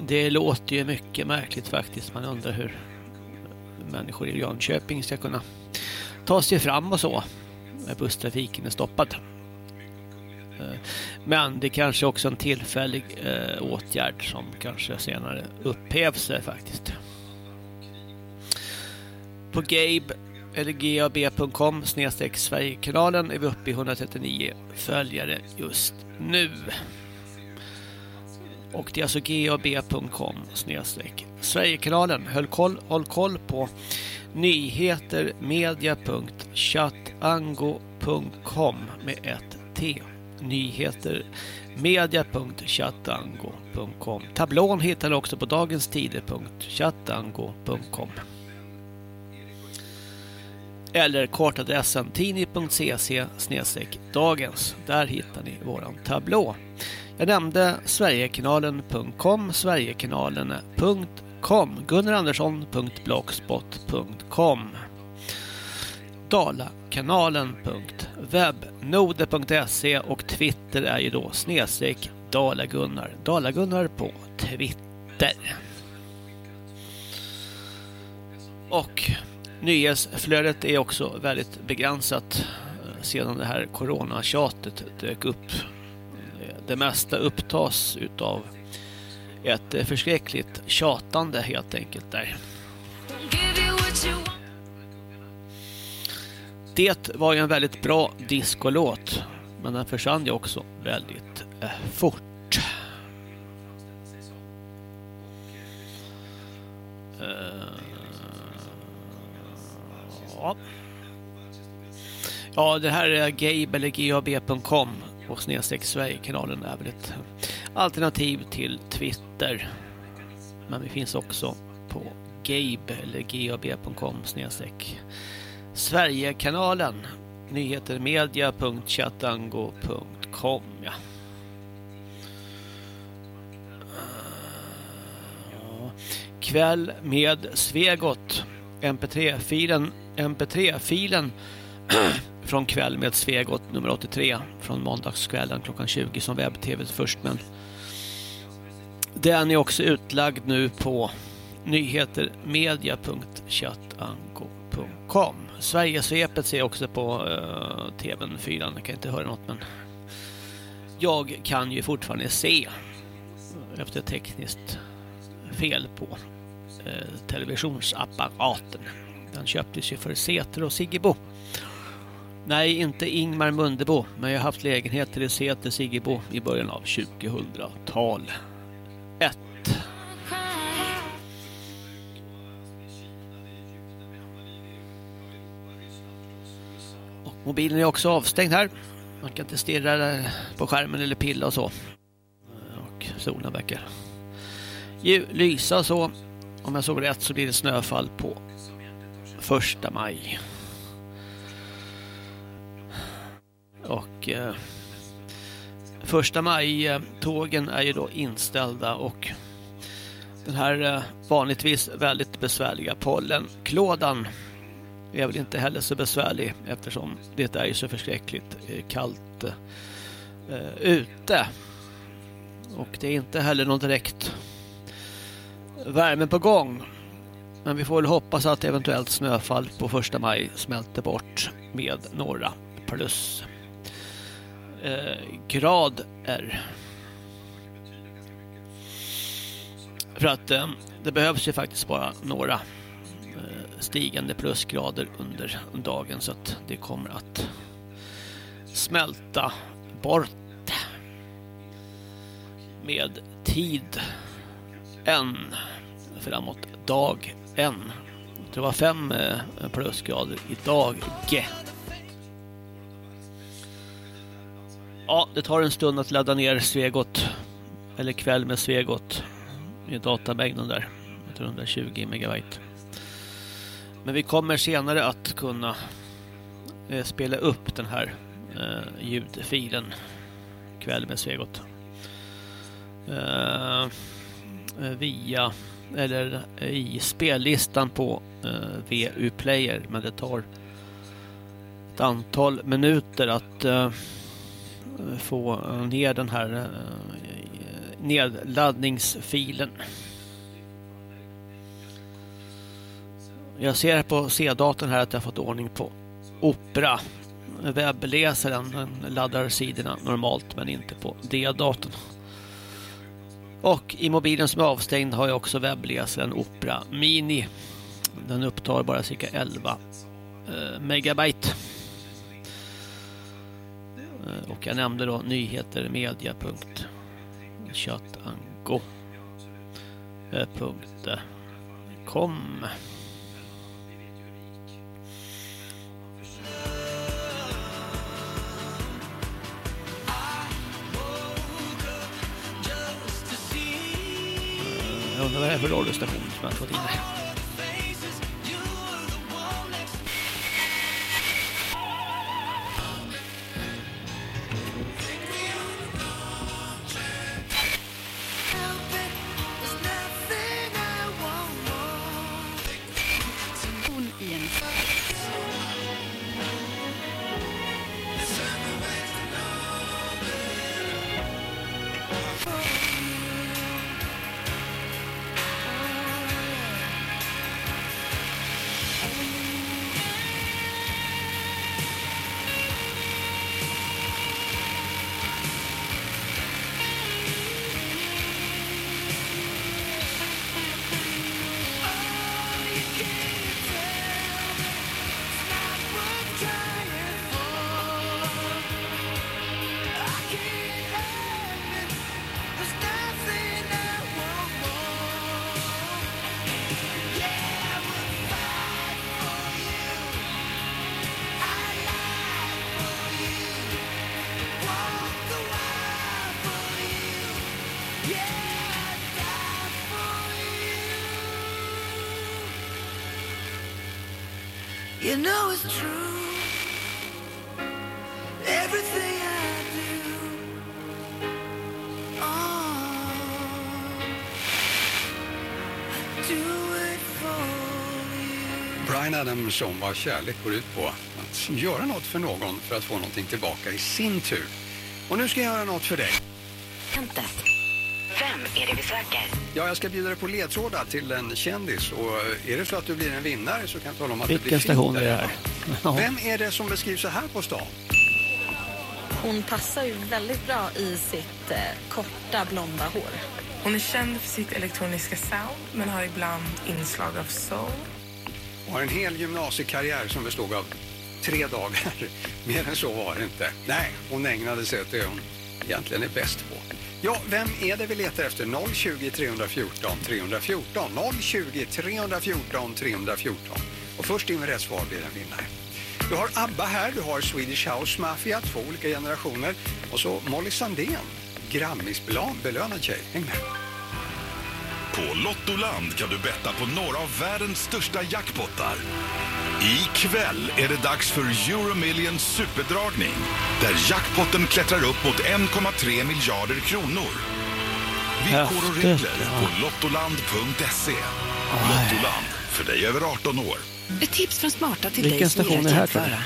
Det låter ju mycket märkligt faktiskt. Man undrar hur människor i Jönköping ska kunna ta sig fram och så när busstrafiken är stoppad. Eh, men det kanske också är en tillfällig eh, åtgärd som kanske senare upphävs eh, faktiskt. På Gabe eller gab.com snedstreck Sverigekanalen är vi uppe i 139 följare just nu. Och det är alltså gab.com snedstreck Sverigekanalen. Höll koll, håll koll på nyhetermedia.chatango.com med ett T. Nyhetermedia.chatango.com Tablån hittar du också på dagenstider.chatango.com eller kortadressen tini.cc dagens. Där hittar ni våran tablå. Jag nämnde Sverigekanalen.com, Sverigekanalen.com, gunnarandersson.blogspot.com Dalakanalen.webnode.se och Twitter är ju då snedstreck Dalagunnar. Dalagunnar på Twitter. Och nyhetsflödet är också väldigt begränsat eh, sedan det här coronatjatet dök upp. Eh, det mesta upptas utav ett eh, förskräckligt tjatande helt enkelt där. Det var ju en väldigt bra discolåt men den försvann ju också väldigt fort. Uh, ja ja, det här är gabe eller gab.com och snedstreck Sverigekanalen är väl ett alternativ till Twitter. Men vi finns också på gabe eller gab.com snedstreck Sverigekanalen nyhetermedia.chatango.com ja. Kväll med Svegot mp3-filen mp3-filen *clears throat* från kväll med Svegot nummer 83 från måndagskvällen klockan 20 som webb-tv först men den är också utlagd nu på nyhetermedia.chatango.com Sverigesvepet ser jag också på uh, tvn 4 jag kan inte höra något men jag kan ju fortfarande se efter tekniskt fel på uh, televisionsapparaten. Den köptes ju för Säter och Siggebo. Nej, inte Ingmar Mundebo, men jag har haft lägenheter i Säter Siggebo i början av 2000-tal. 1. Och mobilen är också avstängd här. Man kan inte stirra på skärmen eller pilla och så. Och solen verkar ju lysa så. Om jag såg rätt så blir det snöfall på första maj. Och eh, första maj-tågen eh, är ju då inställda och den här eh, vanligtvis väldigt besvärliga pollenklådan är väl inte heller så besvärlig eftersom det är ju så förskräckligt eh, kallt eh, ute. Och det är inte heller någon direkt värme på gång. Men vi får väl hoppas att eventuellt snöfall på första maj smälter bort med några plus eh, grader. För att eh, det behövs ju faktiskt bara några eh, stigande plusgrader under dagen så att det kommer att smälta bort med tid en framåt dag en. Det var fem eh, plusgrader idag. Ja, det tar en stund att ladda ner Svegot eller kväll med Svegot i datamängden där. 120 megabyte. Men vi kommer senare att kunna eh, spela upp den här eh, ljudfilen kväll med Svegot. Eh, eh via eller eh, i spellistan på eh, VU Player men det tar ett antal minuter att eh, få eh, ner den här eh, nedladdningsfilen. Jag ser på C-datorn här att jag fått ordning på Opera. Webbläsaren den laddar sidorna normalt men inte på D-datorn. Och i mobilen som är avstängd har jag också webbläsaren Opera Mini. Den upptar bara cirka 11 eh, megabyte. Eh, och jag nämnde då nyhetermedia.chatango.com eh, eh, Jag undrar vad det är för radiostation som jag har fått in det. You know it's true. Everything I do. Oh, I do it for Brian Adams om vad kärlek går ut på. Att göra något för någon för att få någonting tillbaka i sin tur. Och nu ska jag göra något för dig. Vem är det vi söker? Ja, jag ska bjuda dig på ledtrådar till en kändis och är det så att du blir en vinnare så kan jag tala om att det blir Vilken station är det här? Ja. Vem är det som beskrivs så här på stan? Hon passar ju väldigt bra i sitt eh, korta blonda hår. Hon är känd för sitt elektroniska sound men har ibland inslag av soul. Och har en hel gymnasiekarriär som bestod av tre dagar. *laughs* Mer än så var det inte. Nej, hon ägnade sig åt det hon egentligen är bäst på. Ja, vem är det vi letar efter? 020 314 314. 020 314 314. Och först in med rätt svar blir en vinnare. Du har ABBA här, du har Swedish House Mafia, två olika generationer. Och så Molly Sandén, Grammisbelönad tjej. Häng med. På Lottoland kan du betta på några av världens största jackpottar. Ikväll är det dags för Euromillions superdragning där jackpotten klättrar upp mot 1,3 miljarder kronor. Villkor och regler ja. på lottoland.se. Lottoland, för dig över 18 år. Ett tips från Smarta till Vilken dig som gillar är det här, att jämföra.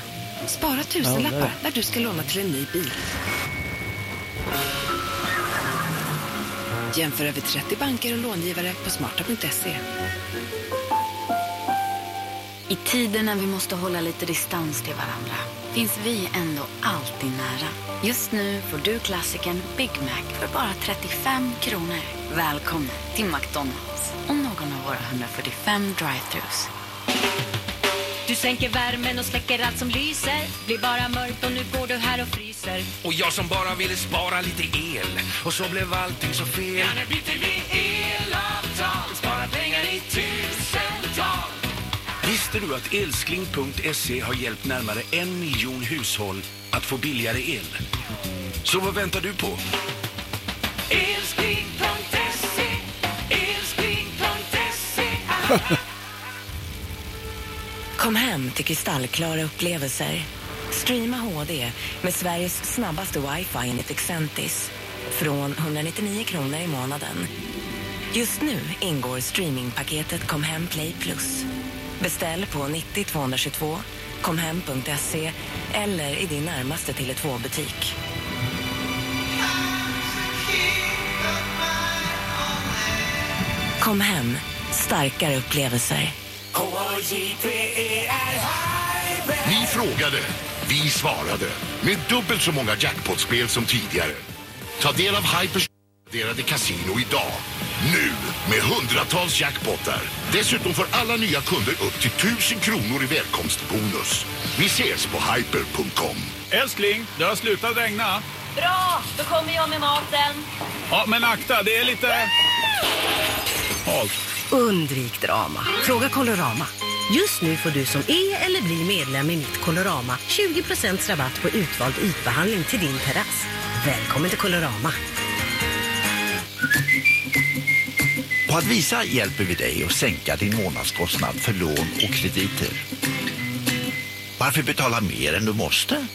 Spara Ja, tusenlappar där. när du ska låna till en ny bil. Jämför över 30 banker och långivare på smarta.se. I tider när vi måste hålla lite distans till varandra finns vi ändå alltid nära. Just nu får du klassikern Big Mac för bara 35 kronor. Välkommen till McDonalds och någon av våra 145 drive-thrus. Du sänker värmen och släcker allt som lyser. Blir bara mörkt och nu går du här och fryser. Och jag som bara ville spara lite el och så blev allting så fel. Ja, nu byter vi elavtal, spara pengar i tusental. Visste du att Elskling.se har hjälpt närmare en miljon hushåll att få billigare el? Så vad väntar du på? Elskling.se, elskling.se *laughs* Kom hem till kristallklara upplevelser. Streama HD med Sveriges snabbaste wifi enligt Exentis. Från 199 kronor i månaden. Just nu ingår streamingpaketet Kom hem Play Plus. Beställ på 90 222, komhem.se eller i din närmaste Tele2-butik. Kom hem, starkare upplevelser. Vi frågade, vi svarade. Med dubbelt så många jackpotspel som tidigare. Ta del av Hypers delade kasino idag. Nu med hundratals jackpottar. Dessutom får alla nya kunder upp till 1000 kronor i välkomstbonus. Vi ses på hyper.com. Älskling, det har slutat regna. Bra, då kommer jag med maten. Ja, men akta, det är lite... Halt. Undvik drama. Fråga Colorama. Just nu får du som är eller blir medlem i mitt Colorama 20% rabatt på utvald ytbehandling till din terrass. Välkommen till Colorama. På Advisa hjälper vi dig att sänka din månadskostnad för lån och krediter. Varför betala mer än du måste?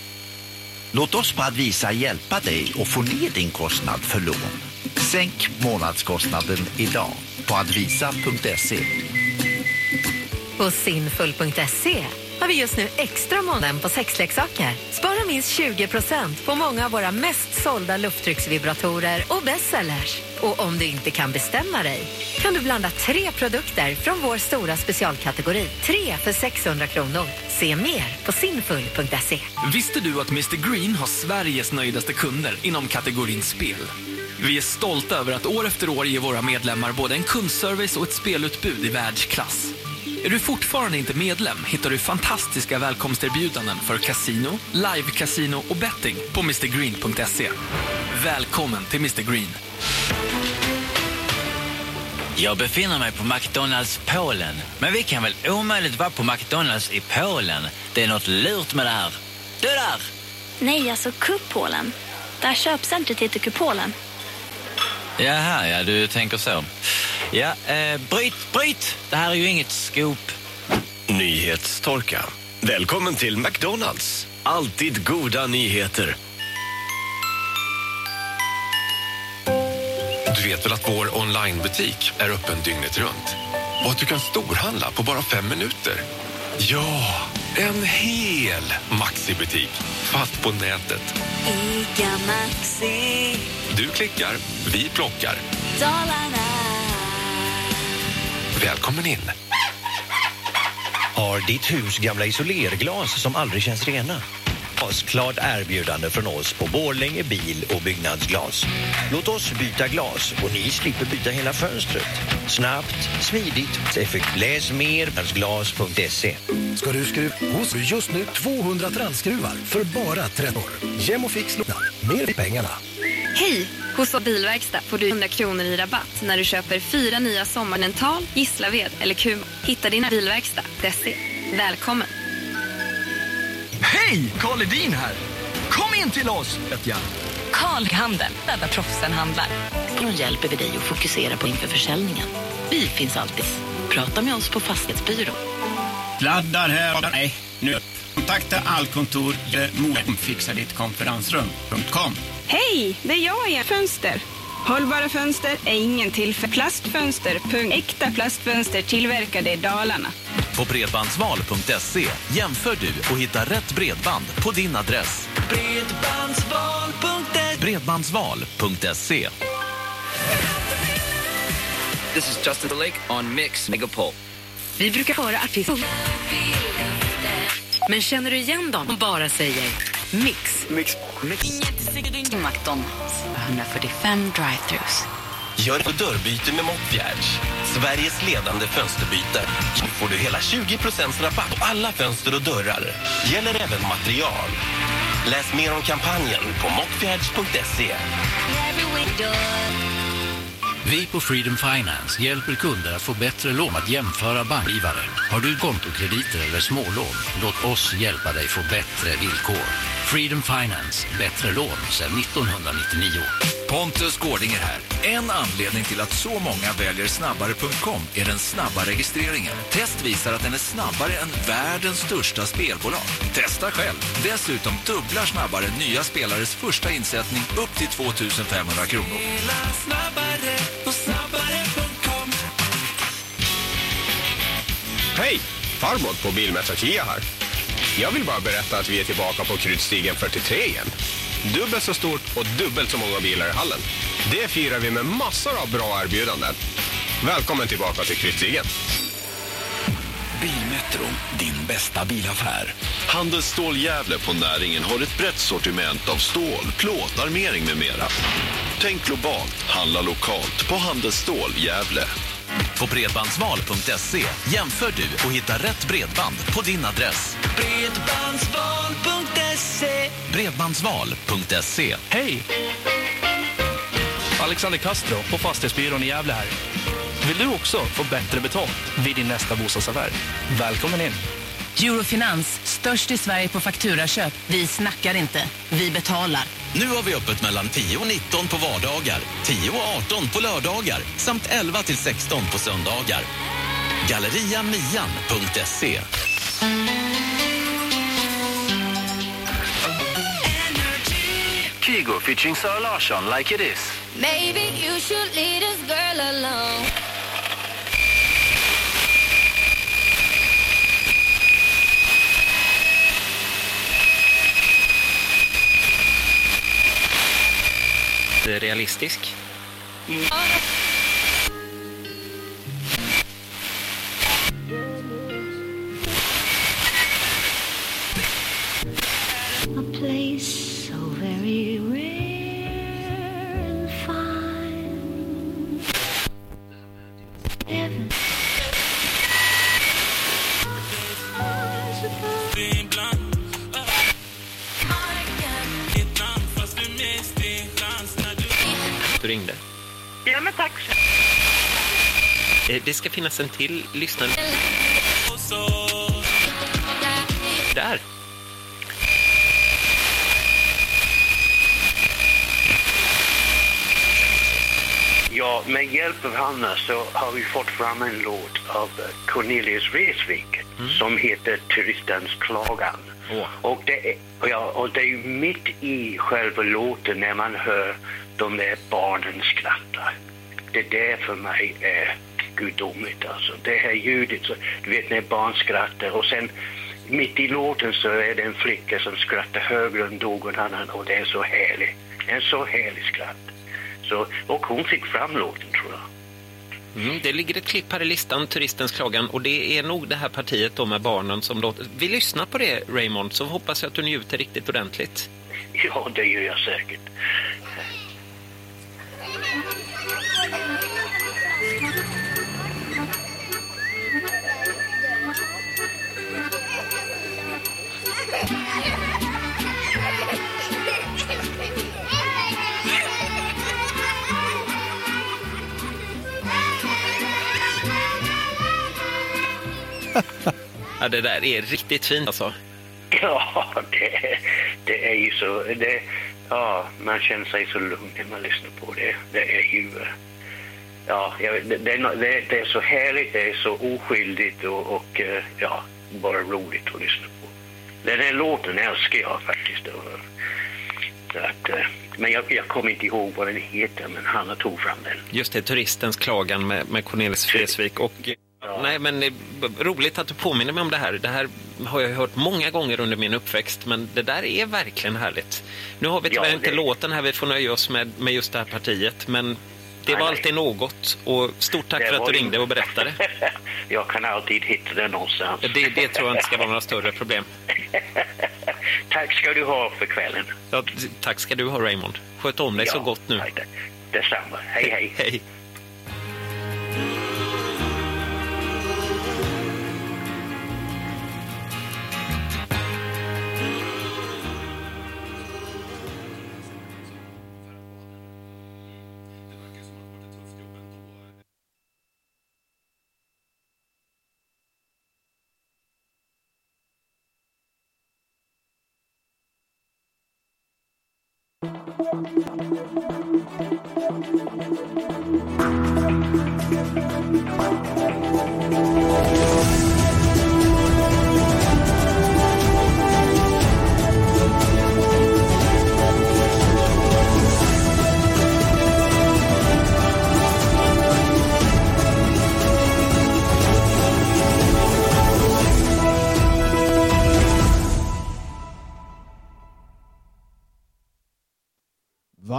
Låt oss på Advisa hjälpa dig att få ner din kostnad för lån. Sänk månadskostnaden idag på advisa.se. På sinfull.se har vi just nu extra månaden på sexleksaker. Spara minst 20% på många av våra mest sålda lufttrycksvibratorer och bestsellers. Och om du inte kan bestämma dig kan du blanda tre produkter från vår stora specialkategori. Tre för 600 kronor. Se mer på sinfull.se. Visste du att Mr Green har Sveriges nöjdaste kunder inom kategorin spel? Vi är stolta över att år efter år ge våra medlemmar både en kundservice och ett spelutbud i världsklass. Är du fortfarande inte medlem hittar du fantastiska välkomsterbjudanden för casino, live-casino och betting på mrgreen.se. Välkommen till Mr Green. Jag befinner mig på McDonalds Polen. Men vi kan väl omöjligt vara på McDonalds i Polen? Det är något lurt med det här. Du där! Nej, alltså Kupolen. Där köpcentret heter Kupolen. Jaha, ja du tänker så. Ja, eh, bryt, bryt! Det här är ju inget scoop. Nyhetstorka. Välkommen till McDonalds. Alltid goda nyheter. Du vet väl att vår onlinebutik är öppen dygnet runt? Och att du kan storhandla på bara fem minuter? Ja, en hel Maxi-butik, fast på nätet. Ica Maxi, Du klickar, vi plockar. Dalarna. Välkommen in. Har ditt hus gamla isolerglas som aldrig känns rena? Glasklart erbjudande från oss på Borlänge bil och byggnadsglas. Låt oss byta glas och ni slipper byta hela fönstret. Snabbt, smidigt, effektivt. Läs mer på glas.se. Ska du skruva hos just nu 200 trallskruvar för bara 30 år. Gemofix lånar mer i pengarna. Hej! Hos Bilverkstad får du 100 kronor i rabatt när du köper fyra nya Sommardental, Gislaved eller Kuma. Hitta din bilverkstad.se. Välkommen! Hej! Karl Edin här! Kom in till oss! Vet jag. Karl Handel, där proffsen handlar. Nu hjälper vi dig att fokusera på inför försäljningen. Vi finns alltid. Prata med oss på Fastighetsbyrån. Sladdar här. Nej, nu. Kontakta allkontor fixar ditt konferensrum.com. Hej, det är jag igen. Fönster. Hållbara fönster är ingen till för plastfönster. Äkta plastfönster tillverkade i Dalarna. På bredbandsval.se jämför du och hittar rätt bredband på din adress. Bredbandsval.se Bredbandsval.se This is Justin Timberlake on Mix Megapol. Vi brukar höra artister. Men känner du igen dem? De bara säger mix. Mix. McDonalds. 145 drive-thrus. Gör ett dörrbyte med Mockfjärds. Sveriges ledande fönsterbyte. Nu får du hela 20% rabatt på alla fönster och dörrar. Gäller även material. Läs mer om kampanjen på mockfjärds.se. Vi på Freedom Finance hjälper kunder att få bättre lån att jämföra bankgivare. Har du kontokrediter eller smålån? Låt oss hjälpa dig få bättre villkor. Freedom Finance, bättre lån sedan 1999. Pontus Gårdinger här. En anledning till att så många väljer snabbare.com är den snabba registreringen. Test visar att den är snabbare än världens största spelbolag. Testa själv. Dessutom dubblar snabbare nya spelares första insättning upp till 2500 kronor. Hej! Farmod på Bilmästare Kia här. Jag vill bara berätta att vi är tillbaka på Kryddstigen 43 igen. Dubbelt så stort och dubbelt så många bilar i hallen. Det firar vi med massor av bra erbjudanden. Välkommen tillbaka till Kryddstigen. Bilmetro, din bästa bilaffär. Handelsstål Gävle på Näringen har ett brett sortiment av stål, plåt, armering med mera. Tänk globalt, handla lokalt på Handelsstål Gävle. På bredbandsval.se jämför du och hittar rätt bredband på din adress. Bredbandsval.se Bredbandsval.se Bredbandsval.se Hej! Alexander Castro på Fastighetsbyrån i Gävle här. Vill du också få bättre betalt vid din nästa bostadsaffär? Välkommen in! Eurofinans, störst i Sverige på fakturaköp. Vi snackar inte, vi betalar. Nu har vi öppet mellan 10 och 19 på vardagar, 10 och 18 på lördagar samt 11 till 16 på söndagar. Galleriamian.se Kygo featuring Sara Larsson, Like It Is. Maybe you should leave this girl alone. Realistisk. A Du ringde. Ja, men tack. Eh, Det ska finnas en till lyssnare. Där. Ja, med hjälp av Hanna så har vi fått fram en låt av Cornelius Vreeswijk som heter Turistens klagan. Och, det är, ja, och det är ju mitt i själva låten när man hör de där barnen skratta. Det där för mig är gudomligt alltså. Det här ljudet, så, du vet när barn skrattar och sen mitt i låten så är det en flicka som skrattar högre än någon annan och det är så härligt. En så härlig skratt. Så, och hon fick fram låten tror jag. Mm, det ligger ett klipp här i listan, Turistens klagan, och det är nog det här partiet då med barnen som låter... Vi lyssnar på det, Raymond, så hoppas jag att du njuter riktigt ordentligt. Ja, det gör jag säkert. Ja, det där är riktigt fint alltså. Ja, det, det är ju så. Det, ja, man känner sig så lugn när man lyssnar på det. Det är ju... Ja, det, det, det, är så härligt, det är så oskyldigt och, och eh, ja, bara roligt att lyssna på. Den här låten älskar jag faktiskt. Att, eh, men jag, jag kommer inte ihåg vad den heter, men Hanna tog fram den. Just det, Turistens klagan med, med Cornelis Vreeswijk. Och, Nej, men eh, roligt att du påminner mig om det här. Det här har jag hört många gånger under min uppväxt, men det där är verkligen härligt. Nu har vi tyvärr Ja, inte det- låten här, vi får nöja oss med, med just det här partiet, men det var alltid något. Och stort tack Det för att du ringde och berättade. *laughs* Jag kan alltid hitta den någonstans. Det, det tror jag inte ska vara några större problem. *laughs* Tack ska du ha för kvällen. Ja, tack ska du ha, Raymond. Sköt om dig så Ja, gott nu. Detsamma. Hej, hej. Hej. やった!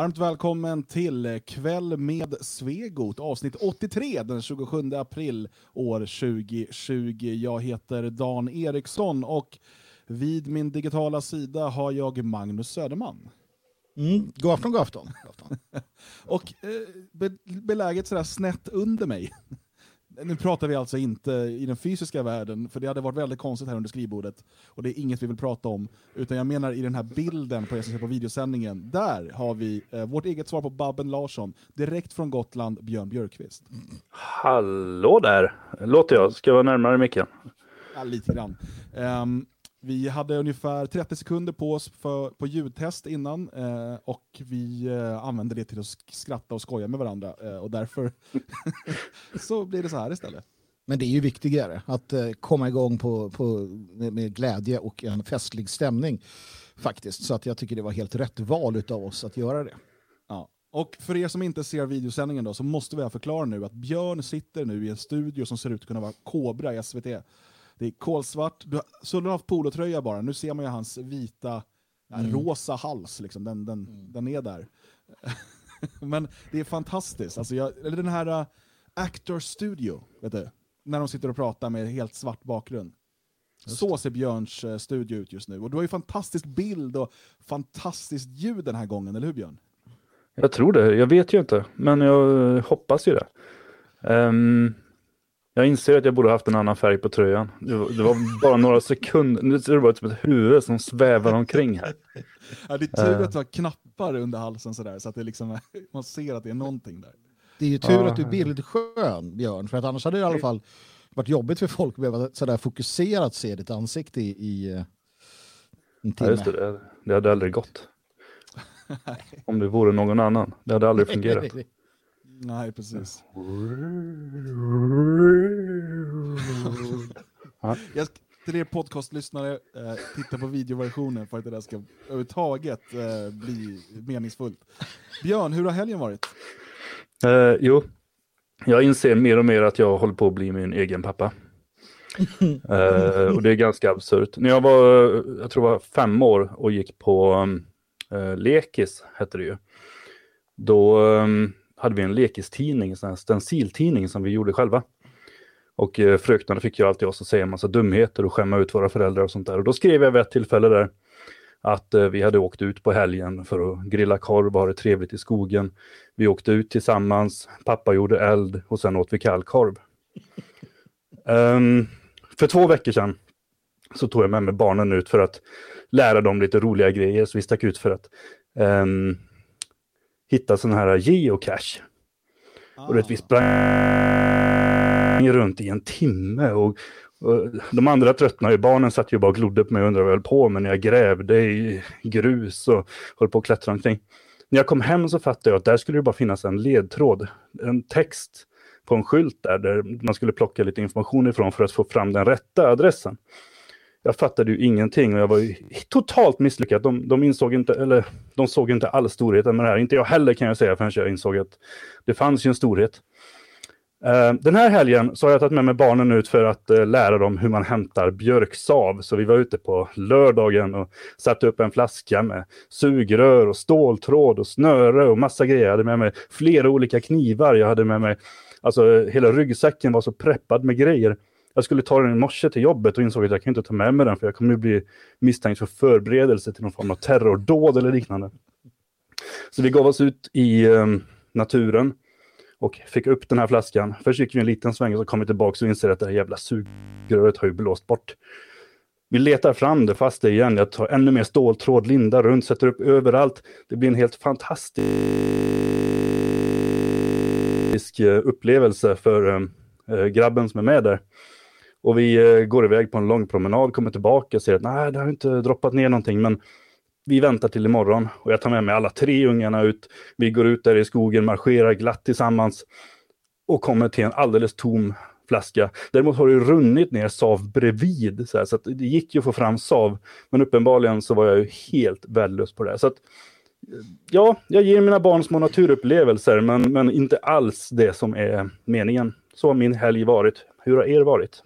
Varmt välkommen till Kväll med Svegot, avsnitt 83 den 27 april år 2020. Jag heter Dan Eriksson och vid min digitala sida har jag Magnus Söderman. Mm, god afton, god afton. *laughs* och eh, be, beläget sådär snett under mig Nu pratar vi alltså inte i den fysiska världen, för det hade varit väldigt konstigt här under skrivbordet. Och det är inget vi vill prata om. Utan jag menar i den här bilden på ser på videosändningen. Där har vi eh, vårt eget svar på Babben Larsson. Direkt från Gotland, Björn Björkqvist. Hallå där! Låter jag? Ska jag vara närmare micken? Ja, lite grann. Ehm, vi hade ungefär 30 sekunder på oss för, på ljudtest innan eh, och vi eh, använde det till att sk- skratta och skoja med varandra eh, och därför *laughs* så blir det så här istället. Men det är ju viktigare att eh, komma igång på, på, med, med glädje och en festlig stämning faktiskt. Så att jag tycker det var helt rätt val av oss att göra det. Ja. Och för er som inte ser videosändningen då, så måste vi förklara nu att Björn sitter nu i en studio som ser ut att kunna vara Kobra i SVT. Det är kolsvart, du har, Sulle har haft polotröja bara, nu ser man ju hans vita, Mm. rosa hals, liksom. den, den, den är där. *laughs* Men det är fantastiskt, alltså jag, eller den här uh, Actor Studio, vet du? när de sitter och pratar med helt svart bakgrund. Så ser Björns eh, studio ut just nu. Och du har ju fantastisk bild och fantastiskt ljud den här gången, eller hur Björn? Jag tror det. Jag vet ju inte, men jag eh, hoppas ju det. Ehm, jag inser att jag borde haft en annan färg på tröjan. Det var, det var bara några sekunder. Nu ser det bara ut som ett huvud som svävar omkring här. Ja, det är tur Eh. att du har knappar under halsen sådär, så att det liksom, man ser att det är någonting där. Det är ju tur Ja. att du är bildskön, Björn, för att annars hade det i alla fall varit jobbigt för folk att behöva sådär fokuserat se ditt ansikte i, i eh, en timme. Ja, just det, det, det hade aldrig gått. *laughs* Om det vore någon annan. Det hade aldrig fungerat. Nej, precis. *laughs* Ja. Jag ska, till er podcastlyssnare, eh, titta på videoversionen för att det där ska överhuvudtaget eh, bli meningsfullt. Björn, hur har helgen varit? Eh, jo, jag inser mer och mer att jag håller på att bli min egen pappa. *laughs* Eh, och det är ganska absurt. När jag var, jag tror jag var fem år och gick på uh, Lekis, hette det ju. Då um, hade vi en lekistidning, en stenciltidning som vi gjorde själva. Och uh, fröknarna fick ju alltid oss att säga en massa dumheter och skämma ut våra föräldrar och sånt där. Och då skrev jag vid ett tillfälle där att eh, vi hade åkt ut på helgen för att grilla korv och ha det trevligt i skogen. Vi åkte ut tillsammans, pappa gjorde eld och sen åt vi kallkorv. *laughs* Ehm, för två veckor sedan så tog jag med mig barnen ut för att lära dem lite roliga grejer. Så vi stack ut för att ehm, hitta sån här geocache. Och det, vi sprang runt i en timme och, och de andra tröttnade ju. Barnen satt ju bara och glodde på mig och undrade vad jag höll på med när jag grävde i grus och höll på att klättra omkring. När jag kom hem så fattade jag att där skulle det bara finnas en ledtråd, en text på en skylt där, där man skulle plocka lite information ifrån för att få fram den rätta adressen. Jag fattade ju ingenting och jag var ju totalt misslyckad. De, de insåg inte, eller de såg inte all storheten med det här. Inte jag heller kan jag säga förrän jag insåg att det fanns ju en storhet. Eh, den här helgen så har jag tagit med mig barnen ut för att eh, lära dem hur man hämtar björksav. Så vi var ute på lördagen och satte upp en flaska med sugrör och ståltråd och snöre och massa grejer. Jag hade med mig flera olika knivar. Jag hade med mig, alltså hela ryggsäcken var så preppad med grejer. Jag skulle ta den i morse till jobbet och insåg att jag kan inte ta med mig den för jag kommer ju bli misstänkt för förberedelse till någon form av terrordåd eller liknande. Så vi gav oss ut i eh, naturen och fick upp den här flaskan. Först gick vi en liten sväng och så kom vi tillbaka och inser att det här jävla sugröret har ju blåst bort. Vi letar fram det fast det igen. Jag tar ännu mer ståltråd, lindar runt, sätter upp överallt. Det blir en helt fantastisk eh, upplevelse för ehm, eh, grabben som är med där. Och vi eh, går iväg på en lång promenad, kommer tillbaka och ser att nej, det har inte droppat ner någonting, men vi väntar till imorgon och jag tar med mig alla tre ungarna ut. Vi går ut där i skogen, marscherar glatt tillsammans och kommer till en alldeles tom flaska. Däremot har det runnit ner sav bredvid, så, här, så att det gick ju att få fram sav. Men uppenbarligen så var jag ju helt värdelös på det. här. Så att, eh, ja, jag ger mina barn små naturupplevelser, men, men inte alls det som är meningen. Så har min helg varit. Hur har er varit?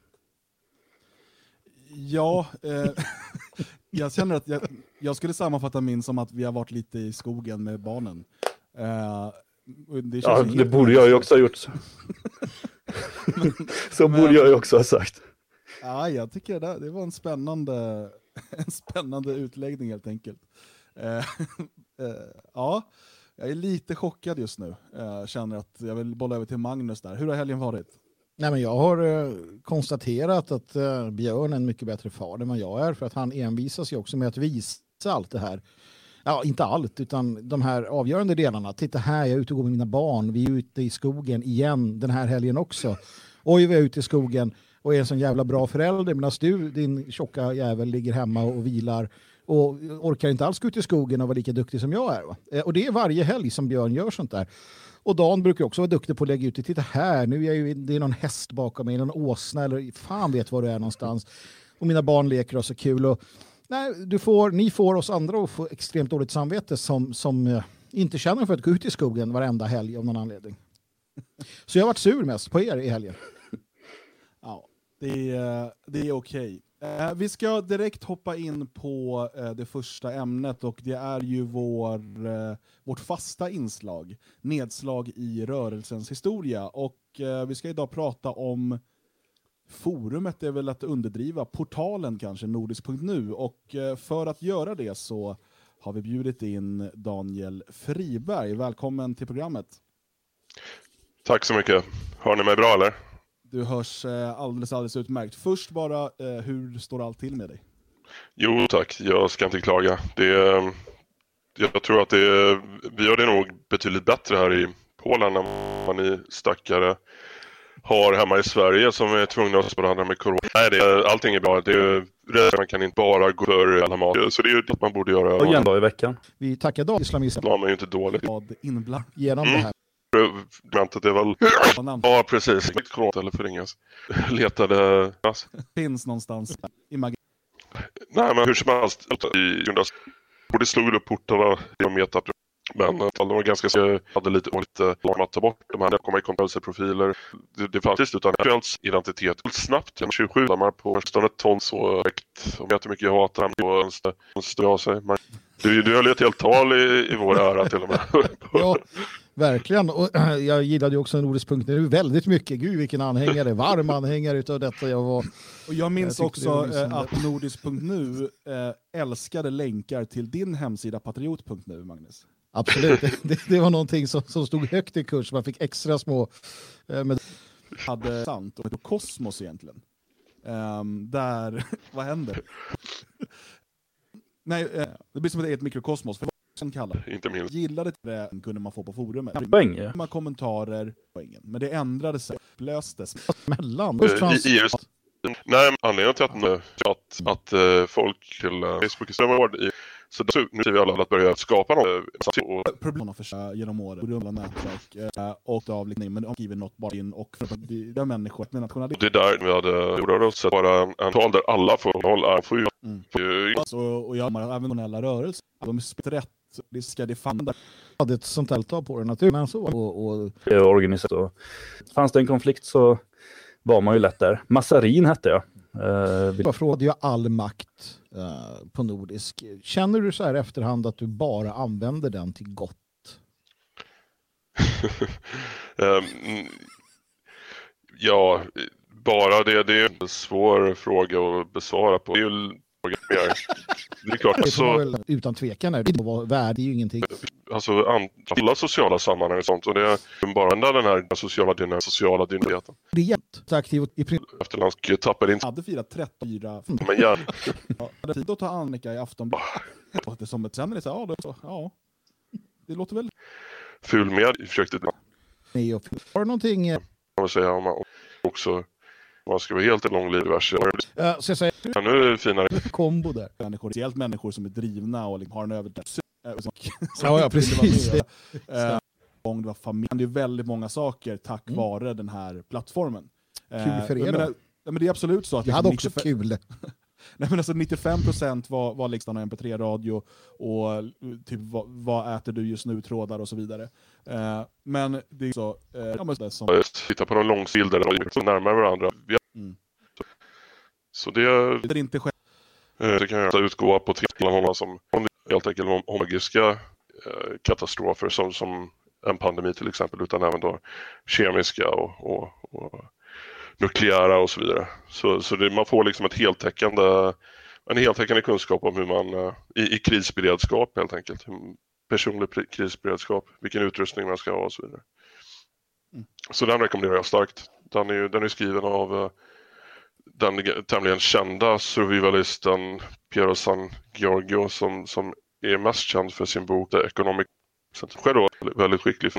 Ja, eh, *laughs* jag känner att jag, jag skulle sammanfatta min som att vi har varit lite i skogen med barnen. Eh, det Ja, det borde jag ju också ha gjort. *laughs* Så borde jag ju också ha sagt. Ja, jag tycker det, det var en spännande, *laughs* en spännande utläggning helt enkelt. Eh, eh, ja, jag är lite chockad just nu. Eh, känner att jag vill bolla över till Magnus där. Hur har helgen varit? Nej, men jag har eh, konstaterat att eh, Björn är en mycket bättre far än vad jag är för att han envisas ju också med att visa allt det här. Ja, inte allt, utan de här avgörande delarna. Titta här, jag är ute och går med mina barn. Vi är ute i skogen igen den här helgen också. Oj, vi är ute i skogen och är en sån jävla bra förälder medan du, din tjocka jävel, ligger hemma och vilar och orkar inte alls gå ut i skogen och vara lika duktig som jag är. Va? Eh, och det är varje helg som Björn gör sånt där. Och Dan brukar också vara duktig på att lägga ut det. Titta här, nu är jag ju, det är någon häst bakom mig, någon åsna eller fan vet var du är någonstans. Och mina barn leker och så kul. Och, nej, du får, ni får oss andra att få extremt dåligt samvete som, som eh, inte känner för att gå ut i skogen varenda helg av någon anledning. Så jag har varit sur mest på er i helgen. *laughs* Ja, det är, eh, det är okej. Eh, vi ska direkt hoppa in på eh, det första ämnet och det är ju vår, eh, vårt fasta inslag, nedslag i rörelsens historia. Och eh, vi ska idag prata om forumet är väl att underdriva, portalen kanske, nordisk.nu. Och eh, för att göra det så har vi bjudit in Daniel Friberg. Välkommen till programmet. Tack så mycket. Hör ni mig bra eller? Du hörs eh, alldeles, alldeles utmärkt. Först bara, eh, hur står allt till med dig? Jo tack, jag ska inte klaga. Det, är- jag tror att det, är- vi har det nog betydligt bättre här i Polen än vad ni stackare har hemma i Sverige som är tvungna att varandra med corona. Nej, det, är- allting är bra. Det är, man kan inte bara gå för alla mat. Så det är ju det man borde göra. Och en dag i veckan. Vi tackar Dan islamisten har man ju inte dåligt. Inbland. genom det här. Är väl... Ja, precis. Corona eller förringas. Letade... Finns någonstans i mag- Nej, men hur som helst. I Jonas borde slog upp portarna meta men eh, de var ganska hade lite lite om att ta bort de här, komma i konkurrensprofiler. Det, det fanns just utan Aktuellts identitet snabbt. 27 dammar på förstone ton så högt. Och vet hur mycket jag hatar dem och stå av sig. Du, du höll ju ett helt tal i, i vår ära till och med. Ja, verkligen. Och *clears throat* jag gillade ju också Nordisk.nu väldigt mycket. Gud vilken anhängare, varm anhängare utav detta jag var. Och jag minns Jag det också liksom- eh, att nordisk.nu eh, älskade länkar till din hemsida patriot.nu, Magnus. Absolut, det, det, var någonting som, som stod högt i kurs. Man fick extra små... Eh, med... Hade sant och Kosmos egentligen. Ehm, där, *laughs* vad händer? Nej, eh, det blir som ett eget mikrokosmos. För man kallar Inte minst. Gillade det kunde man få på forumet. Poäng, ja. Kommentarer, poängen. Men det ändrade sig, upplöstes. Mellan. Eh, i, i just, nej, men anledningen till att, att, att eh, folk till uh, Facebook är så i så då- nu ser vi alla att börja skapa något. Och, Problem har försökt genom åren, rulla nätverk och avlikning, men de skriver något bara in och det är människor med nationalitet. det är där vi hade att bara en tal där alla får hålla får ju Mm. Alltså, och jag har även nationella rörelser. De är spelat rätt, det ska det fan där. hade ett sånt här på det naturligt. Men så och, och, och Fanns det en konflikt så var man ju lätt där. Massarin hette jag. Vill- Jag frågade ju all makt eh, på nordisk. Känner du så här efterhand att du bara använder den till gott? *laughs* Ehm, ja, bara det, det är en svår fråga att besvara på. Det är ju. Det är klart, Det alltså, väl, utan tvekan är det. Det var värde är ju ingenting. alltså alla sociala sammanhang och sånt. Och det är bara den här sociala, dynam, sociala dynamiken. Det är jätteaktivt i princip. Efterlandsk tappade inte. hade firat 34. Men gärna. Ja, hade tid att ta Annika i Aftonbladet. Och det som ett så, ja, det, så, ja, det låter väl... Ful med försökte med och- Har någonting? eh, man väl säga om man också man ska vara helt lång diverse. eh, så jag säger, nu är det finare. kombo där. Människor, speciellt människor som är drivna och liksom har en överdrift. Ja, ja, *laughs* precis. *laughs* det var familj. Det är väldigt många saker tack Mm. vare den här plattformen. Eh, Kul för er då. ja, men det är absolut så att... Jag hade liksom också 95 kul. *laughs* *laughs* Nej, men alltså 95% var, var liksom MP3-radio och typ vad, vad äter du just nu trådar och så vidare. Eh, men det är så, eh, ja, men det som, Titta på de långsilder och så närmare varandra. Mm. Så det, det är inte själv. eh, det kan jag utgå på till honom som om helt enkelt homologiska eh, katastrofer som, som en pandemi till exempel utan även då kemiska och, och, och nukleära och så vidare. Så, så det, man får liksom ett heltäckande, en heltäckande kunskap om hur man eh, i, i krisberedskap helt enkelt. Personlig krisberedskap, vilken utrustning man ska ha och så vidare. Så den rekommenderar jag starkt. Den är, den är skriven av eh, den tämligen kända survivalisten Piero San Giorgio som, som är mest känd för sin bok The Economic. Så Själv då, väldigt skicklig.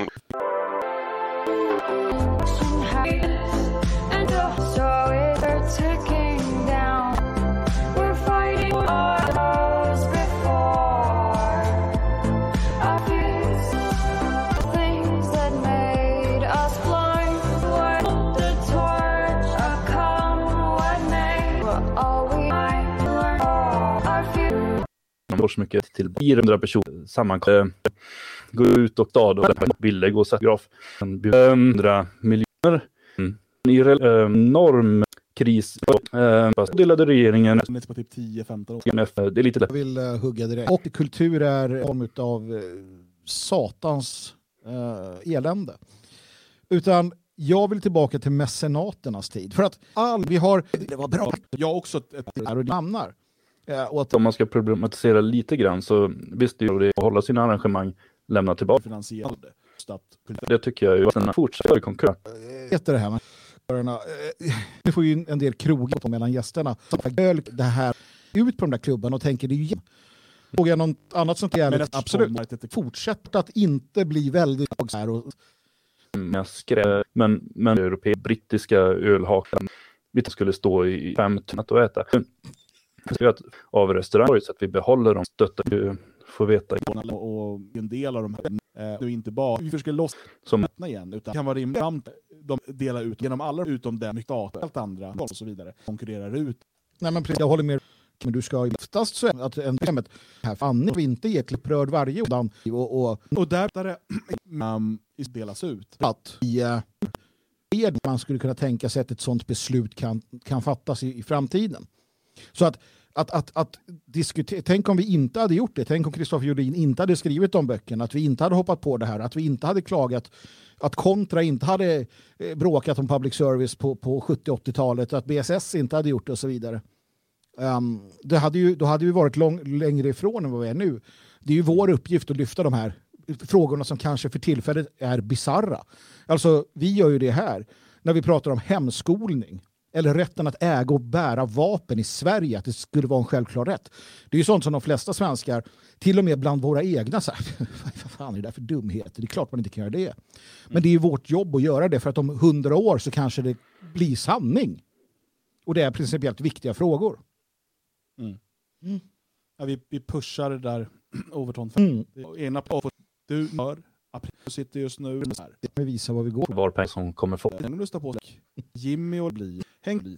Får så mycket till 400 personer sammankomst. Gå ut och stad och bilder, gå och sätta graf. 100 miljoner. Mm. I re- enorm kris. Eh, delade regeringen. På typ 10-15 år. Det är lite Jag vill uh, hugga direkt. Och kultur är en form av uh, satans uh, elände. Utan jag vill tillbaka till mecenaternas tid. För att all, vi har, det var bra, jag också ett, ett, och det hamnar. Eh, och att Om man ska problematisera lite grann så visst det är det att hålla sina arrangemang lämna tillbaka. finansierade. Det tycker jag ju att den fortsätter konkurs. heter det här med Eh, Vi får ju en del krogar mellan gästerna. Det här ut på de där klubbarna och tänker det är ju Frågar jag något annat sånt ett Absolut. Fortsätt att inte bli väldigt så här och men, men europeiska, brittiska ölhakan vi skulle stå i fem tunnat och äta. Av restauranger så att vi behåller dem, stöttar ju, får veta. och, en del av de här, eh, inte bara vi försöker loss Som öppna igen, utan det kan vara rimligt att de delar ut genom alla utom den stat, allt andra och så vidare, konkurrerar ut. Nej men precis, jag håller med. Men du ska ju oftast så att en problemet här Fanny vi inte är klipprörd varje år och, och, Och där där det um, delas ut. att i, med man skulle kunna tänka sig att ett sådant beslut kan, kan fattas i, i framtiden. Så att, att, att, att diskutera, tänk om vi inte hade gjort det, tänk om Kristoffer Jolin inte hade skrivit de böckerna, att vi inte hade hoppat på det här, att vi inte hade klagat, att Kontra inte hade eh, bråkat om public service på, på 70-80-talet, att BSS inte hade gjort det och så vidare. Um, det hade ju, då hade vi varit lång, längre ifrån än vad vi är nu. Det är ju vår uppgift att lyfta de här frågorna som kanske för tillfället är bizarra. Alltså, vi gör ju det här när vi pratar om hemskolning eller rätten att äga och bära vapen i Sverige, att det skulle vara en självklar rätt. Det är ju sånt som de flesta svenskar, till och med bland våra egna, så här, *laughs* vad fan är det där för dumheter? Det är klart man inte kan göra det. Men det är ju vårt jobb att göra det för att om hundra år så kanske det blir sanning. Och det är principiellt viktiga frågor. Mm. Ja, vi, vi pushar det där *clears throat* Overton. Mm. Ena på du hör, april sitter just nu här. Vi visar vad vi går. var pengar som kommer få. Den lyssnar på Jimmy och bli. Häng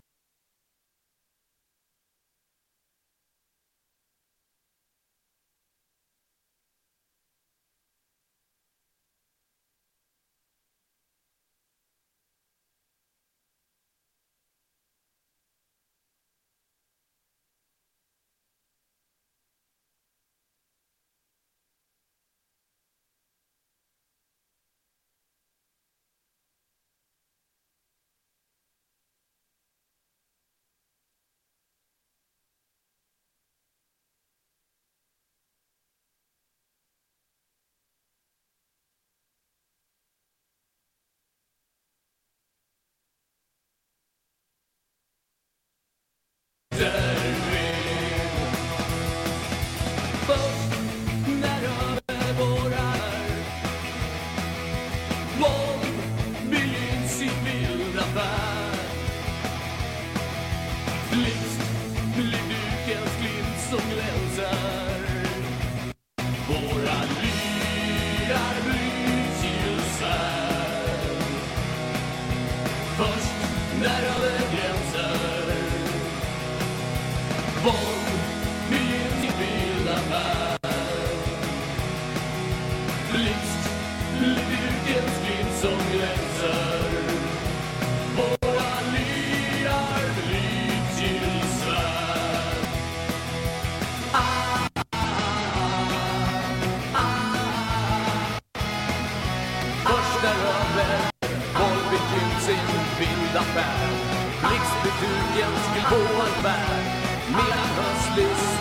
Blixtbetygen skulle på en färd. Medan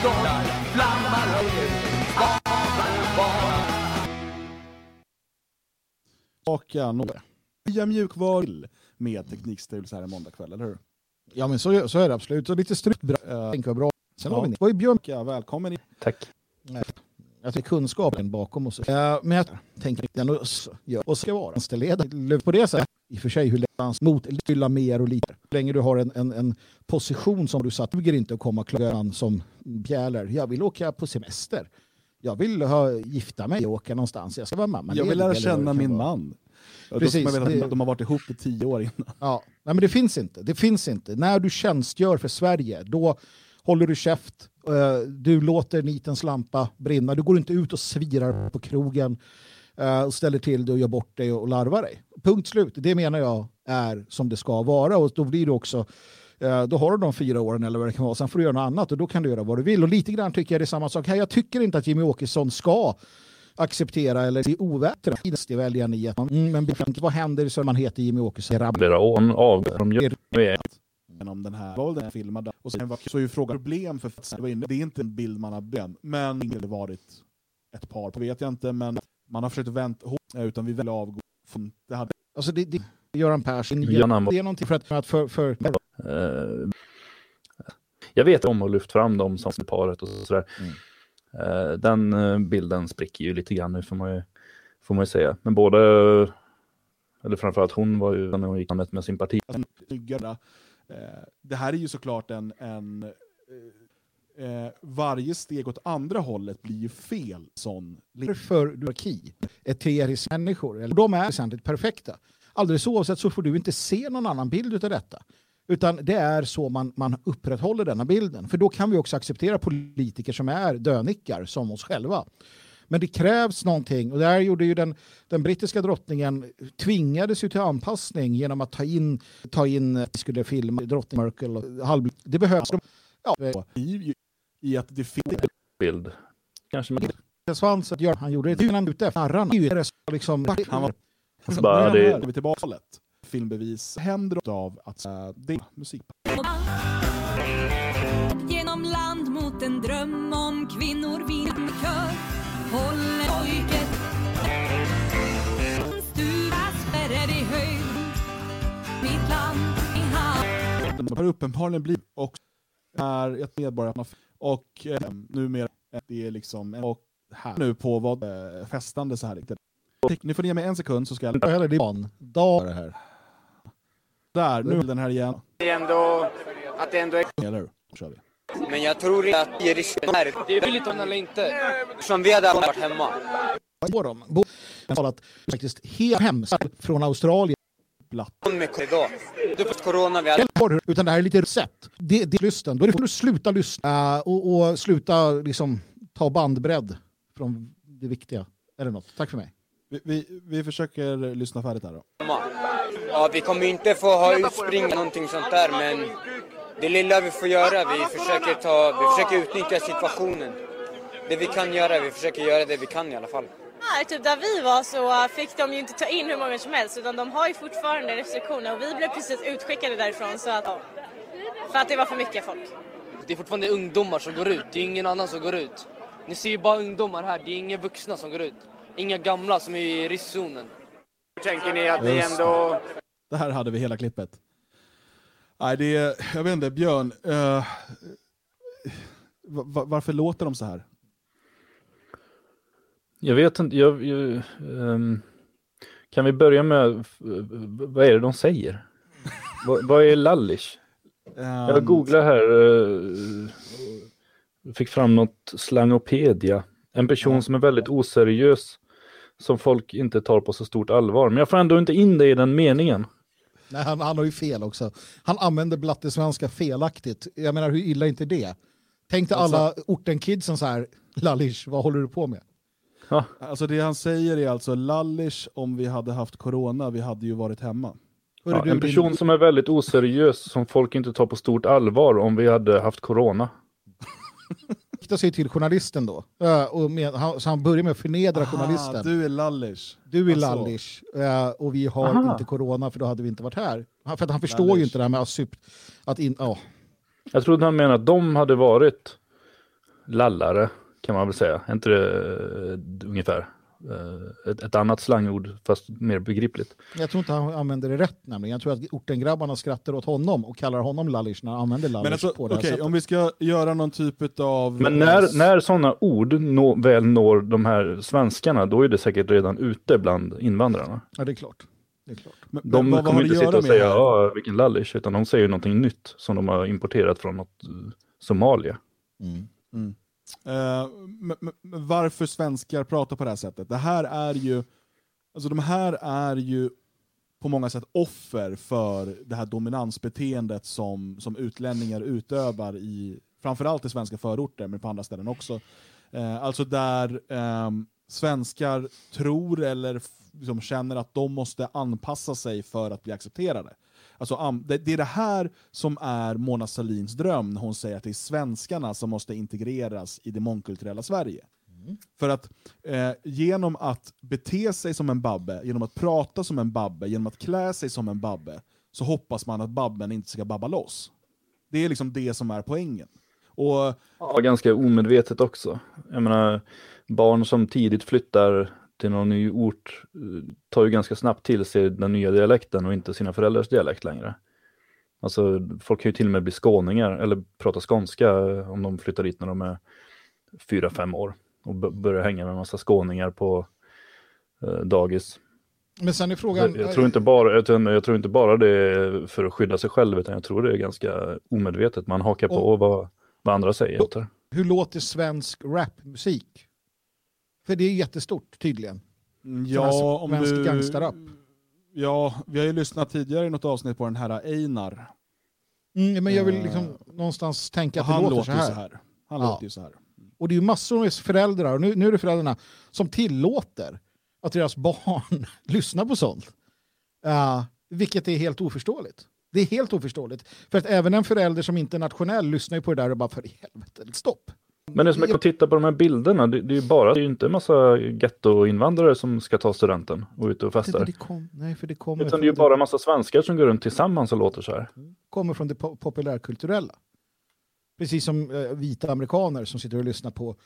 stormar, flammar höjer, spanar bara. Några. Nya mjukvaror. med teknikstrul så här en måndagkväll, eller hur? Ja, men så, så är det absolut. Och lite stryk bra. Uh, tänker vad bra. Sen Ja. har vi ni. Vad är Björn? Ja, välkommen in. Tack. Jag tycker kunskapen bakom oss. Uh, men jag tänker den och, s- ja, och ska vara vänsterledare. På det sättet, i och för sig, hur lätt mot fylla mer och lite. Hur länge du har en, en, en position som du satt, duger inte att komma klagan som bjäler. Jag vill åka på semester. Jag vill ha, gifta mig och åka någonstans. Jag ska vara mamma. Jag vill lära känna min man. Då ska Precis, man veta att de har varit ihop i tio år innan. Ja, nej, men det finns inte. Det finns inte. När du tjänstgör för Sverige, då håller du käft. eh, Du låter nitens lampa brinna. Du går inte ut och svirar på krogen och ställer till det och gör bort dig och larvar dig. Punkt slut. Det menar jag är som det ska vara. Och då blir du också eh, då har du de fyra åren eller vad det kan vara. Sen får du göra något annat och då kan du göra vad du vill. Och lite grann tycker jag det är samma sak här. Jag tycker inte att Jimmy Åkesson ska acceptera eller bli ovättra i väljaren i att man, mm, men vad händer så man heter Jimmy Åkesson? Flera år av de gör det. Genom den här, var filmade. Och sen var, så är ju frågan problem för det var inne- det är inte en bild man har bön, men det har varit ett par, på vet jag inte, men man har försökt vänta ihop, utan vi vill avgå. från- Det hade, Alltså det, det, Göran Persson, Göran det är någonting för att, för, att för, för Eh, jag vet om och lyft fram dem som paret och sådär. Eh, den eh, bilden spricker ju lite grann nu får man ju, får man ju säga. Men både, eller framförallt hon var ju när hon gick med, sin parti. Eh, det här är ju såklart en, en eh, varje steg åt andra hållet blir ju fel sån. för monarki, eteriska människor. Eller, de är väsentligt perfekta. Alldeles oavsett så får du inte se någon annan bild av detta. Utan det är så man, man upprätthåller denna bilden. För då kan vi också acceptera politiker som är dönickar som oss själva. Men det krävs någonting och där gjorde ju den, den brittiska drottningen tvingades ju till anpassning genom att ta in, ta in skulle filma drottning Merkel och halv, det behövs. Ja, i, att det finns bild. Kanske man... svansen gör han gjorde det han ute efter narrarna. Det är ju Liksom, Han var... Alltså bara det- vi tillbaka till hållet. Filmbevis händer av att äh, det är musik. Genom land mot en dröm om kvinnor vid en kör Håller pojket Stuva spärrar i höjd Mitt land i hamn De har uppenbarligen blivit och är ett medborgarna och eh, numera det är liksom och här nu på vad eh, festande så här riktigt. Nu får ni ge mig en sekund så ska jag... Eller det är det här. Där, nu är den här igen. Det är ändå att det ändå är... Eller hur? Kör vi. Men jag tror inte att det är risken här. Det är billigt eller inte. Som vi hade varit hemma. Bo- talat faktiskt helt hemskt från Australien. Idag. Du får corona hade. Utan det här är lite recept. Det, det är lysten. Då får du sluta lyssna eh, och, och sluta liksom, ta bandbredd från det viktiga. Eller något. Tack för mig. Vi, vi, vi försöker lyssna färdigt här då. Ja, vi kommer inte få ha utspring eller någonting sånt där, men det lilla vi får göra, vi försöker, ta, vi försöker utnyttja situationen. Det vi kan göra, vi försöker göra det vi kan i alla fall. Här, typ där vi var så fick de ju inte ta in hur många som helst utan de har ju fortfarande restriktioner och vi blev precis utskickade därifrån så att, för att det var för mycket folk. Det är fortfarande ungdomar som går ut, det är ingen annan som går ut. Ni ser ju bara ungdomar här, det är inga vuxna som går ut. Inga gamla som är i riskzonen. Tänker ni att ni ändå... Det här hade vi hela klippet. Nej, det är, jag vet inte, Björn. va- varför låter de så här? Jag vet inte, jag, jag, ehm, kan vi börja med, f- vad är det de säger? *laughs* vad, vad är lallish? jag Ehm, googlar här, uh, fick fram något slangopedia. En person som är väldigt oseriös, som folk inte tar på så stort allvar. Men jag får ändå inte in det i den meningen. Nej, han, han har ju fel också. Han använder blattesvenska felaktigt. Jag menar, hur illa är inte det? Tänk dig Alltså- alla ortenkidsen så här, Lallish, vad håller du på med? Alltså det han säger är alltså lallish om vi hade haft corona, vi hade ju varit hemma. Ja, en person som är väldigt oseriös, som folk inte tar på stort allvar om vi hade haft corona. *laughs* riktar sig till journalisten då. Och med, han, så han börjar med att förnedra journalisten. du är lallish. Du är Alltså. lallish och vi har Aha. inte corona för då hade vi inte varit här. Han- För att han förstår ju Lallish. inte det här med asyp. Att in, ja. Jag trodde han menade att de hade varit lallare, kan man väl säga. Är inte det eh, ungefär? eh, ett, ett annat slangord fast mer begripligt. Jag tror inte han använder det rätt nämligen. Jag tror att ortengrabbarna skrattar åt honom och kallar honom lallish när han använder lallish Men alltså, på det här okej, sättet. om vi ska göra någon typ av... Men när, när sådana ord nå, väl når de här svenskarna, då är det säkert redan ute bland invandrarna. Ja, det är klart. Det är klart. Men, De men kommer inte sitta och säga ja, vilken lallish, utan de säger någonting nytt som de har importerat från något eh, Somalia. Mm. Men Eh, varför svenskar pratar på det här sättet? Det här är ju, alltså de här är ju på många sätt offer för det här dominansbeteendet som, som utlänningar utövar i framförallt i svenska förorter, men på andra ställen också. Eh, alltså där eh, svenskar tror eller liksom känner att de måste anpassa sig för att bli accepterade. Alltså, det, är det här som är Mona Sahlins dröm när hon säger att det är svenskarna som måste integreras i det mångkulturella Sverige. För att eh, genom att bete sig som en babbe, genom att prata som en babbe, genom att klä sig som en babbe, så hoppas man att babben inte ska babba loss. Det är liksom det som är poängen. Och Ja, ganska omedvetet också. Jag menar, barn som tidigt flyttar till någon ny ort eh, tar ju ganska snabbt till sig den nya dialekten och inte sina föräldrars dialekt längre. Alltså, folk kan ju till och med bli skåningar eller prata skånska eh, om de flyttar dit när de är fyra, fem år och börjar hänga med en massa skåningar på eh, dagis. Men sen är frågan... Jag, jag, tror inte bara, jag, jag tror inte bara det är för att skydda sig själv, utan jag tror det är ganska omedvetet. Man hakar på vad, vad andra säger. Hur låter svensk rapmusik? För det är jättestort tydligen. Ja, Sån här om svensk du... gangsterrap. Ja, vi har ju lyssnat tidigare i något avsnitt på den här Einar. Mm, men jag vill Eh, liksom någonstans tänka att det han låter, låter så här. så här. Han Ja. låter ju så här. Och det är ju massor med föräldrar, och nu, nu är det föräldrarna, som tillåter att deras barn *laughs* lyssnar på sånt. Uh, vilket är helt oförståeligt. Det är helt oförståeligt. För att även en förälder som inte är nationell lyssnar ju på det där och bara för i helvete, stopp. Men det som att titta på de här bilderna, det, det är ju bara, det är ju inte en massa gettoinvandrare som ska ta studenten och ut och Det, festar. det kom, nej, för det kommer Utan det är ju bara en massa svenskar som går runt tillsammans och låter så här. kommer från det po- populärkulturella. Precis som eh, vita amerikaner som sitter och lyssnar på,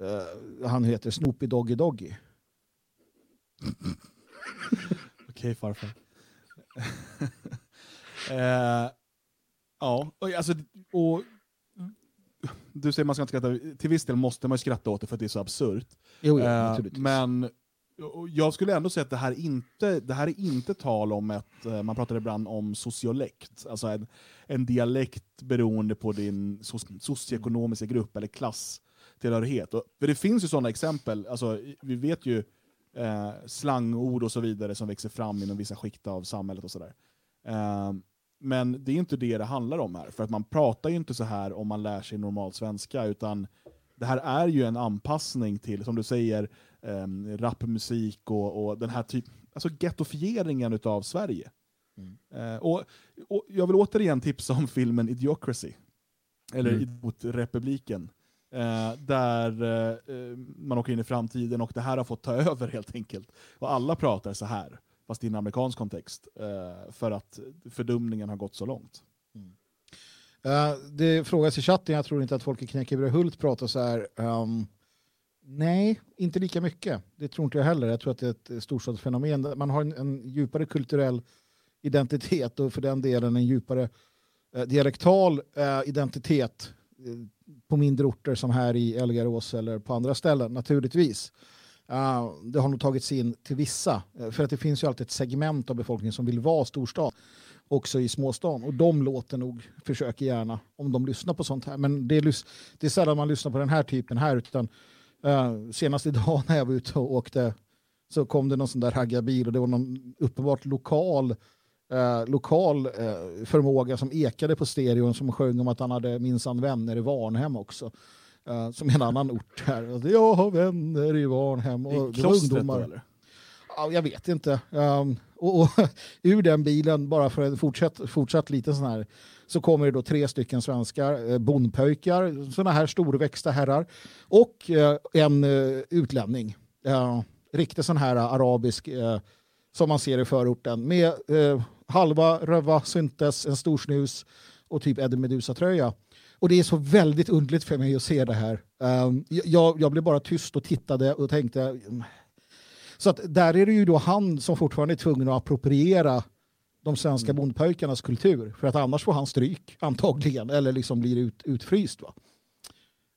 eh, han heter Snoopy Doggy Doggy. *laughs* Okej farfar. *laughs* eh, ja, och, alltså, och, du säger man ska inte skratta, till viss del måste man ju skratta åt det för att det är så absurt. Jo, ja, Eh, men jag skulle ändå säga att det här, inte, det här är inte tal om ett, eh, man pratar ibland om sociolekt, alltså en, en dialekt beroende på din so- socioekonomiska grupp eller klasstillhörighet. Och, för det finns ju sådana exempel, alltså, vi vet ju eh, slangord och så vidare som växer fram inom vissa skikt av samhället och sådär. Eh, men det är inte det det handlar om här, för att man pratar ju inte så här om man lär sig normal svenska, utan det här är ju en anpassning till, som du säger, um, rapmusik och, och den här typen, alltså gettofieringen av Sverige. Eh, och, och jag vill återigen tipsa om filmen Idiocracy, eller Mm. Idiotrepubliken, eh, där eh, man åker in i framtiden och det här har fått ta *laughs* över helt enkelt. Och alla pratar så här, fast i en amerikansk kontext, eh, för att fördumningen har gått så långt. Mm. Eh, det frågas i chatten, jag tror inte att folk i Knäckebrödhult pratar så här. Um, nej, inte lika mycket. Det tror inte jag heller. Jag tror att det är ett eh, storstadsfenomen. Man har en, en djupare kulturell identitet och för den delen en djupare eh, dialektal eh, identitet eh, på mindre orter som här i Elgarås eller på andra ställen naturligtvis. Eh, det har nog tagits in till vissa, eh, för att det finns ju alltid ett segment av befolkningen som vill vara storstad också i småstan. Och de låter nog, försöker gärna, om de lyssnar på sånt här. Men det är, det är sällan man lyssnar på den här typen här. Utan, eh, senast idag när jag var ute och åkte så kom det någon sån där raggarbil och det var någon uppenbart lokal, eh, lokal eh, förmåga som ekade på stereon som sjöng om att han hade minsann vänner i Varnhem också. Eh, som en annan ort här. Jag har vänner i Varnhem. Och det var klostret då, ungdomar. eller? Ja, jag vet inte. Um, och, och *laughs* ur den bilen, bara för en fortsatt, fortsatt liten sån här, så kommer det då tre stycken svenskar, eh, bondpöjkar, såna här storväxta herrar, och eh, en eh, utlänning. Uh, riktigt sån här arabisk, eh, som man ser i förorten, med eh, halva röva syntes, en stor snus och typ Eddie Meduza-tröja. Och det är så väldigt underligt för mig att se det här. Um, jag, jag blev bara tyst och tittade och tänkte, Så att där är det ju då han som fortfarande är tvungen att appropriera de svenska bondpojkarnas kultur. För att annars får han stryk, antagligen, eller liksom blir ut, utfryst. Va?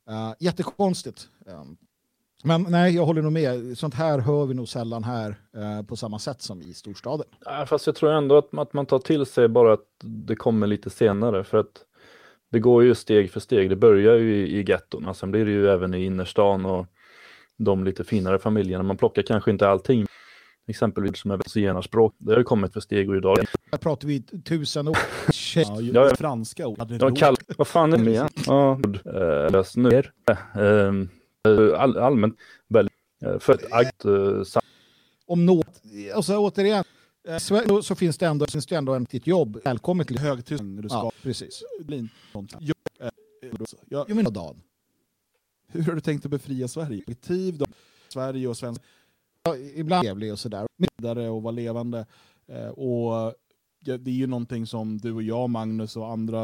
Uh, jättekonstigt. Um, men nej, jag håller nog med. Sånt här hör vi nog sällan här eh, på samma sätt som i storstaden. Ja, fast jag tror ändå att, att man tar till sig bara att det kommer lite senare. För att det går ju steg för steg. Det börjar ju i, i gettorna, sen blir det ju även i innerstan och de lite finare familjerna. Man plockar kanske inte allting. Exempelvis som är zigenarspråk. Det har ju kommit för steg och idag. Här pratar vi tusen år. Ja, Ja, franska ord. Ja, kall, vad fan är det igen? Ja, äh, lös ner. Äh, all, allmänt väldigt, för ett akt, Om något, och så återigen, eh, Sverige- så finns det ändå, finns det ändå ett jobb. Välkommen till högtysk. Du ska Ja, precis. Jag, jag, Jag menar Dan. hur har du tänkt att befria Sverige? Perspektiv då? Sverige och svensk Ja, ibland trevlig och sådär. vidare och vara levande. Eh, och det är ju någonting som du och jag, Magnus och andra